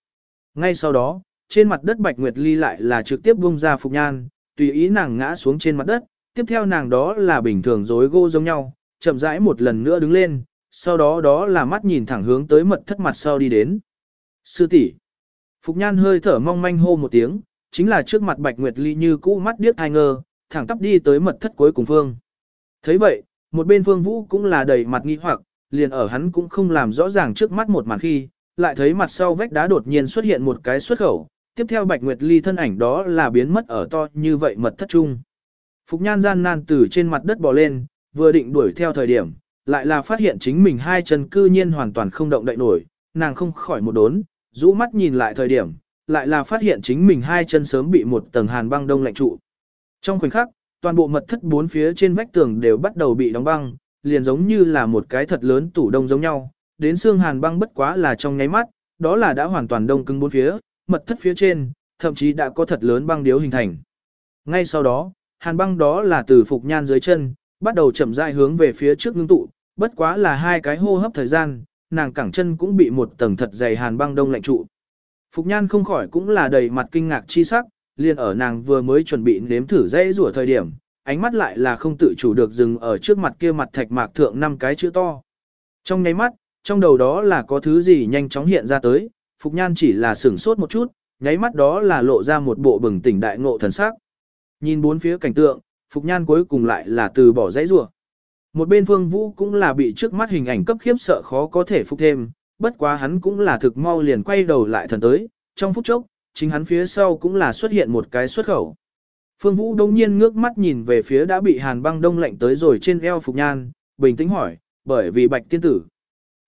Ngay sau đó, trên mặt đất Bạch Nguyệt Ly lại là trực tiếp buông ra Phục Nhan, tùy ý nàng ngã xuống trên mặt đất, tiếp theo nàng đó là bình thường rối gô giống nhau, chậm rãi một lần nữa đứng lên, sau đó đó là mắt nhìn thẳng hướng tới mật thất mặt sau đi đến. Sư tỷ Phục Nhan hơi thở mong manh hô một tiếng, chính là trước mặt Bạch Nguyệt Ly như cũ mắt điếc hai ngơ, thẳng tắp đi tới mật thất cuối cùng phương. thấy vậy, một bên Phương Vũ cũng là đầy mặt nghi hoặc, liền ở hắn cũng không làm rõ ràng trước mắt một màn khi, lại thấy mặt sau vách đá đột nhiên xuất hiện một cái xuất khẩu, tiếp theo Bạch Nguyệt Ly thân ảnh đó là biến mất ở to như vậy mật thất trung. Phục Nhan gian nan từ trên mặt đất bò lên, vừa định đuổi theo thời điểm, lại là phát hiện chính mình hai chân cư nhiên hoàn toàn không động đậy nổi, nàng không khỏi một đốn, rũ mắt nhìn lại thời điểm, lại là phát hiện chính mình hai chân sớm bị một tầng hàn băng đông lạnh trụ. Trong khoảnh khắc, toàn bộ mật thất bốn phía trên vách tường đều bắt đầu bị đóng băng, liền giống như là một cái thật lớn tủ đông giống nhau, đến xương hàn băng bất quá là trong nháy mắt, đó là đã hoàn toàn đông cứng bốn phía, mật thất phía trên, thậm chí đã có thật lớn băng điếu hình thành. Ngay sau đó, hàn băng đó là từ phục nhan dưới chân, bắt đầu chậm rãi hướng về phía trước ngưng tụ, bất quá là hai cái hô hấp thời gian, nàng cẳng chân cũng bị một tầng thật dày hàn băng đông lạnh trụ. Phục nhan không khỏi cũng là đầy mặt kinh ngạc chi sắc, liền ở nàng vừa mới chuẩn bị nếm thử dây rủa thời điểm, ánh mắt lại là không tự chủ được dừng ở trước mặt kia mặt thạch mạc thượng năm cái chữ to. Trong nháy mắt, trong đầu đó là có thứ gì nhanh chóng hiện ra tới, Phục Nhan chỉ là sửng sốt một chút, nháy mắt đó là lộ ra một bộ bừng tỉnh đại ngộ thần sắc. Nhìn bốn phía cảnh tượng, Phục Nhan cuối cùng lại là từ bỏ dãy rủa. Một bên Phương Vũ cũng là bị trước mắt hình ảnh cấp khiếp sợ khó có thể phục thêm, bất quá hắn cũng là thực mau liền quay đầu lại thần tới, trong phút chốc, chính hắn phía sau cũng là xuất hiện một cái xuất khẩu. Phương Vũ đông nhiên ngước mắt nhìn về phía đã bị hàn băng đông lạnh tới rồi trên eo Phục Nhan, bình tĩnh hỏi, bởi vì bạch tiên tử.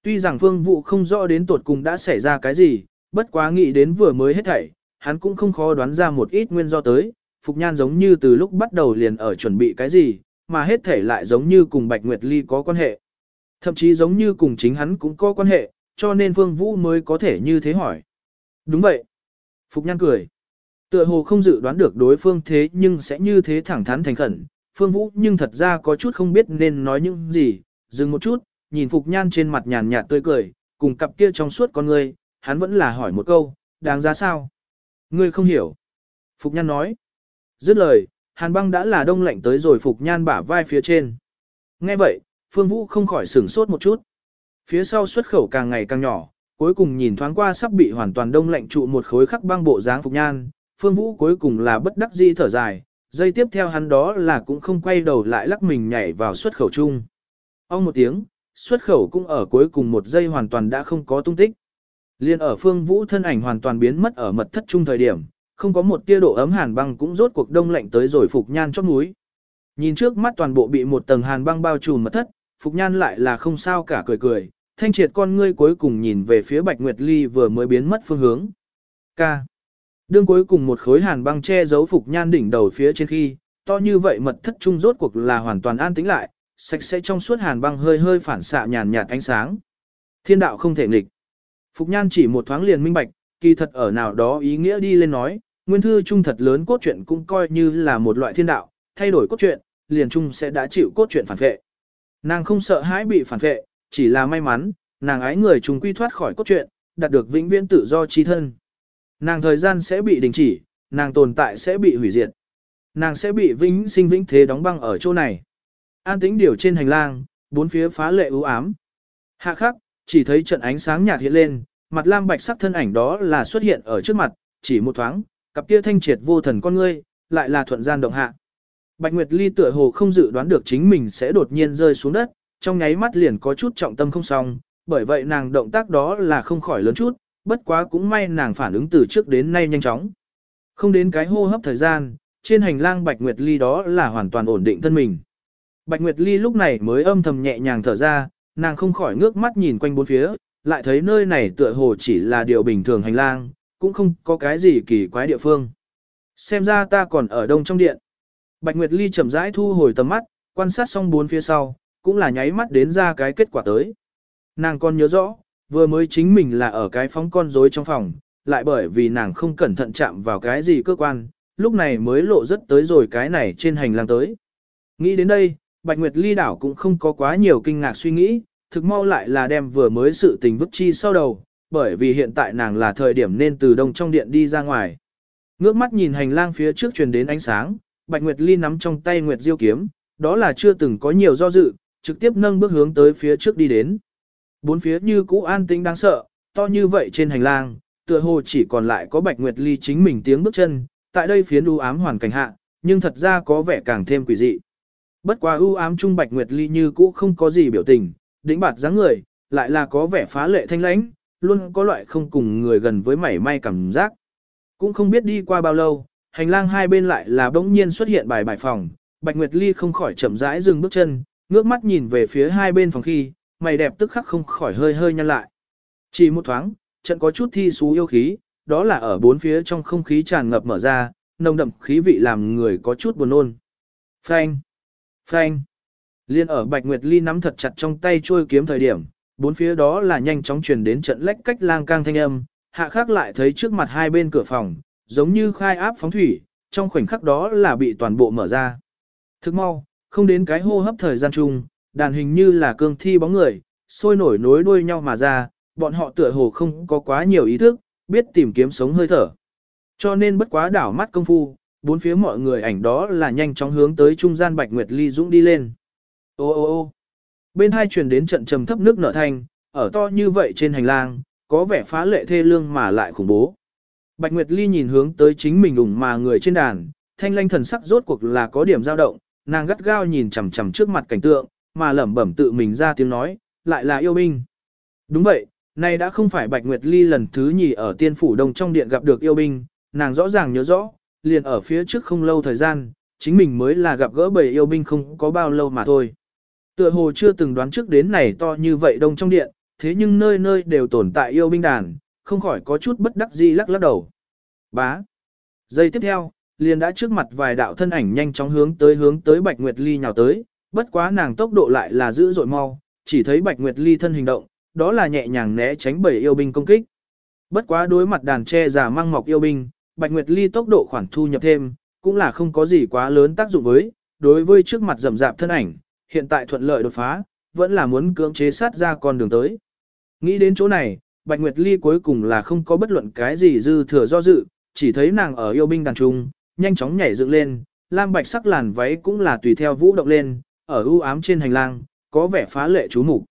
Tuy rằng Phương Vũ không rõ đến tuột cùng đã xảy ra cái gì, bất quá nghĩ đến vừa mới hết thảy, hắn cũng không khó đoán ra một ít nguyên do tới, Phục Nhan giống như từ lúc bắt đầu liền ở chuẩn bị cái gì, mà hết thể lại giống như cùng Bạch Nguyệt Ly có quan hệ. Thậm chí giống như cùng chính hắn cũng có quan hệ, cho nên Phương Vũ mới có thể như thế hỏi. Đúng vậy. Phục Nhan cười. Tựa hồ không dự đoán được đối phương thế nhưng sẽ như thế thẳng thắn thành khẩn, Phương Vũ nhưng thật ra có chút không biết nên nói những gì, dừng một chút, nhìn Phục Nhan trên mặt nhàn nhạt tươi cười, cùng cặp kia trong suốt con người, hắn vẫn là hỏi một câu, đáng giá sao? Ngươi không hiểu. Phục Nhan nói. Dứt lời, Hàn băng đã là đông lạnh tới rồi Phục Nhan bả vai phía trên. Nghe vậy, Phương Vũ không khỏi sửng sốt một chút. Phía sau xuất khẩu càng ngày càng nhỏ, cuối cùng nhìn thoáng qua sắp bị hoàn toàn đông lạnh trụ một khối khắc băng bộ dáng Phục Nhan, Phương Vũ cuối cùng là bất đắc dĩ thở dài, dây tiếp theo hắn đó là cũng không quay đầu lại lắc mình nhảy vào xuất khẩu chung. Ông một tiếng, xuất khẩu cũng ở cuối cùng một giây hoàn toàn đã không có tung tích. Liên ở Phương Vũ thân ảnh hoàn toàn biến mất ở mật thất trung thời điểm, không có một tia độ ấm hàn băng cũng rốt cuộc đông lạnh tới rồi Phục Nhan chót núi. Nhìn trước mắt toàn bộ bị một tầng hàn băng bao trùm mật thất, Phục Nhan lại là không sao cả cười cười, thanh triệt con ngươi cuối cùng nhìn về phía Bạch Nguyệt Ly vừa mới biến mất phương hướng. Ca. Đương cuối cùng một khối hàn băng che giấu Phục Nhan đỉnh đầu phía trên khi, to như vậy mật thất trung rốt cuộc là hoàn toàn an tĩnh lại, sạch sẽ trong suốt hàn băng hơi hơi phản xạ nhàn nhạt ánh sáng. Thiên đạo không thể nghịch. Phục Nhan chỉ một thoáng liền minh bạch, kỳ thật ở nào đó ý nghĩa đi lên nói, nguyên thư trung thật lớn cốt truyện cũng coi như là một loại thiên đạo, thay đổi cốt truyện, liền trung sẽ đã chịu cốt truyện phản vệ. Nàng không sợ hãi bị phản vệ, chỉ là may mắn, nàng ái người trùng quy thoát khỏi cốt truyện, đạt được vĩnh viễn tự do chi thân. Nàng thời gian sẽ bị đình chỉ, nàng tồn tại sẽ bị hủy diệt. Nàng sẽ bị vĩnh sinh vĩnh thế đóng băng ở chỗ này. An tĩnh điều trên hành lang, bốn phía phá lệ ưu ám. Hạ khắc, chỉ thấy trận ánh sáng nhạt hiện lên, mặt lam bạch sắc thân ảnh đó là xuất hiện ở trước mặt, chỉ một thoáng, cặp kia thanh triệt vô thần con ngươi, lại là thuận gian động hạ. Bạch Nguyệt Ly tựa hồ không dự đoán được chính mình sẽ đột nhiên rơi xuống đất, trong nháy mắt liền có chút trọng tâm không xong, bởi vậy nàng động tác đó là không khỏi lớn chút, bất quá cũng may nàng phản ứng từ trước đến nay nhanh chóng. Không đến cái hô hấp thời gian, trên hành lang Bạch Nguyệt Ly đó là hoàn toàn ổn định thân mình. Bạch Nguyệt Ly lúc này mới âm thầm nhẹ nhàng thở ra, nàng không khỏi ngước mắt nhìn quanh bốn phía, lại thấy nơi này tựa hồ chỉ là điều bình thường hành lang, cũng không có cái gì kỳ quái địa phương. Xem ra ta còn ở đông trong điện. Bạch Nguyệt Ly chậm rãi thu hồi tầm mắt, quan sát xong bốn phía sau, cũng là nháy mắt đến ra cái kết quả tới. Nàng còn nhớ rõ, vừa mới chính mình là ở cái phóng con rối trong phòng, lại bởi vì nàng không cẩn thận chạm vào cái gì cơ quan, lúc này mới lộ rất tới rồi cái này trên hành lang tới. Nghĩ đến đây, Bạch Nguyệt Ly đảo cũng không có quá nhiều kinh ngạc suy nghĩ, thực mau lại là đem vừa mới sự tình vứt chi sau đầu, bởi vì hiện tại nàng là thời điểm nên từ đông trong điện đi ra ngoài. Ngước mắt nhìn hành lang phía trước truyền đến ánh sáng, Bạch Nguyệt Ly nắm trong tay Nguyệt Diêu kiếm, đó là chưa từng có nhiều do dự, trực tiếp nâng bước hướng tới phía trước đi đến. Bốn phía như cũ an tĩnh đáng sợ, to như vậy trên hành lang, tựa hồ chỉ còn lại có Bạch Nguyệt Ly chính mình tiếng bước chân, tại đây phiến u ám hoàn cảnh hạ, nhưng thật ra có vẻ càng thêm quỷ dị. Bất quá u ám trung Bạch Nguyệt Ly như cũ không có gì biểu tình, đỉnh bạt dáng người, lại là có vẻ phá lệ thanh lãnh, luôn có loại không cùng người gần với mảy may cảm giác. Cũng không biết đi qua bao lâu, hành lang hai bên lại là bỗng nhiên xuất hiện bài bài phòng, Bạch Nguyệt Ly không khỏi chậm rãi dừng bước chân, ngước mắt nhìn về phía hai bên phòng khi, mày đẹp tức khắc không khỏi hơi hơi nhăn lại. Chỉ một thoáng, trận có chút thi xú yêu khí, đó là ở bốn phía trong không khí tràn ngập mở ra, nồng đậm khí vị làm người có chút buồn nôn. Phanh! Phanh! Liên ở Bạch Nguyệt Ly nắm thật chặt trong tay trôi kiếm thời điểm, bốn phía đó là nhanh chóng truyền đến trận lách cách lang cang thanh âm, hạ khác lại thấy trước mặt hai bên cửa phòng, giống như khai áp phóng thủy, trong khoảnh khắc đó là bị toàn bộ mở ra. Thức mau, không đến cái hô hấp thời gian chung, đàn hình như là cương thi bóng người, sôi nổi nối đuôi nhau mà ra, bọn họ tựa hồ không có quá nhiều ý thức, biết tìm kiếm sống hơi thở. Cho nên bất quá đảo mắt công phu, bốn phía mọi người ảnh đó là nhanh chóng hướng tới trung gian Bạch Nguyệt Ly Dũng đi lên. Ô ô ô bên hai truyền đến trận trầm thấp nước nở thanh, ở to như vậy trên hành lang, có vẻ phá lệ thê lương mà lại khủng bố. Bạch Nguyệt Ly nhìn hướng tới chính mình ủng mà người trên đàn, thanh lanh thần sắc rốt cuộc là có điểm dao động, nàng gắt gao nhìn chằm chằm trước mặt cảnh tượng, mà lẩm bẩm tự mình ra tiếng nói, lại là yêu binh. Đúng vậy, nay đã không phải Bạch Nguyệt Ly lần thứ nhì ở tiên phủ đông trong điện gặp được yêu binh, nàng rõ ràng nhớ rõ, liền ở phía trước không lâu thời gian, chính mình mới là gặp gỡ bầy yêu binh không có bao lâu mà thôi. Tựa hồ chưa từng đoán trước đến này to như vậy đông trong điện, thế nhưng nơi nơi đều tồn tại yêu binh đàn, không khỏi có chút bất đắc dĩ lắc lắc đầu. Bá. Giây tiếp theo, liền đã trước mặt vài đạo thân ảnh nhanh chóng hướng tới hướng tới Bạch Nguyệt Ly nhào tới, bất quá nàng tốc độ lại là dữ dội mau, chỉ thấy Bạch Nguyệt Ly thân hình động, đó là nhẹ nhàng né tránh bảy yêu binh công kích. Bất quá đối mặt đàn tre già mang mọc yêu binh, Bạch Nguyệt Ly tốc độ khoản thu nhập thêm, cũng là không có gì quá lớn tác dụng với, đối với trước mặt rầm rạp thân ảnh, hiện tại thuận lợi đột phá, vẫn là muốn cưỡng chế sát ra con đường tới. Nghĩ đến chỗ này, Bạch Nguyệt Ly cuối cùng là không có bất luận cái gì dư thừa do dự, chỉ thấy nàng ở yêu binh đàn trung, nhanh chóng nhảy dựng lên, lam bạch sắc làn váy cũng là tùy theo vũ động lên, ở u ám trên hành lang, có vẻ phá lệ chú mục.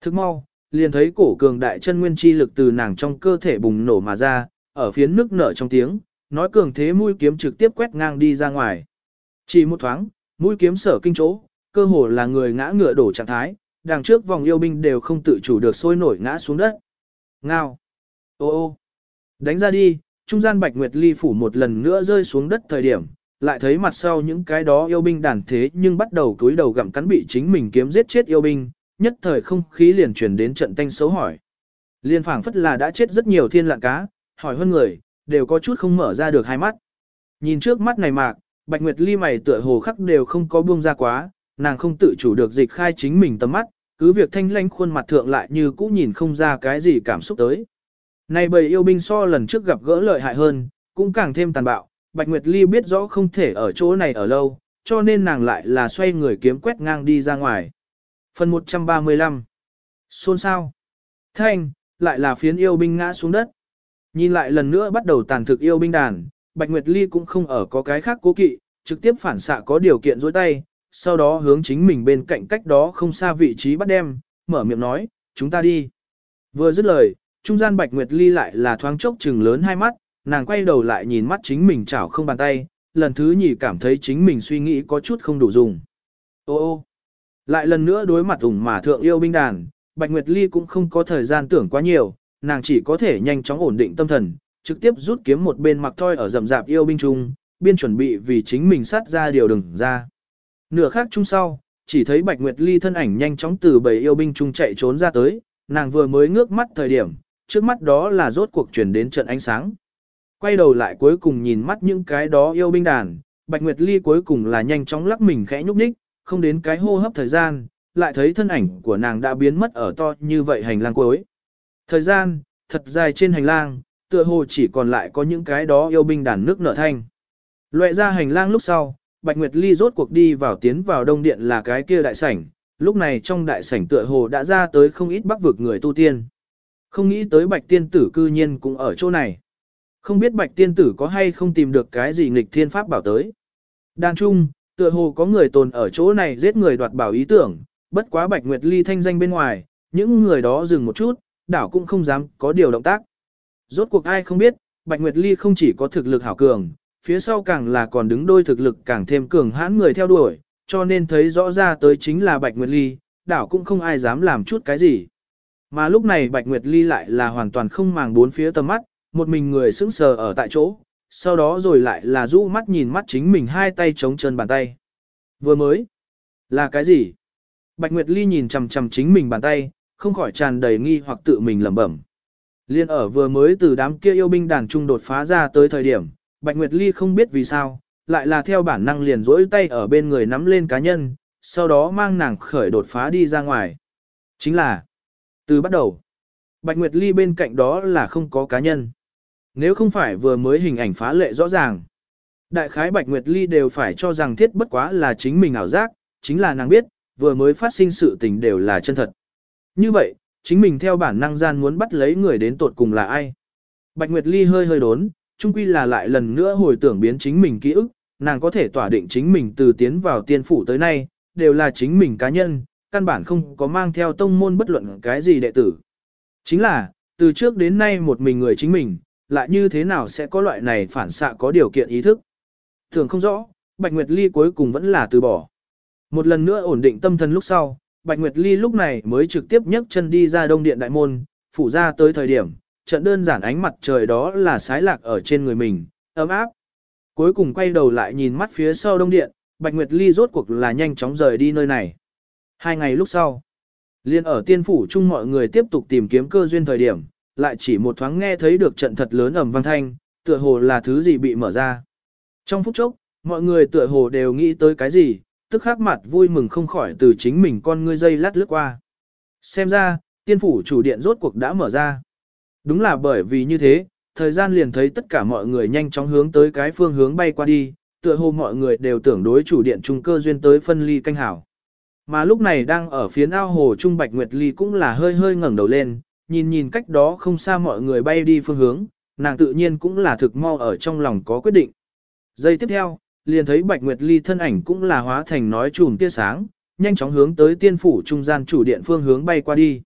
Thức mau, liền thấy cổ cường đại chân nguyên chi lực từ nàng trong cơ thể bùng nổ mà ra, ở phía nước nở trong tiếng, nói cường thế mũi kiếm trực tiếp quét ngang đi ra ngoài. Chỉ một thoáng, mũi kiếm sở kinh chỗ, cơ hồ là người ngã ngựa đổ trạng thái, đằng trước vòng yêu binh đều không tự chủ được sôi nổi ngã xuống đất. Ngao! Ô ô! Đánh ra đi, trung gian Bạch Nguyệt Ly phủ một lần nữa rơi xuống đất thời điểm, lại thấy mặt sau những cái đó yêu binh đàn thế nhưng bắt đầu túi đầu gặm cắn bị chính mình kiếm giết chết yêu binh, nhất thời không khí liền truyền đến trận tanh xấu hỏi. Liên phảng phất là đã chết rất nhiều thiên lạng cá, hỏi hơn người, đều có chút không mở ra được hai mắt. Nhìn trước mắt này mạc, Bạch Nguyệt Ly mày tựa hồ khắc đều không có buông ra quá, nàng không tự chủ được dịch khai chính mình tầm mắt, cứ việc thanh lãnh khuôn mặt thượng lại như cũ nhìn không ra cái gì cảm xúc tới. Này bầy yêu binh so lần trước gặp gỡ lợi hại hơn, cũng càng thêm tàn bạo, Bạch Nguyệt Ly biết rõ không thể ở chỗ này ở lâu, cho nên nàng lại là xoay người kiếm quét ngang đi ra ngoài. Phần 135 Xôn sao? Thanh, lại là phiến yêu binh ngã xuống đất. Nhìn lại lần nữa bắt đầu tàn thực yêu binh đàn, Bạch Nguyệt Ly cũng không ở có cái khác cố kỵ, trực tiếp phản xạ có điều kiện dối tay, sau đó hướng chính mình bên cạnh cách đó không xa vị trí bắt đem, mở miệng nói, chúng ta đi. Vừa dứt lời, trung gian Bạch Nguyệt Ly lại là thoáng chốc trừng lớn hai mắt, nàng quay đầu lại nhìn mắt chính mình chảo không bàn tay, lần thứ nhì cảm thấy chính mình suy nghĩ có chút không đủ dùng. Ô ô, lại lần nữa đối mặt ủng mà thượng yêu binh đàn, Bạch Nguyệt Ly cũng không có thời gian tưởng quá nhiều, nàng chỉ có thể nhanh chóng ổn định tâm thần, trực tiếp rút kiếm một bên mặc thoi ở rậm rạp yêu binh trung, biên chuẩn bị vì chính mình sát ra điều đừng ra. Nửa khác chung sau, chỉ thấy Bạch Nguyệt Ly thân ảnh nhanh chóng từ bầy yêu binh trung chạy trốn ra tới, nàng vừa mới ngước mắt thời điểm, trước mắt đó là rốt cuộc chuyển đến trận ánh sáng. Quay đầu lại cuối cùng nhìn mắt những cái đó yêu binh đàn, Bạch Nguyệt Ly cuối cùng là nhanh chóng lắc mình khẽ nhúc nhích, không đến cái hô hấp thời gian, lại thấy thân ảnh của nàng đã biến mất ở to như vậy hành lang cuối. Thời gian, thật dài trên hành lang, tựa hồ chỉ còn lại có những cái đó yêu binh đàn nước nở thanh. Loại ra hành lang lúc sau, Bạch Nguyệt Ly rốt cuộc đi vào tiến vào đông điện là cái kia đại sảnh, lúc này trong đại sảnh tựa hồ đã ra tới không ít bắc vực người tu tiên. Không nghĩ tới Bạch Tiên Tử cư nhiên cũng ở chỗ này. Không biết Bạch Tiên Tử có hay không tìm được cái gì nghịch thiên pháp bảo tới. Đàn trung, tựa hồ có người tồn ở chỗ này giết người đoạt bảo ý tưởng, bất quá Bạch Nguyệt Ly thanh danh bên ngoài, những người đó dừng một chút, đảo cũng không dám có điều động tác. Rốt cuộc ai không biết, Bạch Nguyệt Ly không chỉ có thực lực hảo cường, phía sau càng là còn đứng đôi thực lực càng thêm cường hãn người theo đuổi, cho nên thấy rõ ra tới chính là Bạch Nguyệt Ly, đảo cũng không ai dám làm chút cái gì. Mà lúc này Bạch Nguyệt Ly lại là hoàn toàn không màng bốn phía tầm mắt, một mình người sững sờ ở tại chỗ, sau đó rồi lại là rũ mắt nhìn mắt chính mình hai tay chống chân bàn tay. Vừa mới, là cái gì? Bạch Nguyệt Ly nhìn chằm chằm chính mình bàn tay, không khỏi tràn đầy nghi hoặc tự mình lẩm bẩm. Liên ở vừa mới từ đám kia yêu binh đàn trung đột phá ra tới thời điểm, Bạch Nguyệt Ly không biết vì sao, lại là theo bản năng liền rỗi tay ở bên người nắm lên cá nhân, sau đó mang nàng khởi đột phá đi ra ngoài. Chính là, từ bắt đầu, Bạch Nguyệt Ly bên cạnh đó là không có cá nhân. Nếu không phải vừa mới hình ảnh phá lệ rõ ràng, đại khái Bạch Nguyệt Ly đều phải cho rằng thiết bất quá là chính mình ảo giác, chính là nàng biết, vừa mới phát sinh sự tình đều là chân thật. Như vậy, chính mình theo bản năng gian muốn bắt lấy người đến tột cùng là ai. Bạch Nguyệt Ly hơi hơi đốn, chung quy là lại lần nữa hồi tưởng biến chính mình ký ức, nàng có thể tỏa định chính mình từ tiến vào tiên phủ tới nay, đều là chính mình cá nhân, căn bản không có mang theo tông môn bất luận cái gì đệ tử. Chính là, từ trước đến nay một mình người chính mình, lại như thế nào sẽ có loại này phản xạ có điều kiện ý thức. Thường không rõ, Bạch Nguyệt Ly cuối cùng vẫn là từ bỏ. Một lần nữa ổn định tâm thần lúc sau, Bạch Nguyệt Ly lúc này mới trực tiếp nhấc chân đi ra đông điện đại môn, phủ ra tới thời điểm, trận đơn giản ánh mặt trời đó là sái lạc ở trên người mình, ấm áp. Cuối cùng quay đầu lại nhìn mắt phía sau đông điện, Bạch Nguyệt Ly rốt cuộc là nhanh chóng rời đi nơi này. Hai ngày lúc sau, liên ở tiên phủ chung mọi người tiếp tục tìm kiếm cơ duyên thời điểm, lại chỉ một thoáng nghe thấy được trận thật lớn ầm vang thanh, tựa hồ là thứ gì bị mở ra. Trong phút chốc, mọi người tựa hồ đều nghĩ tới cái gì, tức khắc mặt vui mừng không khỏi từ chính mình con ngươi dây lát lướt qua. Xem ra, tiên phủ chủ điện rốt cuộc đã mở ra. Đúng là bởi vì như thế, thời gian liền thấy tất cả mọi người nhanh chóng hướng tới cái phương hướng bay qua đi, tựa hồ mọi người đều tưởng đối chủ điện trung cơ duyên tới phân ly canh hảo. Mà lúc này đang ở phía ao hồ Trung Bạch Nguyệt Ly cũng là hơi hơi ngẩng đầu lên, nhìn nhìn cách đó không xa mọi người bay đi phương hướng, nàng tự nhiên cũng là thực mau ở trong lòng có quyết định. Giây tiếp theo, liền thấy Bạch Nguyệt Ly thân ảnh cũng là hóa thành nói chùm tia sáng, nhanh chóng hướng tới tiên phủ trung gian chủ điện phương hướng bay qua đi.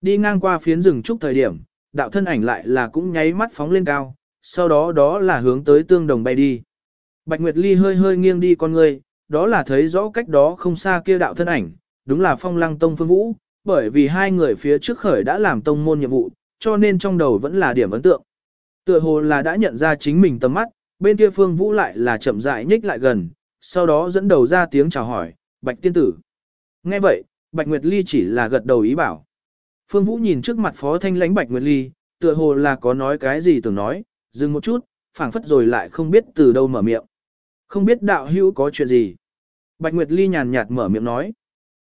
Đi ngang qua phiến rừng trúc thời điểm, đạo thân ảnh lại là cũng nháy mắt phóng lên cao, sau đó đó là hướng tới tương đồng bay đi. Bạch Nguyệt Ly hơi hơi nghiêng đi con người, đó là thấy rõ cách đó không xa kia đạo thân ảnh, đúng là phong lăng tông phương vũ, bởi vì hai người phía trước khởi đã làm tông môn nhiệm vụ, cho nên trong đầu vẫn là điểm ấn tượng. Tựa hồ là đã nhận ra chính mình tầm mắt, bên kia phương vũ lại là chậm rãi nhích lại gần, sau đó dẫn đầu ra tiếng chào hỏi, Bạch tiên tử. Nghe vậy, Bạch Nguyệt Ly chỉ là gật đầu ý bảo. Phương Vũ nhìn trước mặt Phó Thanh lãnh Bạch Nguyệt Ly, tựa hồ là có nói cái gì tưởng nói, dừng một chút, phảng phất rồi lại không biết từ đâu mở miệng. Không biết đạo hữu có chuyện gì. Bạch Nguyệt Ly nhàn nhạt mở miệng nói.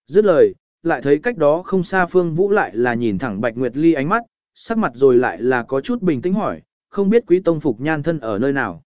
Dứt lời, lại thấy cách đó không xa Phương Vũ lại là nhìn thẳng Bạch Nguyệt Ly ánh mắt, sắc mặt rồi lại là có chút bình tĩnh hỏi, không biết quý tông phục nhan thân ở nơi nào.